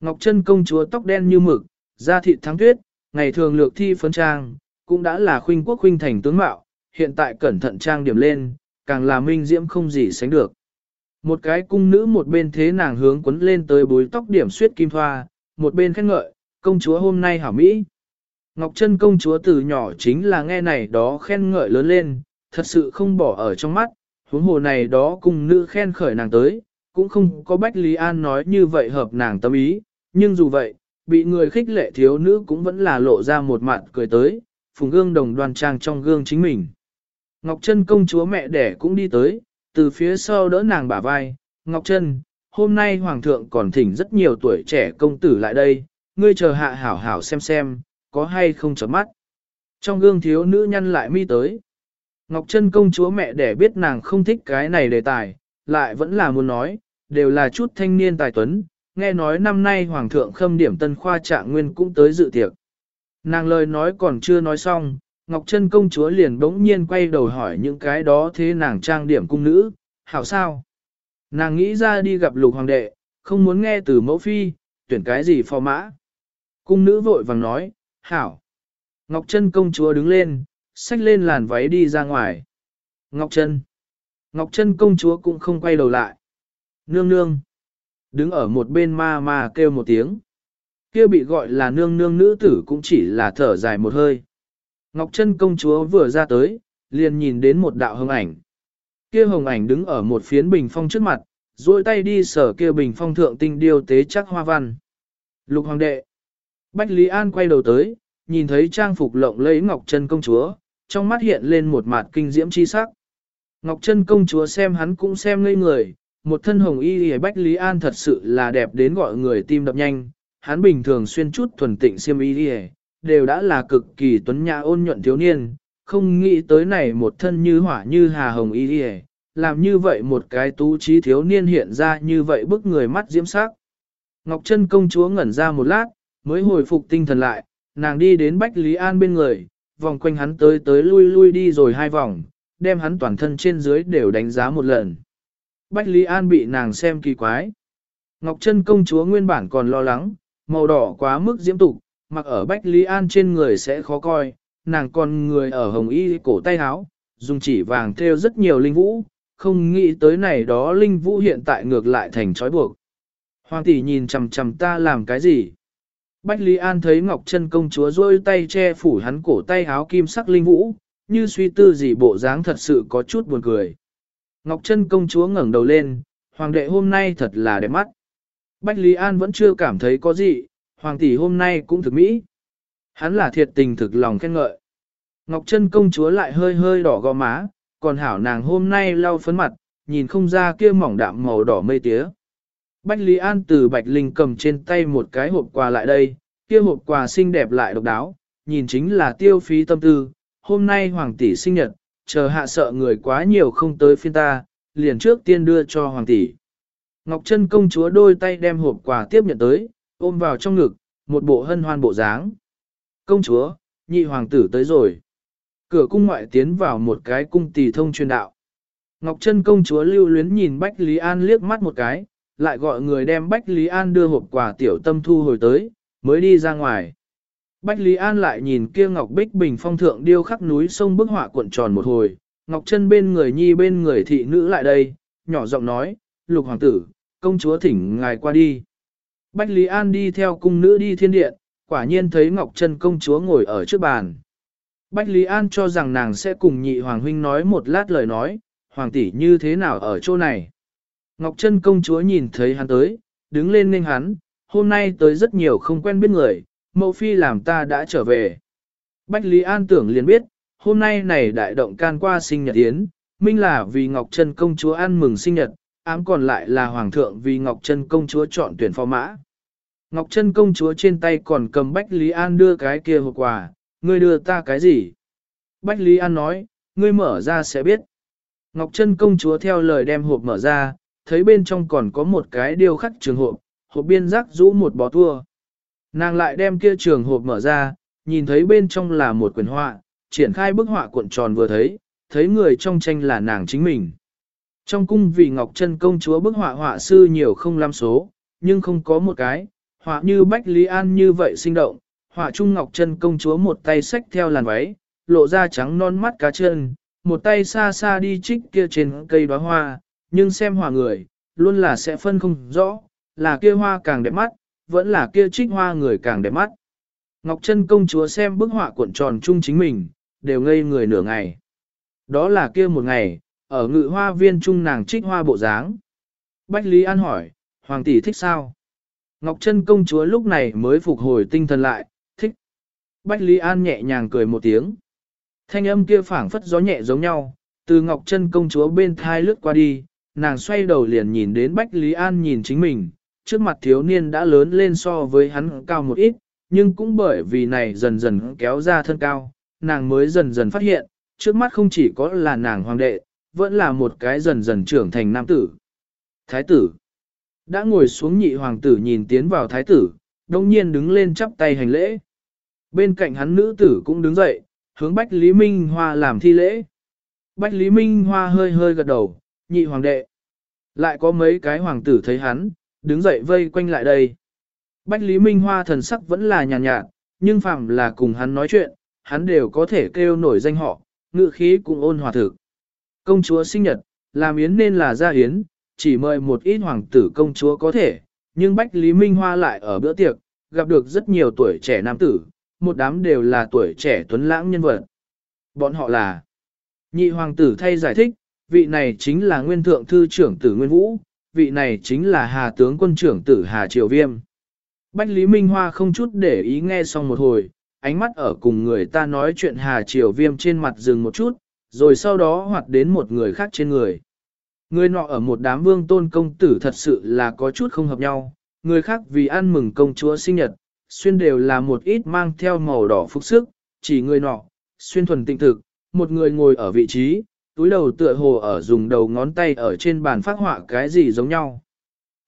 Ngọc Trân công chúa tóc đen như mực, da thịt thắng tuyết, ngày thường lược thi phấn trang, cũng đã là khuynh quốc khuynh thành tướng mạo, hiện tại cẩn thận trang điểm lên, càng là minh diễm không gì sánh được. Một cái cung nữ một bên thế nàng hướng quấn lên tới bối tóc điểm suyết kim thoa, một bên khen ngợi, công chúa hôm nay hảo Mỹ. Ngọc Trân công chúa từ nhỏ chính là nghe này đó khen ngợi lớn lên, thật sự không bỏ ở trong mắt, huống hồ này đó cung nữ khen khởi nàng tới, cũng không có Bách Lý An nói như vậy hợp nàng tâm ý, nhưng dù vậy, bị người khích lệ thiếu nữ cũng vẫn là lộ ra một mặt cười tới, phùng gương đồng đoan trang trong gương chính mình. Ngọc Trân công chúa mẹ đẻ cũng đi tới, từ phía sau đỡ nàng bả vai. Ngọc Trân, hôm nay Hoàng thượng còn thỉnh rất nhiều tuổi trẻ công tử lại đây, ngươi chờ hạ hảo hảo xem xem, có hay không chấm mắt. Trong gương thiếu nữ nhăn lại mi tới. Ngọc Trân công chúa mẹ để biết nàng không thích cái này đề tài, lại vẫn là muốn nói, đều là chút thanh niên tài tuấn, nghe nói năm nay Hoàng thượng khâm điểm tân khoa trạng nguyên cũng tới dự tiệc. Nàng lời nói còn chưa nói xong, Ngọc Trân công chúa liền bỗng nhiên quay đầu hỏi những cái đó thế nàng trang điểm cung nữ, hảo sao? Nàng nghĩ ra đi gặp lục hoàng đệ, không muốn nghe từ mẫu phi, tuyển cái gì phò mã. Cung nữ vội vàng nói, hảo. Ngọc Trân công chúa đứng lên, xách lên làn váy đi ra ngoài. Ngọc Trân. Ngọc Trân công chúa cũng không quay đầu lại. Nương nương. Đứng ở một bên ma ma kêu một tiếng. Kia bị gọi là nương nương nữ tử cũng chỉ là thở dài một hơi. Ngọc Trân công chúa vừa ra tới, liền nhìn đến một đạo hồng ảnh. Kia hồng ảnh đứng ở một phiến bình phong trước mặt, duỗi tay đi sở kia bình phong thượng tinh điêu tế chắc hoa văn. Lục hoàng đệ. Bách Lý An quay đầu tới, nhìn thấy trang phục lộng lẫy Ngọc Trân công chúa, trong mắt hiện lên một mặt kinh diễm chi sắc. Ngọc Trân công chúa xem hắn cũng xem ngây người, một thân hồng y y Bách Lý An thật sự là đẹp đến gọi người tim đập nhanh, hắn bình thường xuyên chút thuần tịnh xiêm y y, đều đã là cực kỳ tuấn nhã ôn nhuận thiếu niên, không nghĩ tới này một thân như hỏa như hà hồng y hề, làm như vậy một cái tú trí thiếu niên hiện ra như vậy bức người mắt diễm sắc. Ngọc Trân công chúa ngẩn ra một lát, mới hồi phục tinh thần lại, nàng đi đến Bách Lý An bên người, vòng quanh hắn tới tới lui lui đi rồi hai vòng, đem hắn toàn thân trên dưới đều đánh giá một lần. Bách Lý An bị nàng xem kỳ quái. Ngọc Trân công chúa nguyên bản còn lo lắng, màu đỏ quá mức diễm tục, mặc ở Bách Lý An trên người sẽ khó coi, nàng còn người ở hồng y cổ tay áo, dùng chỉ vàng thêu rất nhiều linh vũ, không nghĩ tới này đó linh vũ hiện tại ngược lại thành trói buộc. Hoàng tỷ nhìn chằm chằm ta làm cái gì? Bách Lý An thấy Ngọc Trân công chúa rôi tay che phủ hắn cổ tay áo kim sắc linh vũ, như suy tư gì bộ dáng thật sự có chút buồn cười. Ngọc Trân công chúa ngẩng đầu lên, hoàng đệ hôm nay thật là đẹp mắt. Bách Lý An vẫn chưa cảm thấy có gì, hoàng tỷ hôm nay cũng thực mỹ. Hắn là thiệt tình thực lòng khen ngợi. Ngọc Trân công chúa lại hơi hơi đỏ gò má, còn hảo nàng hôm nay lau phấn mặt, nhìn không ra kia mỏng đạm màu đỏ mây tía. Bách Lý An từ Bạch Linh cầm trên tay một cái hộp quà lại đây, kia hộp quà xinh đẹp lại độc đáo, nhìn chính là tiêu phí tâm tư, hôm nay hoàng tỷ sinh nhật, chờ hạ sợ người quá nhiều không tới phiên ta, liền trước tiên đưa cho hoàng tỷ. Ngọc Trân công chúa đôi tay đem hộp quà tiếp nhận tới, ôm vào trong ngực, một bộ hân hoan bộ dáng. Công chúa, nhị hoàng tử tới rồi. Cửa cung ngoại tiến vào một cái cung tỷ thông truyền đạo. Ngọc Trân công chúa lưu luyến nhìn Bách Lý An liếc mắt một cái, lại gọi người đem Bách Lý An đưa hộp quà tiểu tâm thu hồi tới, mới đi ra ngoài. Bách Lý An lại nhìn kia Ngọc Bích Bình phong thượng điêu khắc núi sông bức họa cuộn tròn một hồi, Ngọc chân bên người nhi bên người thị nữ lại đây, nhỏ giọng nói, lục hoàng tử, công chúa thỉnh ngài qua đi. Bách Lý An đi theo cung nữ đi thiên điện, quả nhiên thấy Ngọc Trân công chúa ngồi ở trước bàn. Bách Lý An cho rằng nàng sẽ cùng nhị hoàng huynh nói một lát lời nói, hoàng tỷ như thế nào ở chỗ này. Ngọc Trân công chúa nhìn thấy hắn tới, đứng lên nên hắn, hôm nay tới rất nhiều không quen biết người, mẫu phi làm ta đã trở về. Bách Lý An tưởng liền biết, hôm nay này đại động can qua sinh nhật yến, minh là vì Ngọc Trân công chúa ăn mừng sinh nhật, ám còn lại là hoàng thượng vì Ngọc Trân công chúa chọn tuyển phò mã. Ngọc Trân công chúa trên tay còn cầm Bách Lý An đưa cái kia hộp quà, ngươi đưa ta cái gì? Bách Lý An nói, ngươi mở ra sẽ biết. Ngọc Trân công chúa theo lời đem hộp mở ra, thấy bên trong còn có một cái điêu khắc trường hộp, hộp biên rắc rũ một bó thua. Nàng lại đem kia trường hộp mở ra, nhìn thấy bên trong là một quyển họa, triển khai bức họa cuộn tròn vừa thấy, thấy người trong tranh là nàng chính mình. Trong cung vì Ngọc Trân công chúa bức họa họa sư nhiều không lắm số, nhưng không có một cái, họa như Bách Lý An như vậy sinh động, họa trung Ngọc Trân công chúa một tay xách theo làn váy, lộ ra trắng non mắt cá chân, một tay xa xa đi trích kia trên cây đóa hoa, nhưng xem họa người, luôn là sẽ phân không rõ, là kia hoa càng đẹp mắt, vẫn là kia trích hoa người càng đẹp mắt. Ngọc Trân công chúa xem bức họa cuộn tròn chung chính mình, đều ngây người nửa ngày. Đó là kia một ngày, ở ngự hoa viên trung nàng trích hoa bộ dáng. Bách Lý An hỏi, Hoàng tỷ thích sao? Ngọc Trân công chúa lúc này mới phục hồi tinh thần lại, thích. Bách Lý An nhẹ nhàng cười một tiếng. Thanh âm kia phảng phất gió nhẹ giống nhau, từ Ngọc Trân công chúa bên thai lướt qua đi, nàng xoay đầu liền nhìn đến Bách Lý An nhìn chính mình, trước mặt thiếu niên đã lớn lên so với hắn cao một ít, nhưng cũng bởi vì này dần dần kéo ra thân cao, nàng mới dần dần phát hiện, trước mắt không chỉ có là nàng hoàng đệ, vẫn là một cái dần dần trưởng thành nam tử. Thái tử đã ngồi xuống nhị hoàng tử nhìn tiến vào thái tử, đồng nhiên đứng lên chắp tay hành lễ. Bên cạnh hắn nữ tử cũng đứng dậy, hướng Bách Lý Minh Hoa làm thi lễ. Bách Lý Minh Hoa hơi hơi gật đầu, nhị hoàng đệ. Lại có mấy cái hoàng tử thấy hắn, đứng dậy vây quanh lại đây. Bách Lý Minh Hoa thần sắc vẫn là nhàn nhạt, nhạt, nhưng phạm là cùng hắn nói chuyện, hắn đều có thể kêu nổi danh họ, ngự khí cũng ôn hòa thực. Công chúa sinh nhật, làm yến nên là gia yến, chỉ mời một ít hoàng tử công chúa có thể, nhưng Bách Lý Minh Hoa lại ở bữa tiệc, gặp được rất nhiều tuổi trẻ nam tử, một đám đều là tuổi trẻ tuấn lãng nhân vật. Bọn họ là Nhị hoàng tử thay giải thích, vị này chính là nguyên thượng thư trưởng tử Nguyên Vũ, vị này chính là Hà tướng quân trưởng tử Hà Triều Viêm. Bách Lý Minh Hoa không chút để ý nghe xong một hồi, ánh mắt ở cùng người ta nói chuyện Hà Triều Viêm trên mặt dừng một chút, rồi sau đó hoạt đến một người khác trên người. Người nọ ở một đám vương tôn công tử thật sự là có chút không hợp nhau, người khác vì ăn mừng công chúa sinh nhật, xuyên đều là một ít mang theo màu đỏ phúc sức, chỉ người nọ, xuyên thuần tinh thực, một người ngồi ở vị trí, túi đầu tựa hồ ở dùng đầu ngón tay ở trên bàn phát họa cái gì giống nhau.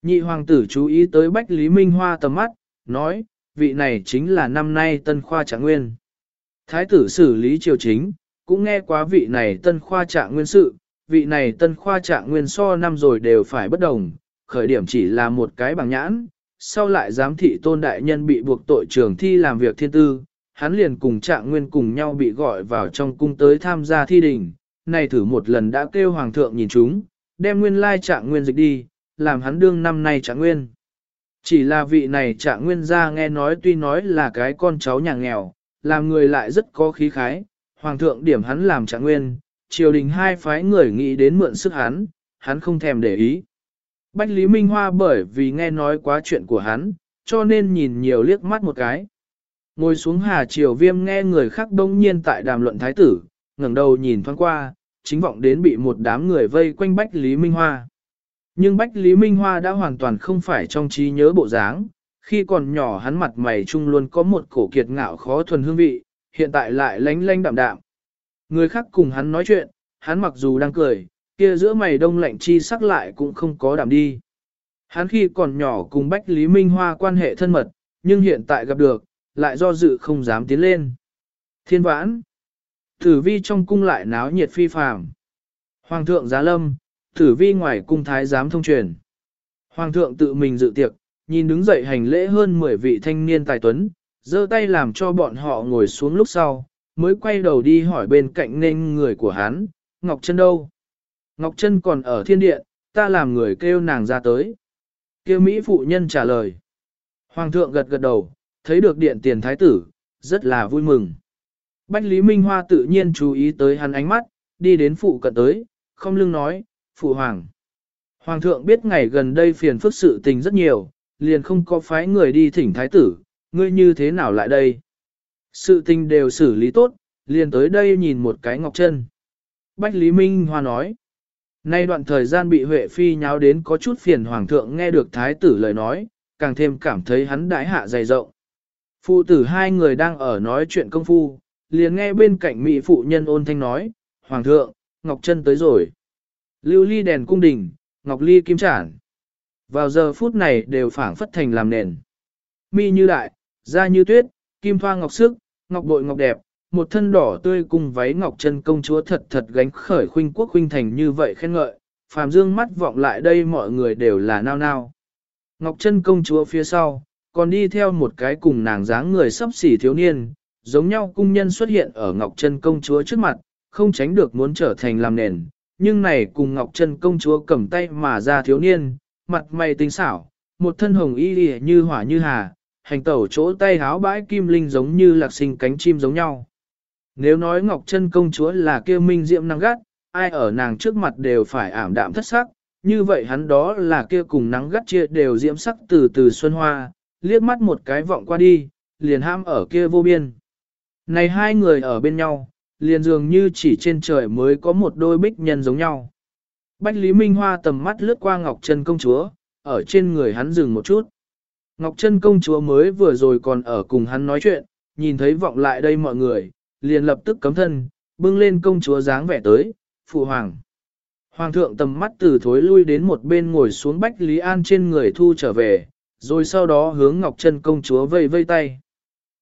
Nhị hoàng tử chú ý tới Bách Lý Minh Hoa tầm mắt, nói, vị này chính là năm nay tân khoa trạng nguyên. Thái tử xử lý triều chính, cũng nghe quá vị này tân khoa trạng nguyên sự, vị này tân khoa trạng nguyên so năm rồi đều phải bất đồng, khởi điểm chỉ là một cái bằng nhãn, sau lại giám thị tôn đại nhân bị buộc tội trường thi làm việc thiên tư, hắn liền cùng trạng nguyên cùng nhau bị gọi vào trong cung tới tham gia thi đình, này thử một lần đã kêu hoàng thượng nhìn chúng, đem nguyên lai trạng nguyên dịch đi, làm hắn đương năm nay trạng nguyên. Chỉ là vị này trạng nguyên ra nghe nói tuy nói là cái con cháu nhà nghèo, làm người lại rất có khí khái, hoàng thượng điểm hắn làm trạng nguyên, triều đình hai phái người nghĩ đến mượn sức hắn, hắn không thèm để ý. Bách Lý Minh Hoa bởi vì nghe nói quá chuyện của hắn, cho nên nhìn nhiều liếc mắt một cái. Ngồi xuống hà triều viêm nghe người khác đông nhiên tại đàm luận thái tử, ngẩng đầu nhìn thoáng qua, chính vọng đến bị một đám người vây quanh Bách Lý Minh Hoa. Nhưng Bách Lý Minh Hoa đã hoàn toàn không phải trong trí nhớ bộ dáng, khi còn nhỏ hắn mặt mày chung luôn có một cổ kiệt ngạo khó thuần hương vị, hiện tại lại lánh lánh đạm đạm. Người khác cùng hắn nói chuyện, hắn mặc dù đang cười, kia giữa mày đông lạnh chi sắc lại cũng không có đạm đi. Hắn khi còn nhỏ cùng Bách Lý Minh Hoa quan hệ thân mật, nhưng hiện tại gặp được, lại do dự không dám tiến lên. Thiên vãn. Tử vi trong cung lại náo nhiệt phi phàm. Hoàng thượng giá lâm, tử vi ngoài cung thái giám thông truyền. Hoàng thượng tự mình dự tiệc, nhìn đứng dậy hành lễ hơn 10 vị thanh niên tài tuấn, giơ tay làm cho bọn họ ngồi xuống lúc sau, mới quay đầu đi hỏi bên cạnh nên người của hắn, Ngọc Trân đâu? Ngọc Trân còn ở thiên điện, ta làm người kêu nàng ra tới. Kêu Mỹ phụ nhân trả lời. Hoàng thượng gật gật đầu, thấy được điện tiền thái tử, rất là vui mừng. Bách Lý Minh Hoa tự nhiên chú ý tới hắn ánh mắt, đi đến phụ cận tới, không lưng nói, phụ hoàng. Hoàng thượng biết ngày gần đây phiền phức sự tình rất nhiều, liền không có phái người đi thỉnh thái tử, ngươi như thế nào lại đây? Sự tình đều xử lý tốt, liền tới đây nhìn một cái ngọc chân. Bách Lý Minh Hoa nói, nay đoạn thời gian bị Huệ Phi nháo đến có chút phiền hoàng thượng nghe được thái tử lời nói, càng thêm cảm thấy hắn đãi hạ dày rộng. Phụ tử hai người đang ở nói chuyện công phu, liền nghe bên cạnh mỹ phụ nhân ôn thanh nói, Hoàng thượng, Ngọc Trân tới rồi. Lưu ly đèn cung đình, Ngọc ly kim trản. Vào giờ phút này đều phảng phất thành làm nền. Mi như đại, da như tuyết, kim thoa ngọc sức, ngọc bội ngọc đẹp, một thân đỏ tươi cùng váy ngọc chân công chúa thật thật gánh khởi khuynh quốc khuynh thành như vậy khen ngợi. Phàm dương mắt vọng lại đây mọi người đều là nao nao. Ngọc chân công chúa phía sau, còn đi theo một cái cùng nàng dáng người sắp xỉ thiếu niên, giống nhau cung nhân xuất hiện ở Ngọc chân công chúa trước mặt, không tránh được muốn trở thành làm nền, nhưng này cùng Ngọc chân công chúa cầm tay mà ra thiếu niên, mặt mày tinh xảo, một thân hồng y lìa như hỏa như hà, hành tẩu chỗ tay háo bãi kim linh giống như lạc sinh cánh chim giống nhau. Nếu nói Ngọc Trân công chúa là kêu minh diệm năng gắt, ai ở nàng trước mặt đều phải ảm đạm thất sắc, như vậy hắn đó là kia cùng nắng gắt chia đều diễm sắc từ từ xuân hoa, liếc mắt một cái vọng qua đi, liền ham ở kia vô biên. Này hai người ở bên nhau, liền dường như chỉ trên trời mới có một đôi bích nhân giống nhau. Bách Lý Minh Hoa tầm mắt lướt qua Ngọc Trân công chúa, ở trên người hắn dừng một chút. Ngọc Trân công chúa mới vừa rồi còn ở cùng hắn nói chuyện, nhìn thấy vọng lại đây mọi người, liền lập tức cấm thân, bưng lên công chúa dáng vẻ tới, phụ hoàng. Hoàng thượng tầm mắt từ thối lui đến một bên ngồi xuống Bách Lý An trên người thu trở về, rồi sau đó hướng Ngọc Trân công chúa vây vây tay.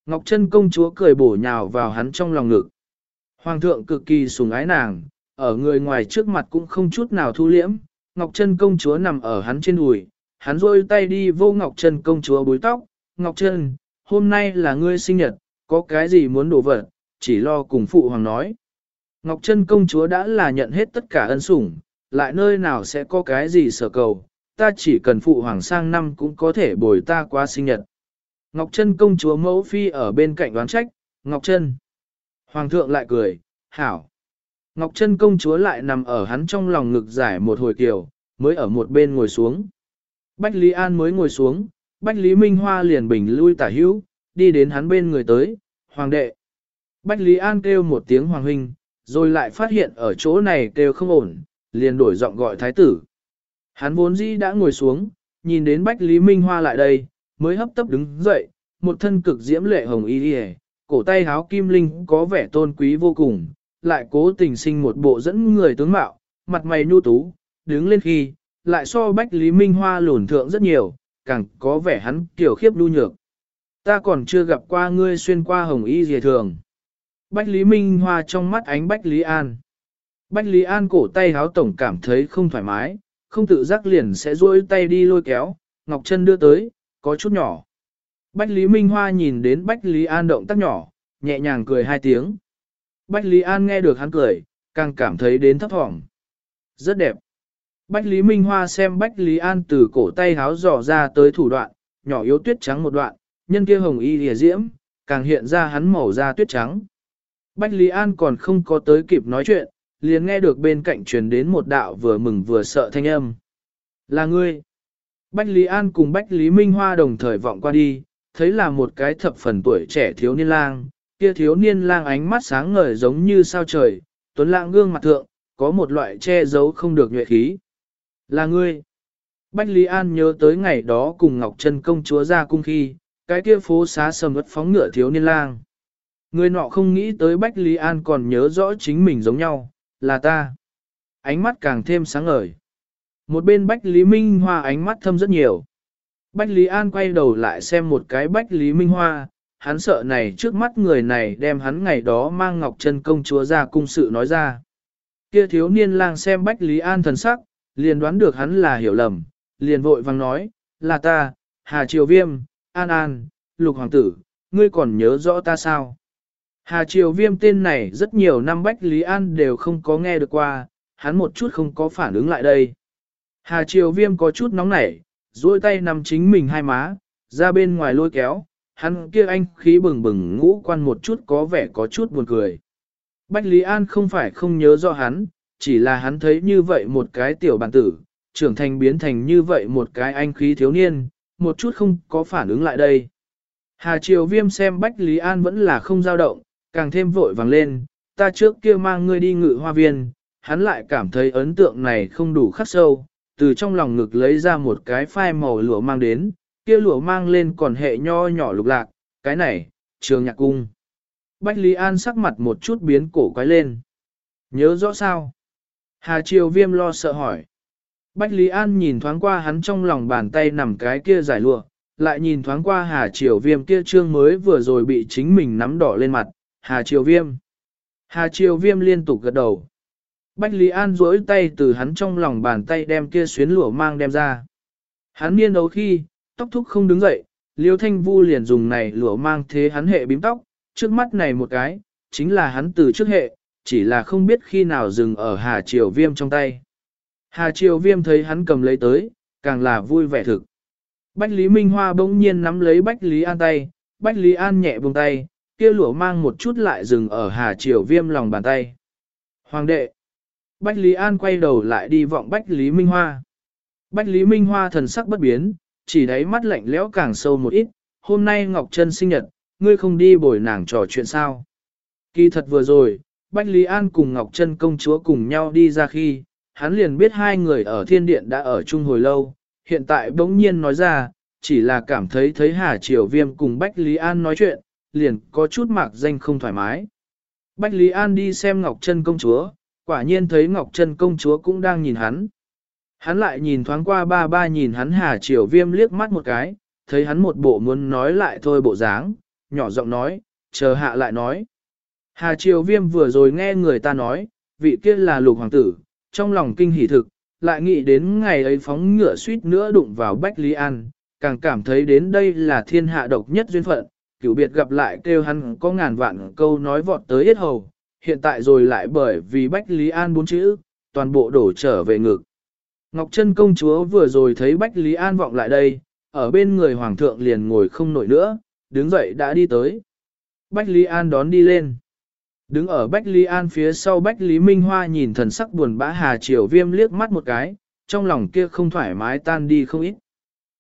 Ngọc Trân công chúa cười bổ nhào vào hắn trong lòng ngực. Hoàng thượng cực kỳ sủng ái nàng, ở người ngoài trước mặt cũng không chút nào thu liễm, Ngọc Trân công chúa nằm ở hắn trên đùi, hắn rôi tay đi vô Ngọc Trân công chúa búi tóc, Ngọc Trân, hôm nay là ngươi sinh nhật, có cái gì muốn đổ vật, chỉ lo cùng phụ hoàng nói. Ngọc Trân công chúa đã là nhận hết tất cả ân sủng, lại nơi nào sẽ có cái gì sở cầu, ta chỉ cần phụ hoàng sang năm cũng có thể bồi ta qua sinh nhật. Ngọc Trân công chúa mẫu phi ở bên cạnh đoán trách, Ngọc Trân. Hoàng thượng lại cười, hảo. Ngọc Trân công chúa lại nằm ở hắn trong lòng ngực giải một hồi kiều, mới ở một bên ngồi xuống. Bách Lý An mới ngồi xuống, Bách Lý Minh Hoa liền bình lui tả hữu, đi đến hắn bên người tới, Hoàng đệ. Bách Lý An kêu một tiếng Hoàng huynh, rồi lại phát hiện ở chỗ này kêu không ổn, liền đổi giọng gọi thái tử. Hắn vốn dĩ đã ngồi xuống, nhìn đến Bách Lý Minh Hoa lại đây, mới hấp tấp đứng dậy, một thân cực diễm lệ hồng y hề, cổ tay háo kim linh có vẻ tôn quý vô cùng, lại cố tình sinh một bộ dẫn người tướng mạo, mặt mày nhu tú, đứng lên khi, lại so Bách Lý Minh Hoa lùn thượng rất nhiều, càng có vẻ hắn kiểu khiếp đu nhược. Ta còn chưa gặp qua ngươi xuyên qua hồng y dề thường. Bách Lý Minh Hoa trong mắt ánh Bách Lý An. Bách Lý An cổ tay háo tổng cảm thấy không thoải mái, không tự giác liền sẽ duỗi tay đi lôi kéo, Ngọc Trân đưa tới, có chút nhỏ. Bách Lý Minh Hoa nhìn đến Bách Lý An động tác nhỏ, nhẹ nhàng cười hai tiếng. Bách Lý An nghe được hắn cười, càng cảm thấy đến thấp thỏm. Rất đẹp. Bách Lý Minh Hoa xem Bách Lý An từ cổ tay háo dò ra tới thủ đoạn, nhỏ yếu tuyết trắng một đoạn, nhân kia hồng y lìa diễm, càng hiện ra hắn màu da tuyết trắng. Bách Lý An còn không có tới kịp nói chuyện, liền nghe được bên cạnh truyền đến một đạo vừa mừng vừa sợ thanh âm. Là ngươi. Bách Lý An cùng Bách Lý Minh Hoa đồng thời vọng qua đi, thấy là một cái thập phần tuổi trẻ thiếu niên lang, kia thiếu niên lang ánh mắt sáng ngời giống như sao trời, tuấn lãng gương mặt thượng, có một loại che giấu không được nhuệ khí. Là ngươi. Bách Lý An nhớ tới ngày đó cùng Ngọc Trân công chúa ra cung khi, cái kia phố xá sầm ớt phóng ngựa thiếu niên lang. Người nọ không nghĩ tới Bách Lý An còn nhớ rõ chính mình giống nhau, là ta. Ánh mắt càng thêm sáng ngời. Một bên Bách Lý Minh Hoa ánh mắt thâm rất nhiều. Bách Lý An quay đầu lại xem một cái Bách Lý Minh Hoa, hắn sợ này trước mắt người này đem hắn ngày đó mang Ngọc Trân công chúa ra cung sự nói ra. Kia thiếu niên lang xem Bách Lý An thần sắc, liền đoán được hắn là hiểu lầm, liền vội vang nói, là ta, Hà Triều Viêm, An An, Lục Hoàng tử, ngươi còn nhớ rõ ta sao? Hà Triều Viêm tên này rất nhiều năm Bách Lý An đều không có nghe được qua, hắn một chút không có phản ứng lại đây. Hà Triều Viêm có chút nóng nảy, duỗi tay nằm chính mình hai má, ra bên ngoài lôi kéo, hắn kia anh khí bừng bừng ngũ quan một chút có vẻ có chút buồn cười. Bách Lý An không phải không nhớ rõ hắn, chỉ là hắn thấy như vậy một cái tiểu bản tử, trưởng thành biến thành như vậy một cái anh khí thiếu niên, một chút không có phản ứng lại đây. Hà Triều Viêm xem Bách Lý An vẫn là không dao động, càng thêm vội vàng lên, ta trước kia mang ngươi đi ngự hoa viên, hắn lại cảm thấy ấn tượng này không đủ khắc sâu, từ trong lòng ngực lấy ra một cái phai màu lụa mang đến, kia lụa mang lên còn hệ nho nhỏ lục lạc, cái này, trường nhạc cung. Bách Lý An sắc mặt một chút biến cổ quái lên. Nhớ rõ sao? Hà Triều Viêm lo sợ hỏi. Bách Lý An nhìn thoáng qua hắn trong lòng bàn tay nằm cái kia giải lụa, lại nhìn thoáng qua Hà Triều Viêm kia trương mới vừa rồi bị chính mình nắm đỏ lên mặt, Hà Triều Viêm. Hà Triều Viêm liên tục gật đầu. Bách Lý An duỗi tay từ hắn trong lòng bàn tay đem kia xuyến lụa mang đem ra. Hắn niên đấu khi, tóc thúc không đứng dậy, Liêu Thanh Vu liền dùng này lụa mang thế hắn hệ bím tóc, trước mắt này một cái, chính là hắn từ trước hệ, chỉ là không biết khi nào dừng ở Hà Triều Viêm trong tay. Hà Triều Viêm thấy hắn cầm lấy tới, càng là vui vẻ thực. Bách Lý Minh Hoa bỗng nhiên nắm lấy Bách Lý An tay, Bách Lý An nhẹ buông tay, kia lụa mang một chút lại dừng ở Hà Triều Viêm lòng bàn tay. Hoàng đệ! Bách Lý An quay đầu lại đi vọng Bách Lý Minh Hoa. Bách Lý Minh Hoa thần sắc bất biến, chỉ đáy mắt lạnh lẽo càng sâu một ít, hôm nay Ngọc Trân sinh nhật, ngươi không đi bồi nàng trò chuyện sao. Kỳ thật vừa rồi, Bách Lý An cùng Ngọc Trân công chúa cùng nhau đi ra khi, hắn liền biết hai người ở thiên điện đã ở chung hồi lâu, hiện tại bỗng nhiên nói ra, chỉ là cảm thấy thấy Hà Triều Viêm cùng Bách Lý An nói chuyện, liền có chút mạc danh không thoải mái. Bách Lý An đi xem Ngọc Trân công chúa, quả nhiên thấy Ngọc Trân công chúa cũng đang nhìn hắn. Hắn lại nhìn thoáng qua ba ba nhìn hắn Hà Triều Viêm liếc mắt một cái, thấy hắn một bộ muốn nói lại thôi bộ dáng, nhỏ giọng nói, chờ hạ lại nói. Hà Triều Viêm vừa rồi nghe người ta nói, vị kia là lục hoàng tử, trong lòng kinh hỉ thực, lại nghĩ đến ngày ấy phóng ngựa suýt nữa đụng vào Bách Lý An, càng cảm thấy đến đây là thiên hạ độc nhất duyên phận, cửu biệt gặp lại kêu hắn có ngàn vạn câu nói vọt tới yết hầu, hiện tại rồi lại bởi vì Bách Lý An bốn chữ, toàn bộ đổ trở về ngực. Ngọc Trân công chúa vừa rồi thấy Bách Lý An vọng lại đây, ở bên người hoàng thượng liền ngồi không nổi nữa, đứng dậy đã đi tới. Bách Lý An đón đi lên. Đứng ở Bách Lý An phía sau Bách Lý Minh Hoa nhìn thần sắc buồn bã Hà Triều Viêm liếc mắt một cái, trong lòng kia không thoải mái tan đi không ít.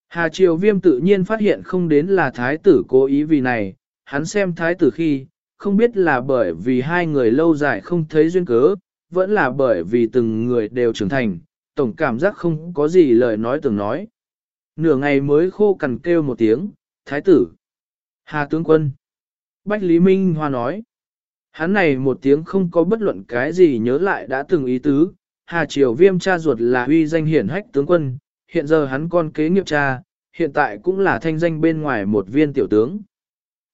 Hà Triều Viêm tự nhiên phát hiện không đến là thái tử cố ý vì này, hắn xem thái tử khi, không biết là bởi vì hai người lâu dài không thấy duyên cớ, vẫn là bởi vì từng người đều trưởng thành, tổng cảm giác không có gì lời nói từng nói. Nửa ngày mới khô cằn kêu một tiếng, thái tử. Hà tướng quân. Bách Lý Minh Hoa nói. Hắn này một tiếng không có bất luận cái gì nhớ lại đã từng ý tứ. Hà Triều Viêm cha ruột là uy danh hiển hách tướng quân, hiện giờ hắn con kế nghiệp cha, hiện tại cũng là thanh danh bên ngoài một viên tiểu tướng.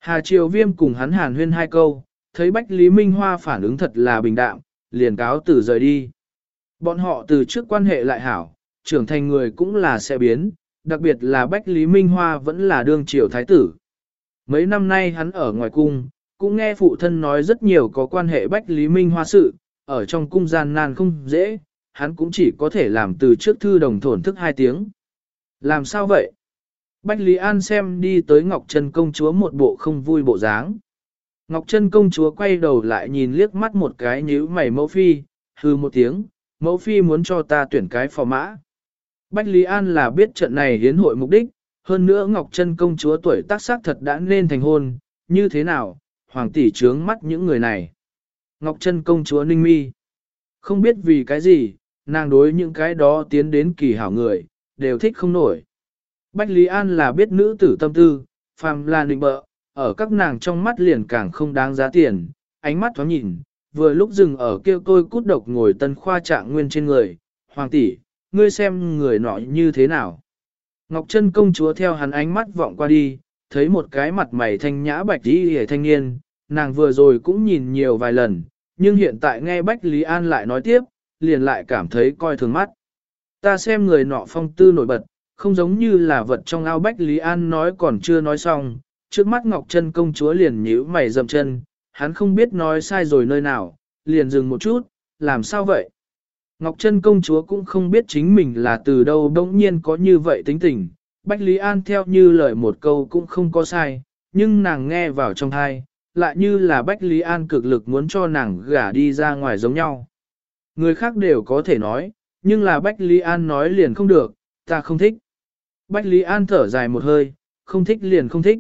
Hà Triều Viêm cùng hắn hàn huyên hai câu, thấy Bách Lý Minh Hoa phản ứng thật là bình đạm, liền cáo từ rời đi. Bọn họ từ trước quan hệ lại hảo, trưởng thành người cũng là sẽ biến, đặc biệt là Bách Lý Minh Hoa vẫn là đương triều thái tử. Mấy năm nay hắn ở ngoài cung, cũng nghe phụ thân nói rất nhiều có quan hệ Bách Lý Minh Hoa sự, ở trong cung gian nan không dễ, hắn cũng chỉ có thể làm từ trước thư đồng thổn thức hai tiếng. Làm sao vậy? Bách Lý An xem đi tới Ngọc Trân công chúa một bộ không vui bộ dáng. Ngọc Trân công chúa quay đầu lại nhìn liếc mắt một cái nhíu mày mẫu phi, hư một tiếng, mẫu phi muốn cho ta tuyển cái phò mã. Bách Lý An là biết trận này hiến hội mục đích, hơn nữa Ngọc Trân công chúa tuổi tác xác thật đã nên thành hôn, như thế nào, hoàng tỷ trướng mắt những người này. Ngọc Trân công chúa ninh mi. Không biết vì cái gì, nàng đối những cái đó tiến đến kỳ hảo người, đều thích không nổi. Bách Lý An là biết nữ tử tâm tư, phàm là định bợ, ở các nàng trong mắt liền càng không đáng giá tiền, ánh mắt thoáng nhìn, vừa lúc dừng ở kêu tôi cút độc ngồi tân khoa trạng nguyên trên người, hoàng tỷ, ngươi xem người nọ như thế nào. Ngọc Trân công chúa theo hắn ánh mắt vọng qua đi, thấy một cái mặt mày thanh nhã bạch đi hề thanh niên, nàng vừa rồi cũng nhìn nhiều vài lần, nhưng hiện tại nghe Bách Lý An lại nói tiếp, liền lại cảm thấy coi thường mắt. Ta xem người nọ phong tư nổi bật, không giống như là vật trong ao Bách Lý An nói còn chưa nói xong, trước mắt Ngọc Trân công chúa liền nhíu mày dậm chân, hắn không biết nói sai rồi nơi nào, liền dừng một chút, làm sao vậy? Ngọc Trân công chúa cũng không biết chính mình là từ đâu bỗng nhiên có như vậy tính tình, Bách Lý An theo như lời một câu cũng không có sai, nhưng nàng nghe vào trong thai, lại như là Bách Lý An cực lực muốn cho nàng gả đi ra ngoài giống nhau. Người khác đều có thể nói, nhưng là Bách Lý An nói liền không được, ta không thích. Bách Lý An thở dài một hơi, không thích liền không thích.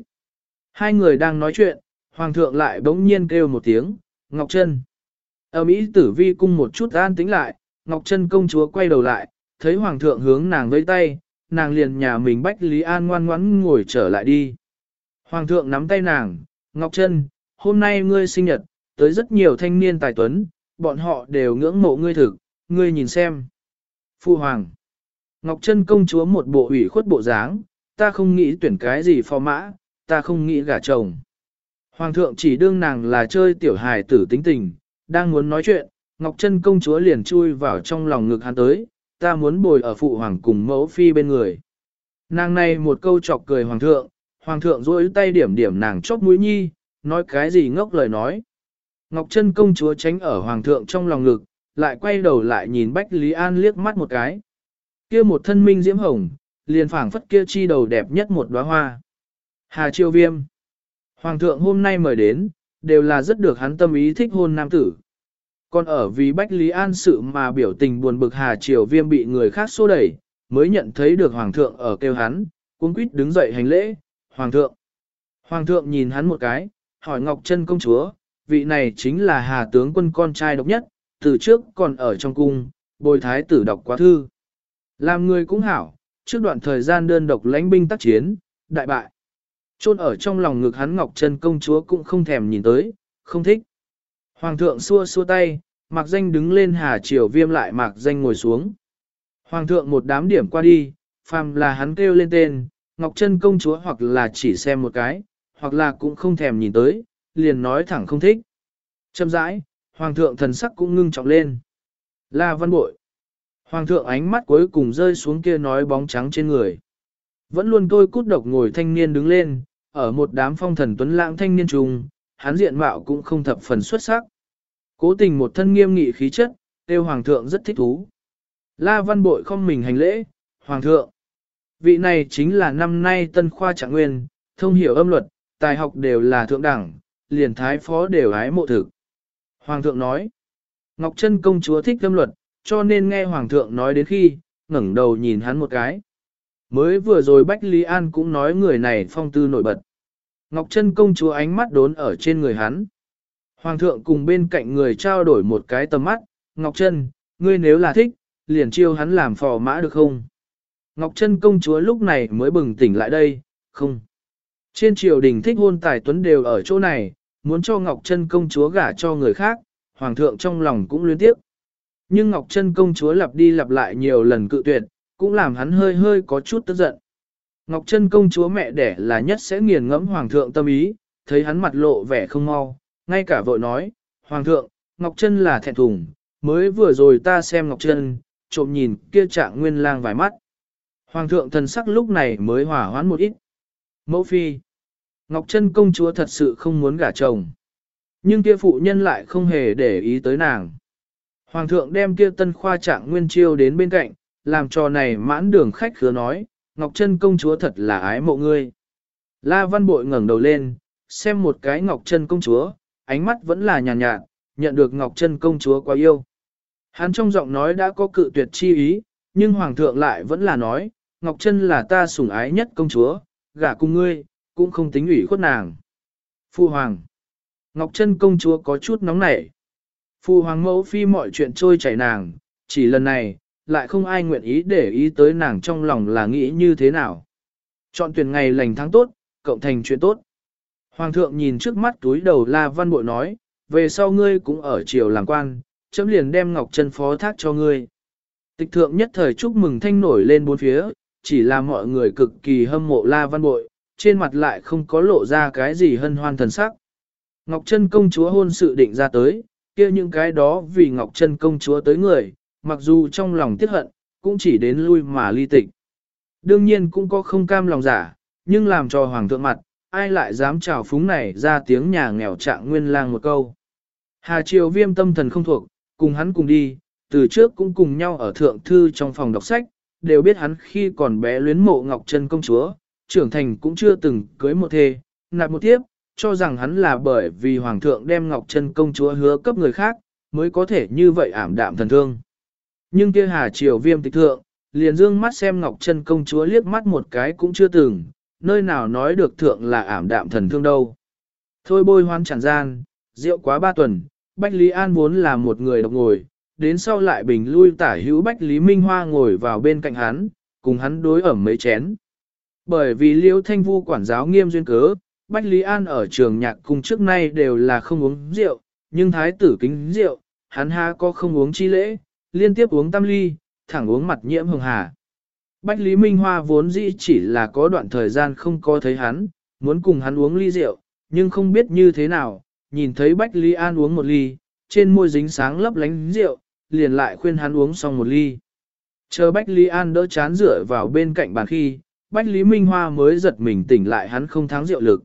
Hai người đang nói chuyện, Hoàng thượng lại bỗng nhiên kêu một tiếng, Ngọc Trân. Ở Mỹ tử vi cung một chút an tính lại, Ngọc Trân công chúa quay đầu lại, thấy Hoàng thượng hướng nàng vẫy tay, nàng liền nhà mình Bách Lý An ngoan ngoãn ngồi trở lại đi. Hoàng thượng nắm tay nàng, Ngọc Trân, hôm nay ngươi sinh nhật, tới rất nhiều thanh niên tài tuấn, bọn họ đều ngưỡng mộ ngươi thực, ngươi nhìn xem. Phu Hoàng. Ngọc Trân công chúa một bộ ủy khuất bộ dáng, ta không nghĩ tuyển cái gì phò mã, ta không nghĩ gả chồng. Hoàng thượng chỉ đương nàng là chơi tiểu hài tử tính tình, đang muốn nói chuyện, Ngọc Trân công chúa liền chui vào trong lòng ngực hắn tới, ta muốn bồi ở phụ hoàng cùng mẫu phi bên người. Nàng này một câu chọc cười hoàng thượng, hoàng thượng duỗi tay điểm điểm nàng chóp mũi nhi, nói cái gì ngốc lời nói. Ngọc Trân công chúa tránh ở hoàng thượng trong lòng ngực, lại quay đầu lại nhìn Bách Lý An liếc mắt một cái. Kia một thân minh diễm hồng, liền phảng phất kia chi đầu đẹp nhất một đóa hoa. Hà Chiêu Viêm Hoàng thượng hôm nay mời đến, đều là rất được hắn tâm ý thích hôn nam tử. Còn ở vì Bách Lý An sự mà biểu tình buồn bực Hà Triều Viêm bị người khác xô đẩy, mới nhận thấy được Hoàng thượng ở kêu hắn, cuống quýt đứng dậy hành lễ, Hoàng thượng. Hoàng thượng nhìn hắn một cái, hỏi Ngọc Trân công chúa, vị này chính là Hà tướng quân con trai độc nhất, từ trước còn ở trong cung, bồi thái tử đọc quá thư. Làm người cũng hảo, trước đoạn thời gian đơn độc lãnh binh tác chiến, đại bại. Trôn ở trong lòng ngực hắn Ngọc Trân công chúa cũng không thèm nhìn tới, không thích. Hoàng thượng xua xua tay, Mạc Danh đứng lên Hà Triều Viêm lại Mạc Danh ngồi xuống. Hoàng thượng một đám điểm qua đi, phàm là hắn kêu lên tên, Ngọc Trân công chúa hoặc là chỉ xem một cái, hoặc là cũng không thèm nhìn tới, liền nói thẳng không thích. Châm rãi, Hoàng thượng thần sắc cũng ngưng trọng lên. La văn bội. Hoàng thượng ánh mắt cuối cùng rơi xuống kia nói bóng trắng trên người. Vẫn luôn tôi cút độc ngồi thanh niên đứng lên, ở một đám phong thần tuấn lãng thanh niên trùng, hắn diện mạo cũng không thập phần xuất sắc. Cố tình một thân nghiêm nghị khí chất, tiêu hoàng thượng rất thích thú. La văn bội không mình hành lễ, hoàng thượng. Vị này chính là năm nay tân khoa trạng nguyên, thông hiểu âm luật, tài học đều là thượng đẳng, liền thái phó đều ái mộ thực. Hoàng thượng nói, Ngọc Trân công chúa thích âm luật, cho nên nghe Hoàng thượng nói đến khi, ngẩng đầu nhìn hắn một cái. Mới vừa rồi Bách Lý An cũng nói người này phong tư nổi bật. Ngọc Trân công chúa ánh mắt đốn ở trên người hắn. Hoàng thượng cùng bên cạnh người trao đổi một cái tầm mắt, Ngọc Trân, ngươi nếu là thích, liền chiêu hắn làm phò mã được không? Ngọc Trân công chúa lúc này mới bừng tỉnh lại đây, không. Trên triều đình thích hôn tài tuấn đều ở chỗ này, muốn cho Ngọc Trân công chúa gả cho người khác, hoàng thượng trong lòng cũng luyến tiếc. Nhưng Ngọc Trân công chúa lặp đi lặp lại nhiều lần cự tuyệt, cũng làm hắn hơi hơi có chút tức giận. Ngọc Trân công chúa mẹ đẻ là nhất sẽ nghiền ngẫm hoàng thượng tâm ý, thấy hắn mặt lộ vẻ không mau, ngay cả vội nói, Hoàng thượng, Ngọc Trân là thẹn thùng, mới vừa rồi ta xem Ngọc Trân, trộm nhìn kia trạng nguyên lang vài mắt. Hoàng thượng thần sắc lúc này mới hỏa hoãn một ít. Mẫu phi, Ngọc Trân công chúa thật sự không muốn gả chồng. Nhưng kia phụ nhân lại không hề để ý tới nàng. Hoàng thượng đem kia tân khoa trạng nguyên chiêu đến bên cạnh, làm trò này mãn đường khách khứa nói, Ngọc Trân công chúa thật là ái mộ ngươi. La văn bội ngẩng đầu lên, xem một cái Ngọc Trân công chúa, ánh mắt vẫn là nhàn nhạt, nhạt, nhận được Ngọc Trân công chúa quá yêu. Hắn trong giọng nói đã có cự tuyệt chi ý, nhưng Hoàng thượng lại vẫn là nói, Ngọc Trân là ta sủng ái nhất công chúa, gả cùng ngươi, cũng không tính ủy khuất nàng. Phu Hoàng Ngọc Trân công chúa có chút nóng nảy. Phu Hoàng mẫu phi mọi chuyện trôi chảy nàng, chỉ lần này, lại không ai nguyện ý để ý tới nàng trong lòng là nghĩ như thế nào. Chọn tuyển ngày lành tháng tốt, cộng thành chuyện tốt. Hoàng thượng nhìn trước mắt túi đầu La Văn Bội nói, về sau ngươi cũng ở triều làm quan, chấm liền đem Ngọc Trân phó thác cho ngươi. Tịch thượng nhất thời chúc mừng thanh nổi lên bốn phía, chỉ là mọi người cực kỳ hâm mộ La Văn Bội, trên mặt lại không có lộ ra cái gì hân hoan thần sắc. Ngọc Trân công chúa hôn sự định ra tới, kia những cái đó vì Ngọc Trân công chúa tới người, mặc dù trong lòng tiếc hận, cũng chỉ đến lui mà ly tịch. Đương nhiên cũng có không cam lòng giả, nhưng làm cho hoàng thượng mặt, ai lại dám chào phúng này ra tiếng nhà nghèo trạng nguyên lang một câu. Hà Triều viêm tâm thần không thuộc, cùng hắn cùng đi, từ trước cũng cùng nhau ở thượng thư trong phòng đọc sách, đều biết hắn khi còn bé luyến mộ Ngọc Trân công chúa, trưởng thành cũng chưa từng cưới một thê, nạp một tiếp, cho rằng hắn là bởi vì Hoàng thượng đem Ngọc Trân công chúa hứa cấp người khác, mới có thể như vậy ảm đạm thần thương. Nhưng kia Hà Triều viêm tịch thượng, liền dương mắt xem Ngọc Trân công chúa liếc mắt một cái cũng chưa từng, nơi nào nói được thượng là ảm đạm thần thương đâu. Thôi bôi hoan chẳng gian, rượu quá ba tuần, Bách Lý An vốn là một người độc ngồi, đến sau lại bình lui tả hữu Bách Lý Minh Hoa ngồi vào bên cạnh hắn, cùng hắn đối ẩm mấy chén. Bởi vì liễu thanh vu quản giáo nghiêm duyên cớ, Bách Lý An ở trường nhạc cùng trước nay đều là không uống rượu, nhưng thái tử kính rượu, hắn ha có không uống chi lễ, liên tiếp uống tam ly, thẳng uống mặt nhiễm hồng hà. Bách Lý Minh Hoa vốn dĩ chỉ là có đoạn thời gian không có thấy hắn, muốn cùng hắn uống ly rượu, nhưng không biết như thế nào, nhìn thấy Bách Lý An uống một ly, trên môi dính sáng lấp lánh rượu, liền lại khuyên hắn uống xong một ly. Chờ Bách Lý An đỡ chán rửa vào bên cạnh bàn khi, Bách Lý Minh Hoa mới giật mình tỉnh lại hắn không thắng rượu lực.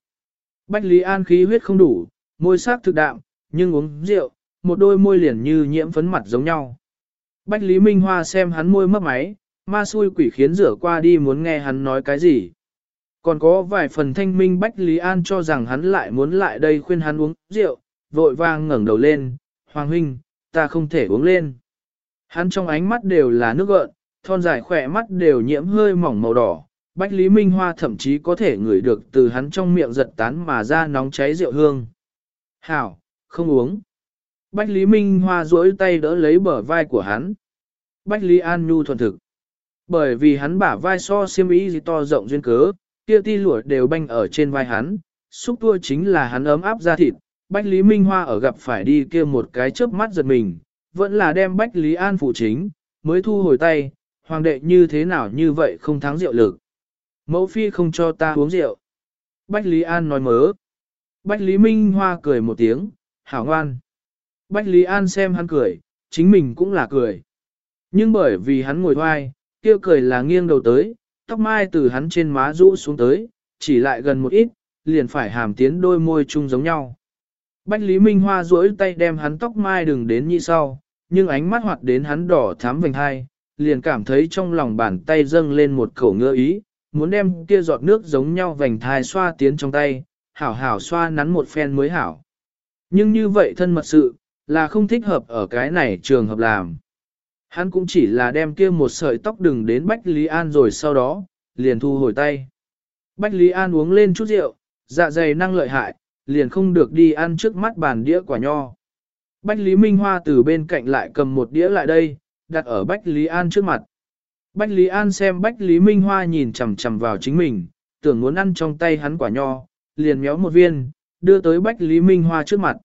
Bách Lý An khí huyết không đủ, môi sắc thực đạm, nhưng uống rượu, một đôi môi liền như nhiễm phấn mặt giống nhau. Bách Lý Minh Hoa xem hắn môi mấp máy, ma xui quỷ khiến rửa qua đi muốn nghe hắn nói cái gì. Còn có vài phần thanh minh Bách Lý An cho rằng hắn lại muốn lại đây khuyên hắn uống rượu, vội vàng ngẩng đầu lên, Hoàng huynh, ta không thể uống lên. Hắn trong ánh mắt đều là nước gợn, thon dài khỏe mắt đều nhiễm hơi mỏng màu đỏ. Bách Lý Minh Hoa thậm chí có thể ngửi được từ hắn trong miệng giật tán mà ra nóng cháy rượu hương. Hảo, không uống. Bách Lý Minh Hoa duỗi tay đỡ lấy bờ vai của hắn. Bách Lý An Nhu thuần thực. Bởi vì hắn bả vai so xiêm ý gì to rộng duyên cớ, kia ti lụa đều banh ở trên vai hắn, xúc tua chính là hắn ấm áp da thịt. Bách Lý Minh Hoa ở gặp phải đi kia một cái chớp mắt giật mình, vẫn là đem Bách Lý An phụ chính, mới thu hồi tay, hoàng đệ như thế nào như vậy không thắng rượu lực. Mẫu phi không cho ta uống rượu. Bách Lý An nói mớ. Bách Lý Minh Hoa cười một tiếng, hảo ngoan. Bách Lý An xem hắn cười, chính mình cũng là cười. Nhưng bởi vì hắn ngồi hoai, kia cười là nghiêng đầu tới, tóc mai từ hắn trên má rũ xuống tới, chỉ lại gần một ít, liền phải hàm tiến đôi môi chung giống nhau. Bách Lý Minh Hoa duỗi tay đem hắn tóc mai đừng đến như sau, nhưng ánh mắt hoạt đến hắn đỏ thắm vành hai, liền cảm thấy trong lòng bàn tay dâng lên một khẩu ngơ ý, muốn đem kia giọt nước giống nhau vành thai xoa tiến trong tay, hảo hảo xoa nắn một phen mới hảo. Nhưng như vậy thân mật sự, là không thích hợp ở cái này trường hợp làm. Hắn cũng chỉ là đem kia một sợi tóc đừng đến Bách Lý An rồi sau đó, liền thu hồi tay. Bách Lý An uống lên chút rượu, dạ dày năng lợi hại, liền không được đi ăn trước mắt bàn đĩa quả nho. Bách Lý Minh Hoa từ bên cạnh lại cầm một đĩa lại đây, đặt ở Bách Lý An trước mặt. Bách Lý An xem Bách Lý Minh Hoa nhìn chằm chằm vào chính mình, tưởng muốn ăn trong tay hắn quả nho, liền méo một viên, đưa tới Bách Lý Minh Hoa trước mặt.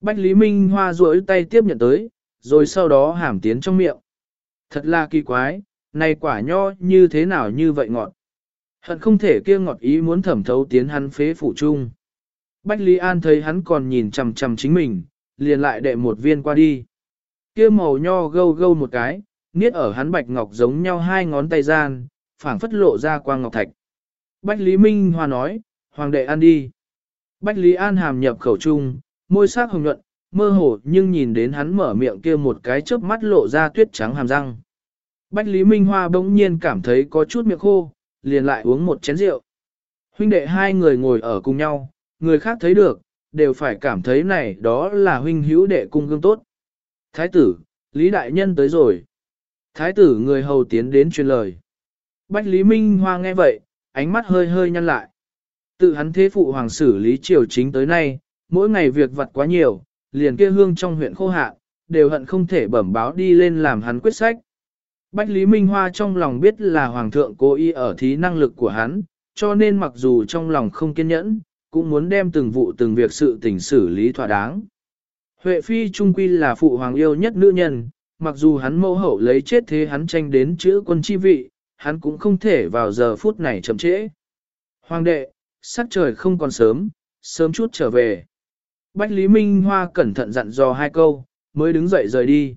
Bách Lý Minh Hoa duỗi tay tiếp nhận tới, rồi sau đó hàm tiến trong miệng. Thật là kỳ quái, này quả nho như thế nào như vậy ngọt. Hận không thể kia ngọt ý muốn thẩm thấu tiến hắn phế phủ chung. Bách Lý An thấy hắn còn nhìn chằm chằm chính mình, liền lại đệ một viên qua đi. Kia màu nho gâu gâu một cái, niết ở hắn bạch ngọc giống nhau hai ngón tay gian, phảng phất lộ ra quang ngọc thạch. Bách Lý Minh Hoa nói, Hoàng đệ ăn đi. Bách Lý An hàm nhập khẩu trung, môi sắc hồng nhuận, mơ hồ nhưng nhìn đến hắn mở miệng kia một cái chớp mắt lộ ra tuyết trắng hàm răng. Bách Lý Minh Hoa bỗng nhiên cảm thấy có chút miệng khô, liền lại uống một chén rượu. Huynh đệ hai người ngồi ở cùng nhau, người khác thấy được, đều phải cảm thấy này đó là huynh hữu đệ cung gương tốt. Thái tử, Lý Đại Nhân tới rồi. Thái tử người hầu tiến đến truyền lời. Bách Lý Minh Hoa nghe vậy, ánh mắt hơi hơi nhăn lại. Tự hắn thế phụ hoàng sử Lý Triều chính tới nay, mỗi ngày việc vặt quá nhiều, liền kia hương trong huyện khô hạ, đều hận không thể bẩm báo đi lên làm hắn quyết sách. Bách Lý Minh Hoa trong lòng biết là Hoàng thượng cố ý ở thí năng lực của hắn, cho nên mặc dù trong lòng không kiên nhẫn, cũng muốn đem từng vụ từng việc sự tình xử lý thỏa đáng. Huệ Phi trung quy là phụ hoàng yêu nhất nữ nhân, mặc dù hắn mâu hậu lấy chết thế hắn tranh đến chữ quân chi vị, hắn cũng không thể vào giờ phút này chậm trễ. Hoàng đệ, sắc trời không còn sớm, sớm chút trở về. Bách Lý Minh Hoa cẩn thận dặn dò hai câu, mới đứng dậy rời đi.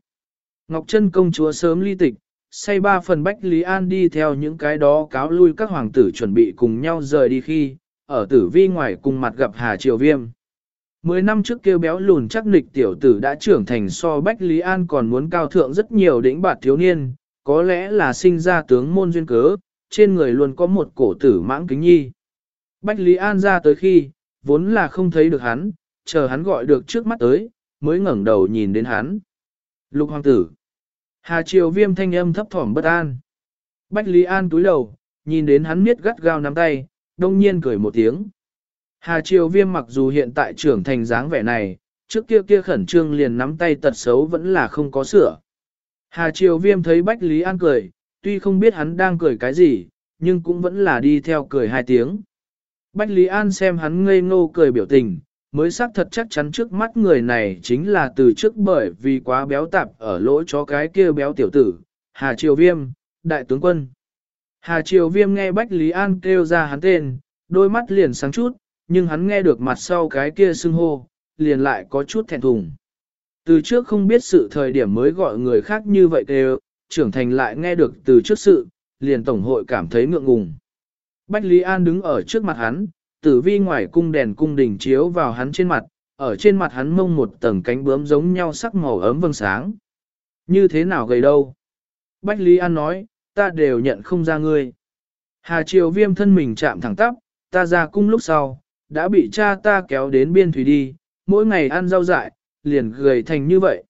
Ngọc Trân công chúa sớm ly tịch, say ba phần Bách Lý An đi theo những cái đó cáo lui các hoàng tử chuẩn bị cùng nhau rời đi khi, ở tử vi ngoài cùng mặt gặp Hà Triều Viêm. Mười năm trước kêu béo lùn chắc nịch tiểu tử đã trưởng thành so Bách Lý An còn muốn cao thượng rất nhiều đỉnh bạt thiếu niên, có lẽ là sinh ra tướng môn duyên cớ, trên người luôn có một cổ tử mãng kính nhi. Bách Lý An ra tới khi, vốn là không thấy được hắn, chờ hắn gọi được trước mắt tới, mới ngẩng đầu nhìn đến hắn. Lục hoàng tử. Hà Triều Viêm thanh âm thấp thỏm bất an. Bách Lý An túi đầu, nhìn đến hắn miết gắt gao nắm tay, đông nhiên cười một tiếng. Hà Triều Viêm mặc dù hiện tại trưởng thành dáng vẻ này, trước kia kia khẩn trương liền nắm tay tật xấu vẫn là không có sửa. Hà Triều Viêm thấy Bách Lý An cười, tuy không biết hắn đang cười cái gì, nhưng cũng vẫn là đi theo cười hai tiếng. Bách Lý An xem hắn ngây ngô cười biểu tình, mới xác thật chắc chắn trước mắt người này chính là từ trước bởi vì quá béo tạp ở lỗ chó cái kia béo tiểu tử, Hà Triều Viêm, đại tướng quân. Hà Triều Viêm nghe Bách Lý An kêu ra hắn tên, đôi mắt liền sáng chút, nhưng hắn nghe được mặt sau cái kia xưng hô, liền lại có chút thẹn thùng. Từ trước không biết sự thời điểm mới gọi người khác như vậy đều, trưởng thành lại nghe được từ trước sự, liền tổng hội cảm thấy ngượng ngùng. Bách Lý An đứng ở trước mặt hắn, tử vi ngoài cung đèn cung đình chiếu vào hắn trên mặt, ở trên mặt hắn mông một tầng cánh bướm giống nhau sắc màu ấm vầng sáng. Như thế nào gầy đâu? Bách Lý An nói, ta đều nhận không ra ngươi. Hà Triều Viêm thân mình chạm thẳng tắp, ta ra cung lúc sau, đã bị cha ta kéo đến biên thủy đi, mỗi ngày ăn rau dại, liền gầy thành như vậy.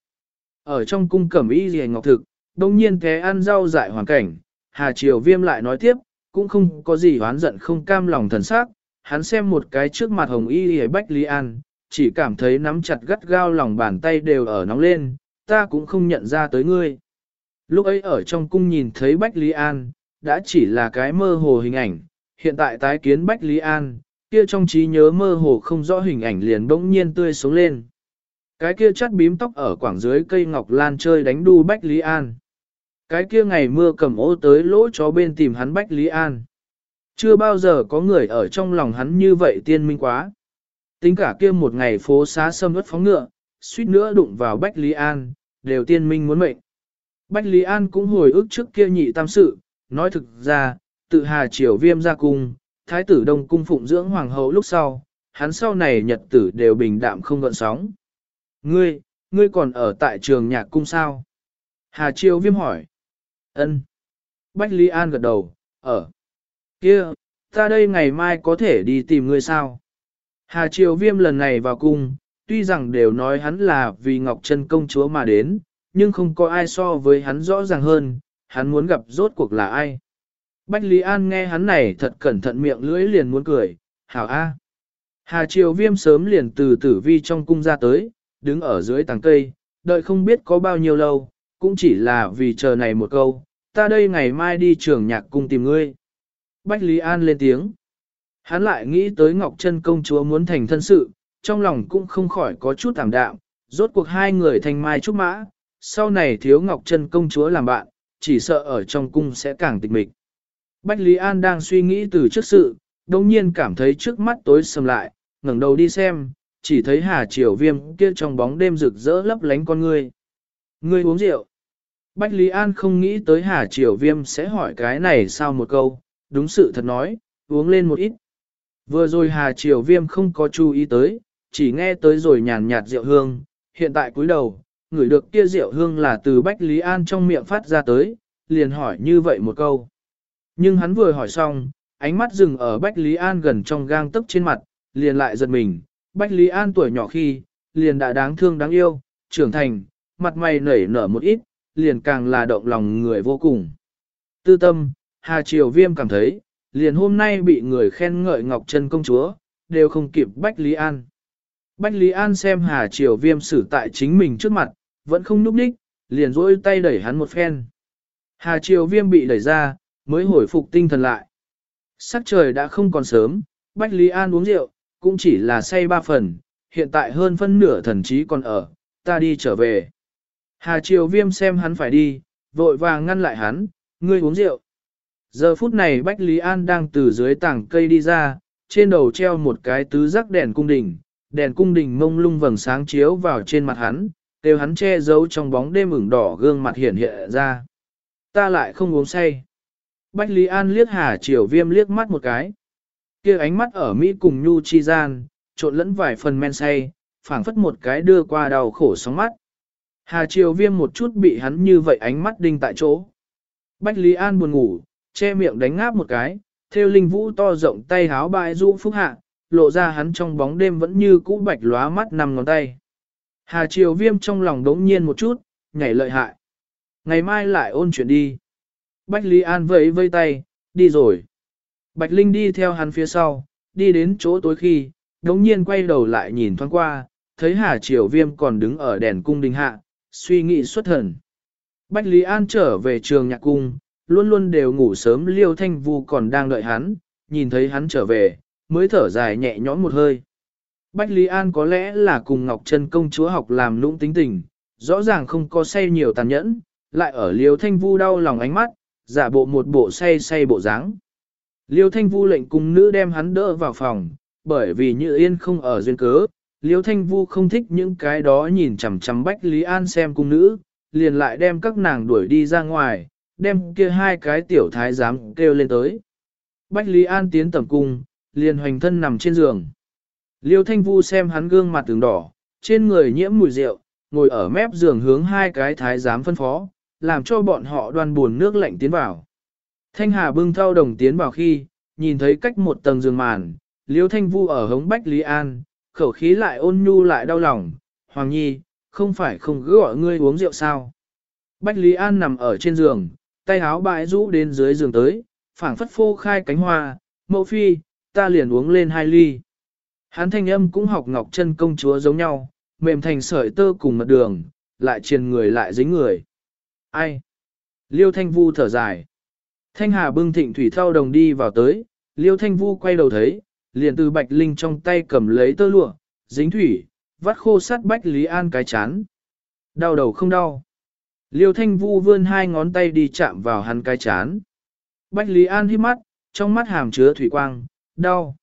Ở trong cung cẩm y rìa ngọc thực, đông nhiên té ăn rau dại hoàn cảnh, Hà Triều Viêm lại nói tiếp, cũng không có gì oán giận không cam lòng thần sắc, hắn xem một cái trước mặt hồng y y bách lý an, chỉ cảm thấy nắm chặt gắt gao lòng bàn tay đều ở nóng lên, ta cũng không nhận ra tới ngươi. Lúc ấy ở trong cung nhìn thấy Bách Lý An, đã chỉ là cái mơ hồ hình ảnh, hiện tại tái kiến Bách Lý An, kia trong trí nhớ mơ hồ không rõ hình ảnh liền bỗng nhiên tươi sống lên. Cái kia chắt bím tóc ở quảng dưới cây ngọc lan chơi đánh đu Bách Lý An. Cái kia ngày mưa cầm ô tới lỗ chó bên tìm hắn Bách Lý An. Chưa bao giờ có người ở trong lòng hắn như vậy tiên minh quá. Tính cả kia một ngày phố xá sâm ướt phóng ngựa, suýt nữa đụng vào Bách Lý An, đều tiên minh muốn mệnh. Bách Lý An cũng hồi ức trước kia nhị tam sự, nói thực ra, tự hà triều viêm ra cung, thái tử đông cung phụng dưỡng hoàng hậu lúc sau, hắn sau này nhật tử đều bình đạm không gợn sóng. Ngươi, ngươi còn ở tại trường nhạc cung sao? Hà triều viêm hỏi. Ân. Bách Lý An gật đầu, ở. Kia, ta đây ngày mai có thể đi tìm ngươi sao? Hà triều viêm lần này vào cung, tuy rằng đều nói hắn là vì Ngọc Trân công chúa mà đến, nhưng không có ai so với hắn rõ ràng hơn, hắn muốn gặp rốt cuộc là ai. Bách Lý An nghe hắn này thật cẩn thận miệng lưỡi liền muốn cười, hảo a. Hà Triều Viêm sớm liền từ tử vi trong cung ra tới, đứng ở dưới tàng cây, đợi không biết có bao nhiêu lâu, cũng chỉ là vì chờ này một câu, ta đây ngày mai đi trường nhạc cung tìm ngươi. Bách Lý An lên tiếng. Hắn lại nghĩ tới Ngọc Trân công chúa muốn thành thân sự, trong lòng cũng không khỏi có chút tạm đạm, rốt cuộc hai người thành mai trúc mã, sau này thiếu Ngọc Trân công chúa làm bạn, chỉ sợ ở trong cung sẽ càng tịch mịch. Bách Lý An đang suy nghĩ từ trước sự, đồng nhiên cảm thấy trước mắt tối sầm lại, ngẩng đầu đi xem, chỉ thấy Hà Triều Viêm kia trong bóng đêm rực rỡ lấp lánh con ngươi. Ngươi uống rượu. Bách Lý An không nghĩ tới Hà Triều Viêm sẽ hỏi cái này sao một câu, đúng sự thật nói, uống lên một ít. Vừa rồi Hà Triều Viêm không có chú ý tới, chỉ nghe tới rồi nhàn nhạt rượu hương, hiện tại cúi đầu, ngửi được kia rượu hương là từ Bách Lý An trong miệng phát ra tới, liền hỏi như vậy một câu. Nhưng hắn vừa hỏi xong, ánh mắt dừng ở Bách Lý An gần trong gang tấc trên mặt, liền lại giật mình, Bách Lý An tuổi nhỏ khi, liền đã đáng thương đáng yêu, trưởng thành, mặt mày nảy nở một ít, liền càng là động lòng người vô cùng. Tư tâm, Hà Triều Viêm cảm thấy, liền hôm nay bị người khen ngợi Ngọc Trân công chúa, đều không kịp Bách Lý An. Bách Lý An xem Hà Triều Viêm xử tại chính mình trước mặt, vẫn không núp đích, liền rỗi tay đẩy hắn một phen. Hà Triều Viêm bị đẩy ra, mới hồi phục tinh thần lại. Sắc trời đã không còn sớm, Bách Lý An uống rượu, cũng chỉ là say ba phần, hiện tại hơn phân nửa thần trí còn ở, ta đi trở về. Hà Triều Viêm xem hắn phải đi, vội vàng ngăn lại hắn, ngươi uống rượu. Giờ phút này Bách Lý An đang từ dưới tảng cây đi ra, trên đầu treo một cái tứ giác đèn cung đình, đèn cung đình mông lung vầng sáng chiếu vào trên mặt hắn, đều hắn che giấu trong bóng đêm ửng đỏ gương mặt hiện hiện ra. Ta lại không uống say. Bách Lý An liếc Hà Triều Viêm liếc mắt một cái. kia ánh mắt ở Mỹ cùng Nhu chi gian, trộn lẫn vài phần men say, phảng phất một cái đưa qua đau khổ sóng mắt. Hà Triều Viêm một chút bị hắn như vậy ánh mắt đinh tại chỗ. Bách Lý An buồn ngủ, che miệng đánh ngáp một cái, theo linh vũ to rộng tay háo bại rũ phúc hạ, lộ ra hắn trong bóng đêm vẫn như cũ bạch lóa mắt nằm ngón tay. Hà Triều Viêm trong lòng đống nhiên một chút, nhảy lợi hại. Ngày mai lại ôn chuyện đi. Bách Lý An vẫy vây tay, đi rồi. Bạch Linh đi theo hắn phía sau, đi đến chỗ tối khi, đống nhiên quay đầu lại nhìn thoáng qua, thấy Hà Triều Viêm còn đứng ở đèn cung đình hạ, suy nghĩ xuất thần. Bách Lý An trở về trường nhạc cung, luôn luôn đều ngủ sớm Liêu Thanh Vu còn đang đợi hắn, nhìn thấy hắn trở về, mới thở dài nhẹ nhõm một hơi. Bách Lý An có lẽ là cùng Ngọc Trân công chúa học làm lũng tính tình, rõ ràng không có say nhiều tàn nhẫn, lại ở Liêu Thanh Vu đau lòng ánh mắt, giả bộ một bộ say say bộ dáng. Liêu Thanh Vu lệnh cùng nữ đem hắn đỡ vào phòng, bởi vì Như Yên không ở duyên cớ, Liêu Thanh Vu không thích những cái đó nhìn chằm chằm Bách Lý An xem cung nữ, liền lại đem các nàng đuổi đi ra ngoài, đem kia hai cái tiểu thái giám kêu lên tới. Bách Lý An tiến tầm cung, liền hoành thân nằm trên giường. Liêu Thanh Vu xem hắn gương mặt tường đỏ, trên người nhiễm mùi rượu, ngồi ở mép giường hướng hai cái thái giám phân phó, làm cho bọn họ đoan buồn nước lạnh tiến vào. Thanh Hà bưng thao đồng tiến vào khi, nhìn thấy cách một tầng giường màn, Liêu Thanh Vu ở hống Bách Lý An, khẩu khí lại ôn nhu lại đau lòng, Hoàng Nhi, không phải không cứ gọi ngươi uống rượu sao. Bách Lý An nằm ở trên giường, tay háo bãi rũ đến dưới giường tới, phảng phất phô khai cánh hoa, mẫu phi, ta liền uống lên hai ly. Hắn thanh âm cũng học ngọc chân công chúa giống nhau, mềm thành sợi tơ cùng mật đường, lại triền người lại dính người. Ai? Liêu Thanh Vu thở dài. Thanh Hà bưng thịnh thủy thao đồng đi vào tới, Liêu Thanh Vu quay đầu thấy, liền từ Bạch Linh trong tay cầm lấy tơ lụa, dính thủy, vắt khô sát Bách Lý An cái chán. Đau đầu không đau. Liêu Thanh Vu vươn hai ngón tay đi chạm vào hắn cái chán. Bách Lý An hít mắt, trong mắt hàm chứa thủy quang, đau.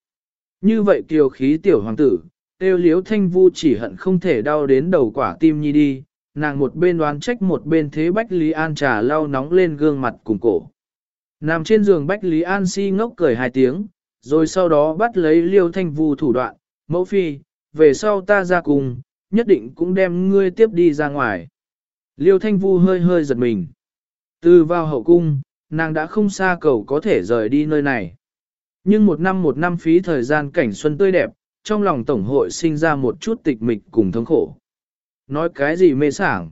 Như vậy kiều khí tiểu hoàng tử, tiêu liếu thanh vu chỉ hận không thể đau đến đầu quả tim nhi đi, nàng một bên đoán trách một bên thế Bách Lý An trà lau nóng lên gương mặt cùng cổ. Nằm trên giường Bách Lý An si ngốc cười hai tiếng, rồi sau đó bắt lấy liêu thanh vu thủ đoạn, mẫu phi, về sau ta ra cùng, nhất định cũng đem ngươi tiếp đi ra ngoài. Liêu thanh vu hơi hơi giật mình. Từ vào hậu cung, nàng đã không xa cầu có thể rời đi nơi này. Nhưng một năm một năm phí thời gian cảnh xuân tươi đẹp, trong lòng Tổng hội sinh ra một chút tịch mịch cùng thống khổ. Nói cái gì mê sảng?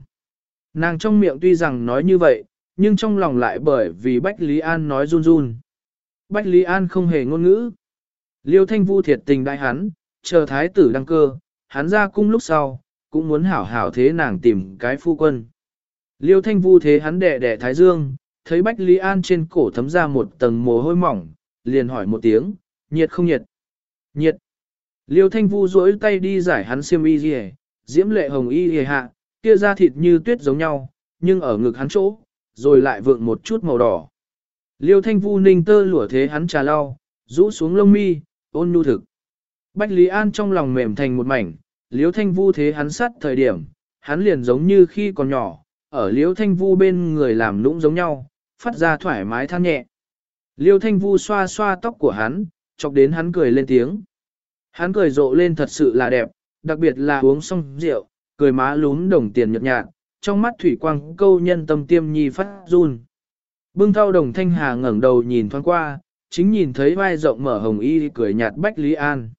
Nàng trong miệng tuy rằng nói như vậy, nhưng trong lòng lại bởi vì Bách Lý An nói run run. Bách Lý An không hề ngôn ngữ. Liêu Thanh Vu thiệt tình đại hắn, chờ thái tử đăng cơ, hắn ra cung lúc sau, cũng muốn hảo hảo thế nàng tìm cái phu quân. Liêu Thanh Vu thế hắn đẻ đẻ thái dương, thấy Bách Lý An trên cổ thấm ra một tầng mồ hôi mỏng, liền hỏi một tiếng, nhiệt không nhiệt? Nhiệt. Liêu Thanh Vu duỗi tay đi giải hắn xiêm y gì diễm lệ hồng y gì hạ, kia da thịt như tuyết giống nhau, nhưng ở ngực hắn chỗ, rồi lại vượng một chút màu đỏ. Liêu Thanh Vu ninh tơ lụa thế hắn trà lau, rũ xuống lông mi, ôn nhu thực. Bách Lý An trong lòng mềm thành một mảnh, Liêu Thanh Vu thế hắn sắt thời điểm, hắn liền giống như khi còn nhỏ, ở Liêu Thanh Vu bên người làm nũng giống nhau, phát ra thoải mái than nhẹ. Liêu Thanh Vu xoa xoa tóc của hắn, chọc đến hắn cười lên tiếng. Hắn cười rộ lên thật sự là đẹp, đặc biệt là uống xong rượu, cười má lún đồng tiền nhợt nhạt, trong mắt thủy quang câu nhân tâm tiêm nhi phát run. Bưng thao đồng thanh hà ngẩng đầu nhìn thoáng qua, chính nhìn thấy vai rộng mở hồng y cười nhạt Bách Lý An.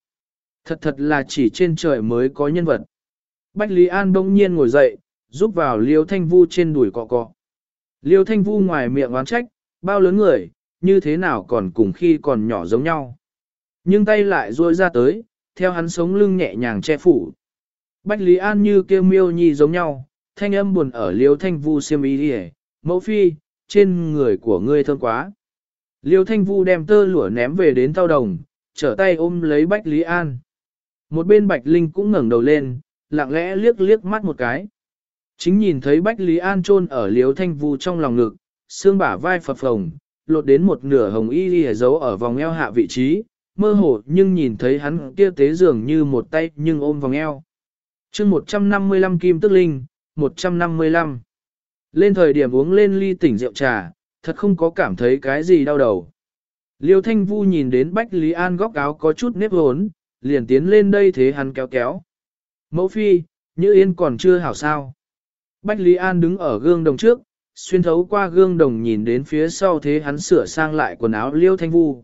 Thật thật là chỉ trên trời mới có nhân vật. Bách Lý An bỗng nhiên ngồi dậy, giúp vào Liêu Thanh Vu trên đùi cọ cọ. Liêu Thanh Vu ngoài miệng oán trách, bao lớn người, như thế nào còn cùng khi còn nhỏ giống nhau. Nhưng tay lại duỗi ra tới, theo hắn sống lưng nhẹ nhàng che phủ. Bách Lý An như kêu miêu nhi giống nhau, thanh âm buồn ở liêu thanh vu siêm ý đi mẫu phi, trên người của ngươi thơm quá. Liêu thanh vu đem tơ lụa ném về đến tao đồng, trở tay ôm lấy Bách Lý An. Một bên Bạch Linh cũng ngẩng đầu lên, lặng lẽ liếc liếc mắt một cái. Chính nhìn thấy Bách Lý An chôn ở liêu thanh vu trong lòng ngực, xương bả vai phập phồng, lột đến một nửa hồng y ghi giấu ở vòng eo hạ vị trí, mơ hồ nhưng nhìn thấy hắn kia tế dường như một tay nhưng ôm vòng eo. chương 155 kim tức linh, 155. Lên thời điểm uống lên ly tỉnh rượu trà, thật không có cảm thấy cái gì đau đầu. Liêu Thanh Vu nhìn đến Bách Lý An góc áo có chút nếp hốn, liền tiến lên đây thế hắn kéo kéo. Mẫu phi, như yên còn chưa hảo sao. Bách Lý An đứng ở gương đồng trước, xuyên thấu qua gương đồng nhìn đến phía sau thế hắn sửa sang lại quần áo Liêu Thanh Vu.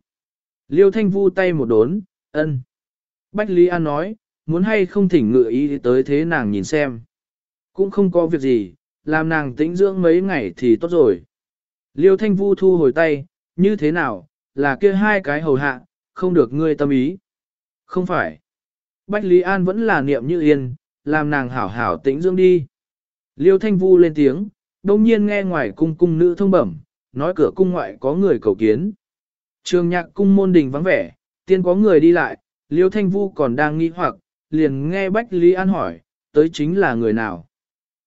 Liêu Thanh Vu tay một đốn, ân. Bách Lý An nói, muốn hay không thỉnh ngựa ý tới thế nàng nhìn xem. Cũng không có việc gì, làm nàng tĩnh dưỡng mấy ngày thì tốt rồi. Liêu Thanh Vu thu hồi tay, như thế nào, là kia hai cái hầu hạ, không được ngươi tâm ý. Không phải. Bách Lý An vẫn là niệm như yên, làm nàng hảo hảo tĩnh dưỡng đi. Liêu Thanh Vu lên tiếng, đông nhiên nghe ngoài cung cung nữ thông bẩm, nói cửa cung ngoại có người cầu kiến. Trường nhạc cung môn đình vắng vẻ, tiên có người đi lại, Liêu Thanh Vu còn đang nghi hoặc, liền nghe Bách Lý An hỏi, tới chính là người nào.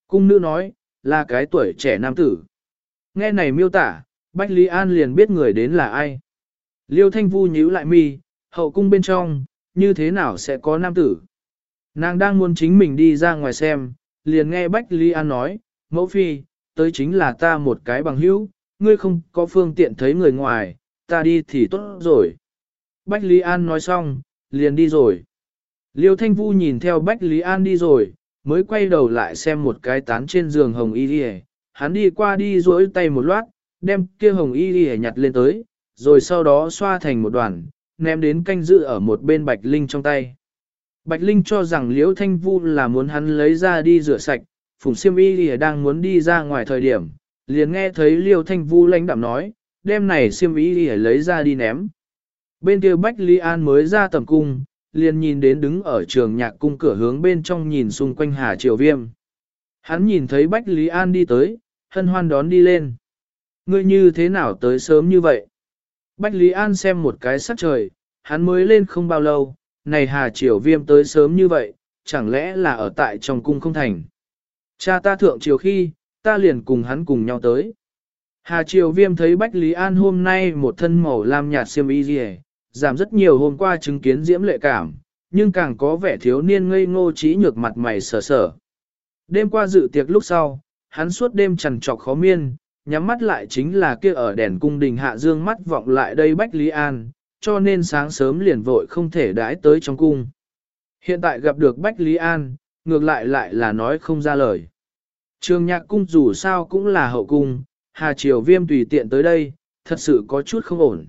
Cung nữ nói, là cái tuổi trẻ nam tử. Nghe này miêu tả, Bách Lý An liền biết người đến là ai. Liêu Thanh Vu nhíu lại mi, hậu cung bên trong, như thế nào sẽ có nam tử. Nàng đang muốn chính mình đi ra ngoài xem, liền nghe Bách Lý An nói, mẫu phi, tới chính là ta một cái bằng hữu, ngươi không có phương tiện thấy người ngoài, ta đi thì tốt rồi. Bách Lý An nói xong, liền đi rồi. Liêu Thanh Vu nhìn theo Bách Lý An đi rồi, mới quay đầu lại xem một cái tán trên giường hồng y đi hắn đi qua đi duỗi tay một loát, đem kia hồng y đi nhặt lên tới, rồi sau đó xoa thành một đoàn, ném đến canh dự ở một bên Bạch Linh trong tay. Bạch Linh cho rằng Liễu Thanh Vu là muốn hắn lấy ra đi rửa sạch, Phùng Siêm Y thì đang muốn đi ra ngoài thời điểm, liền nghe thấy Liễu Thanh Vu lãnh đạm nói, đêm này Siêm Y thì lấy ra đi ném. Bên kia Bách Lý An mới ra tầm cung, liền nhìn đến đứng ở trường nhạc cung cửa hướng bên trong nhìn xung quanh Hà Triều Viêm. Hắn nhìn thấy Bách Lý An đi tới, hân hoan đón đi lên. Ngươi như thế nào tới sớm như vậy? Bách Lý An xem một cái sắc trời, hắn mới lên không bao lâu, này Hà Triều Viêm tới sớm như vậy, chẳng lẽ là ở tại trong cung không thành. Cha ta thượng triều khi, ta liền cùng hắn cùng nhau tới. Hà Triều Viêm thấy Bách Lý An hôm nay một thân màu lam nhạt xiêm y rìa, giảm rất nhiều hôm qua chứng kiến diễm lệ cảm, nhưng càng có vẻ thiếu niên ngây ngô trí nhược mặt mày sở sở. Đêm qua dự tiệc lúc sau, hắn suốt đêm trằn trọc khó miên, nhắm mắt lại chính là kia ở đèn cung đình hạ dương mắt vọng lại đây Bách Lý An, cho nên sáng sớm liền vội không thể đãi tới trong cung. Hiện tại gặp được Bách Lý An, ngược lại lại là nói không ra lời. Trường nhạc cung dù sao cũng là hậu cung, Hà Triều Viêm tùy tiện tới đây, thật sự có chút không ổn.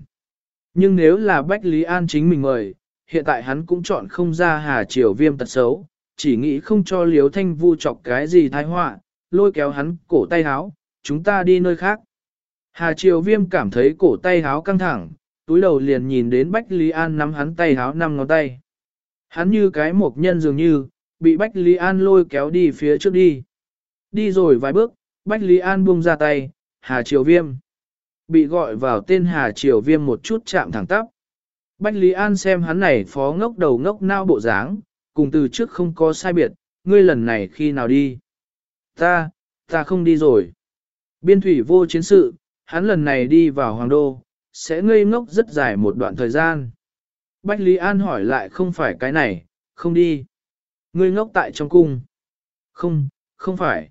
Nhưng nếu là Bách Lý An chính mình mời, hiện tại hắn cũng chọn không ra Hà Triều Viêm tật xấu, chỉ nghĩ không cho Liếu Thanh Vu chọc cái gì thái họa, lôi kéo hắn cổ tay háo, chúng ta đi nơi khác. Hà Triều Viêm cảm thấy cổ tay háo căng thẳng, túi đầu liền nhìn đến Bách Lý An nắm hắn tay háo năm ngón tay. Hắn như cái mộc nhân dường như, bị Bách Lý An lôi kéo đi phía trước đi. Đi rồi vài bước, Bách Lý An buông ra tay, Hà Triều Viêm. Bị gọi vào tên Hà Triều Viêm một chút chạm thẳng tắp. Bách Lý An xem hắn này phó ngốc đầu ngốc nao bộ dáng, cùng từ trước không có sai biệt, ngươi lần này khi nào đi? Ta, ta không đi rồi. Biên thủy vô chiến sự, hắn lần này đi vào Hoàng Đô, sẽ ngây ngốc rất dài một đoạn thời gian. Bách Lý An hỏi lại không phải cái này, không đi. Ngươi ngốc tại trong cung. Không, không phải.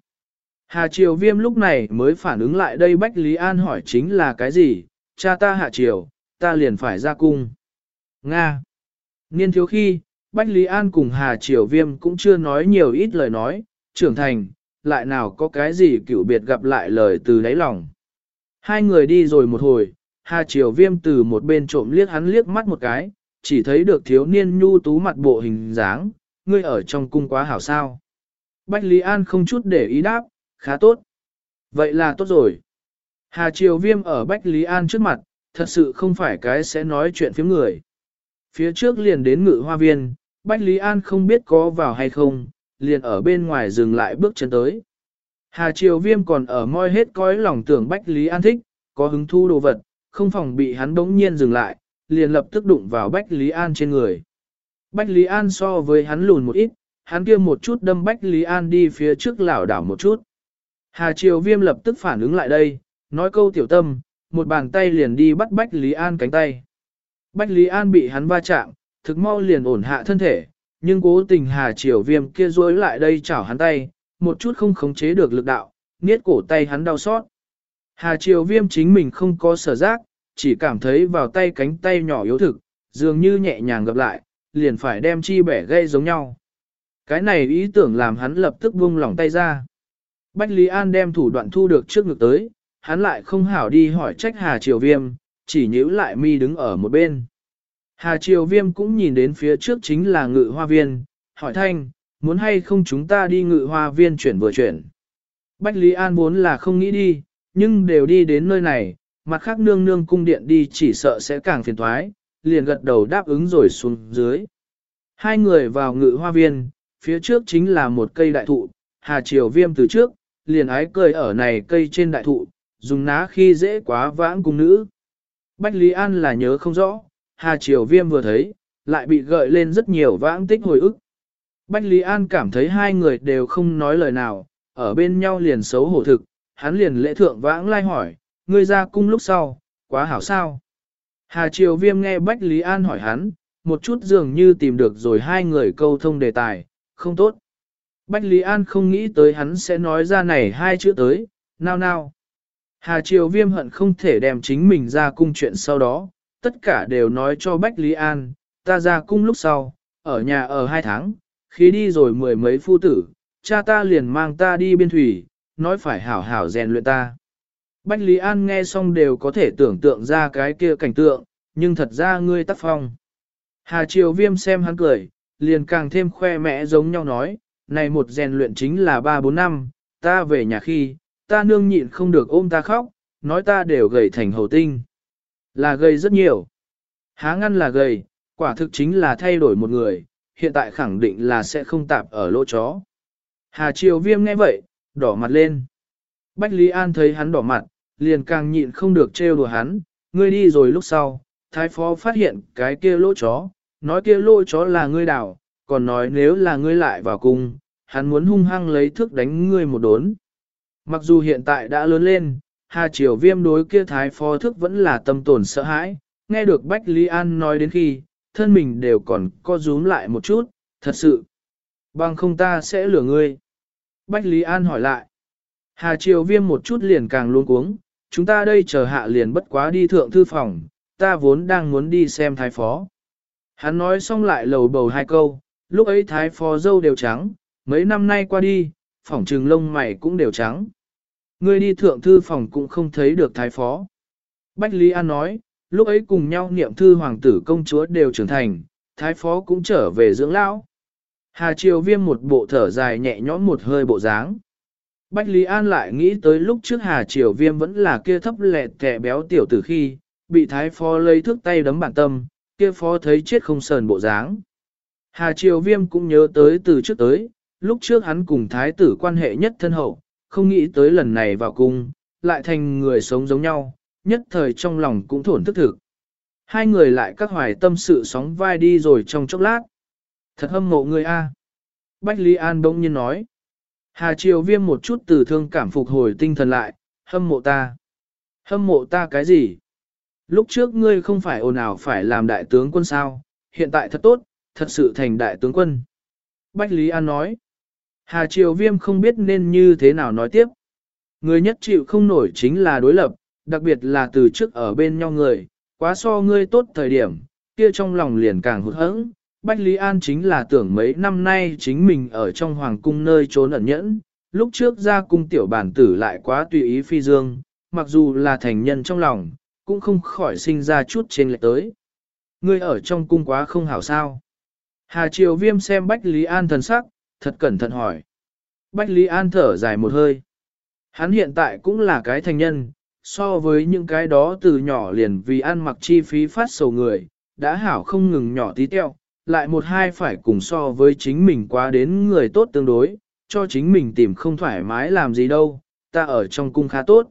Hà Triều Viêm lúc này mới phản ứng lại đây Bách Lý An hỏi chính là cái gì, cha ta Hạ Triều, ta liền phải ra cung. Nga. Niên thiếu khi, Bách Lý An cùng Hà Triều Viêm cũng chưa nói nhiều ít lời nói, trưởng thành, lại nào có cái gì cựu biệt gặp lại lời từ đáy lòng. Hai người đi rồi một hồi, Hà Triều Viêm từ một bên trộm liếc hắn liếc mắt một cái, chỉ thấy được thiếu niên nhu tú mặt bộ hình dáng, ngươi ở trong cung quá hảo sao. Bách Lý An không chút để ý đáp, khá tốt. Vậy là tốt rồi. Hà Triều Viêm ở Bách Lý An trước mặt, thật sự không phải cái sẽ nói chuyện phía người. Phía trước liền đến ngự hoa viên, Bách Lý An không biết có vào hay không, liền ở bên ngoài dừng lại bước chân tới. Hà Triều Viêm còn ở môi hết cõi lòng tưởng Bách Lý An thích, có hứng thu đồ vật, không phòng bị hắn đống nhiên dừng lại, liền lập tức đụng vào Bách Lý An trên người. Bách Lý An so với hắn lùn một ít, hắn kia một chút đâm Bách Lý An đi phía trước lảo đảo một chút. Hà Triều Viêm lập tức phản ứng lại đây, nói câu tiểu tâm, một bàn tay liền đi bắt Bách Lý An cánh tay. Bách Lý An bị hắn va chạm, thực mau liền ổn hạ thân thể, nhưng cố tình Hà Triều Viêm kia rối lại đây chảo hắn tay, một chút không khống chế được lực đạo, niết cổ tay hắn đau xót. Hà Triều Viêm chính mình không có sở giác, chỉ cảm thấy vào tay cánh tay nhỏ yếu thực, dường như nhẹ nhàng gặp lại, liền phải đem chi bẻ gây giống nhau. Cái này ý tưởng làm hắn lập tức buông lỏng tay ra. Bách Lý An đem thủ đoạn thu được trước ngực tới, hắn lại không hảo đi hỏi trách Hà Triều Viêm, chỉ nhíu lại mi đứng ở một bên. Hà Triều Viêm cũng nhìn đến phía trước chính là ngự hoa viên, hỏi thanh, muốn hay không chúng ta đi ngự hoa viên chuyển vừa chuyển. Bách Lý An muốn là không nghĩ đi, nhưng đều đi đến nơi này, mặt khác nương nương cung điện đi chỉ sợ sẽ càng phiền thoái, liền gật đầu đáp ứng rồi xuống dưới. Hai người vào ngự hoa viên, phía trước chính là một cây đại thụ, Hà Triều Viêm từ trước, liền ái cười ở này cây trên đại thụ, dùng ná khi dễ quá vãng cung nữ. Bách Lý An là nhớ không rõ, Hà Triều Viêm vừa thấy, lại bị gợi lên rất nhiều vãng tích hồi ức. Bách Lý An cảm thấy hai người đều không nói lời nào, ở bên nhau liền xấu hổ thực, hắn liền lễ thượng vãng lai hỏi, ngươi ra cung lúc sau, quá hảo sao. Hà Triều Viêm nghe Bách Lý An hỏi hắn, một chút dường như tìm được rồi hai người câu thông đề tài, không tốt. Bách Lý An không nghĩ tới hắn sẽ nói ra này hai chữ tới, nào nào. Hà Triều Viêm hận không thể đem chính mình ra cung chuyện sau đó, tất cả đều nói cho Bách Lý An, ta ra cung lúc sau, ở nhà ở hai tháng, khi đi rồi mười mấy phu tử, cha ta liền mang ta đi biên thủy, nói phải hảo hảo rèn luyện ta. Bách Lý An nghe xong đều có thể tưởng tượng ra cái kia cảnh tượng, nhưng thật ra ngươi tác phong. Hà Triều Viêm xem hắn cười, liền càng thêm khoe mẽ giống nhau nói, này một rèn luyện chính là 3-4 năm, ta về nhà khi, ta nương nhịn không được ôm ta khóc, nói ta đều gầy thành hầu tinh. Là gầy rất nhiều. Há ngăn là gầy, Quả thực chính là thay đổi một người, hiện tại khẳng định là sẽ không tạp ở lỗ chó. Hà Triều Viêm nghe vậy, đỏ mặt lên. Bách Lý An thấy hắn đỏ mặt, liền càng nhịn không được trêu đùa hắn, ngươi đi rồi lúc sau, thái phó phát hiện cái kia lỗ chó, nói kia lỗ chó là ngươi đảo, còn nói nếu là ngươi lại vào cung, hắn muốn hung hăng lấy thước đánh ngươi một đốn. Mặc dù hiện tại đã lớn lên, Hà Triều Viêm đối kia thái phó thức vẫn là tâm tổn sợ hãi, nghe được Bách Lý An nói đến khi, thân mình đều còn co rúm lại một chút, thật sự. Bằng không ta sẽ lừa ngươi. Bách Lý An hỏi lại. Hà Triều Viêm một chút liền càng luôn cuống, chúng ta đây chờ hạ liền bất quá đi thượng thư phòng, ta vốn đang muốn đi xem thái phó. Hắn nói xong lại lầu bầu hai câu, lúc ấy thái phó dâu đều trắng, mấy năm nay qua đi, phỏng trừng lông mày cũng đều trắng. Ngươi đi thượng thư phòng cũng không thấy được thái phó. Bách Lý An nói, lúc ấy cùng nhau niệm thư hoàng tử công chúa đều trưởng thành, thái phó cũng trở về dưỡng lão. Hà Triều Viêm một bộ thở dài nhẹ nhõm một hơi bộ dáng. Bách Lý An lại nghĩ tới lúc trước Hà Triều Viêm vẫn là kia thấp lẹ kẻ béo tiểu tử khi, bị thái phó lấy thước tay đấm bản tâm, kia phó thấy chết không sờn bộ dáng. Hà Triều Viêm cũng nhớ tới từ trước tới, lúc trước hắn cùng thái tử quan hệ nhất thân hậu, không nghĩ tới lần này vào cung, lại thành người sống giống nhau, nhất thời trong lòng cũng thổn thức thực. Hai người lại các hoài tâm sự sóng vai đi rồi trong chốc lát. Thật hâm mộ người a. Bách Lý An bỗng nhiên nói. Hà Triều Viêm một chút từ thương cảm phục hồi tinh thần lại, hâm mộ ta. Hâm mộ ta cái gì? Lúc trước ngươi không phải ồn ào phải làm đại tướng quân sao, hiện tại thật tốt, thật sự thành đại tướng quân. Bách Lý An nói. Hà Triều Viêm không biết nên như thế nào nói tiếp. Người nhất chịu không nổi chính là đối lập, đặc biệt là từ trước ở bên nhau người, quá so ngươi tốt thời điểm, kia trong lòng liền càng hụt hẫng. Bách Lý An chính là tưởng mấy năm nay chính mình ở trong hoàng cung nơi trốn ẩn nhẫn, lúc trước ra cung tiểu bản tử lại quá tùy ý phi dương, mặc dù là thành nhân trong lòng, cũng không khỏi sinh ra chút trên lệch tới. Ngươi ở trong cung quá không hảo sao. Hà Triều Viêm xem Bách Lý An thần sắc, thật cẩn thận hỏi. Bách Lý An thở dài một hơi. Hắn hiện tại cũng là cái thành nhân, so với những cái đó từ nhỏ liền vì ăn mặc chi phí phát sầu người, đã hảo không ngừng nhỏ tí teo, lại một hai phải cùng so với chính mình quá đến người tốt tương đối, cho chính mình tìm không thoải mái làm gì đâu, ta ở trong cung khá tốt.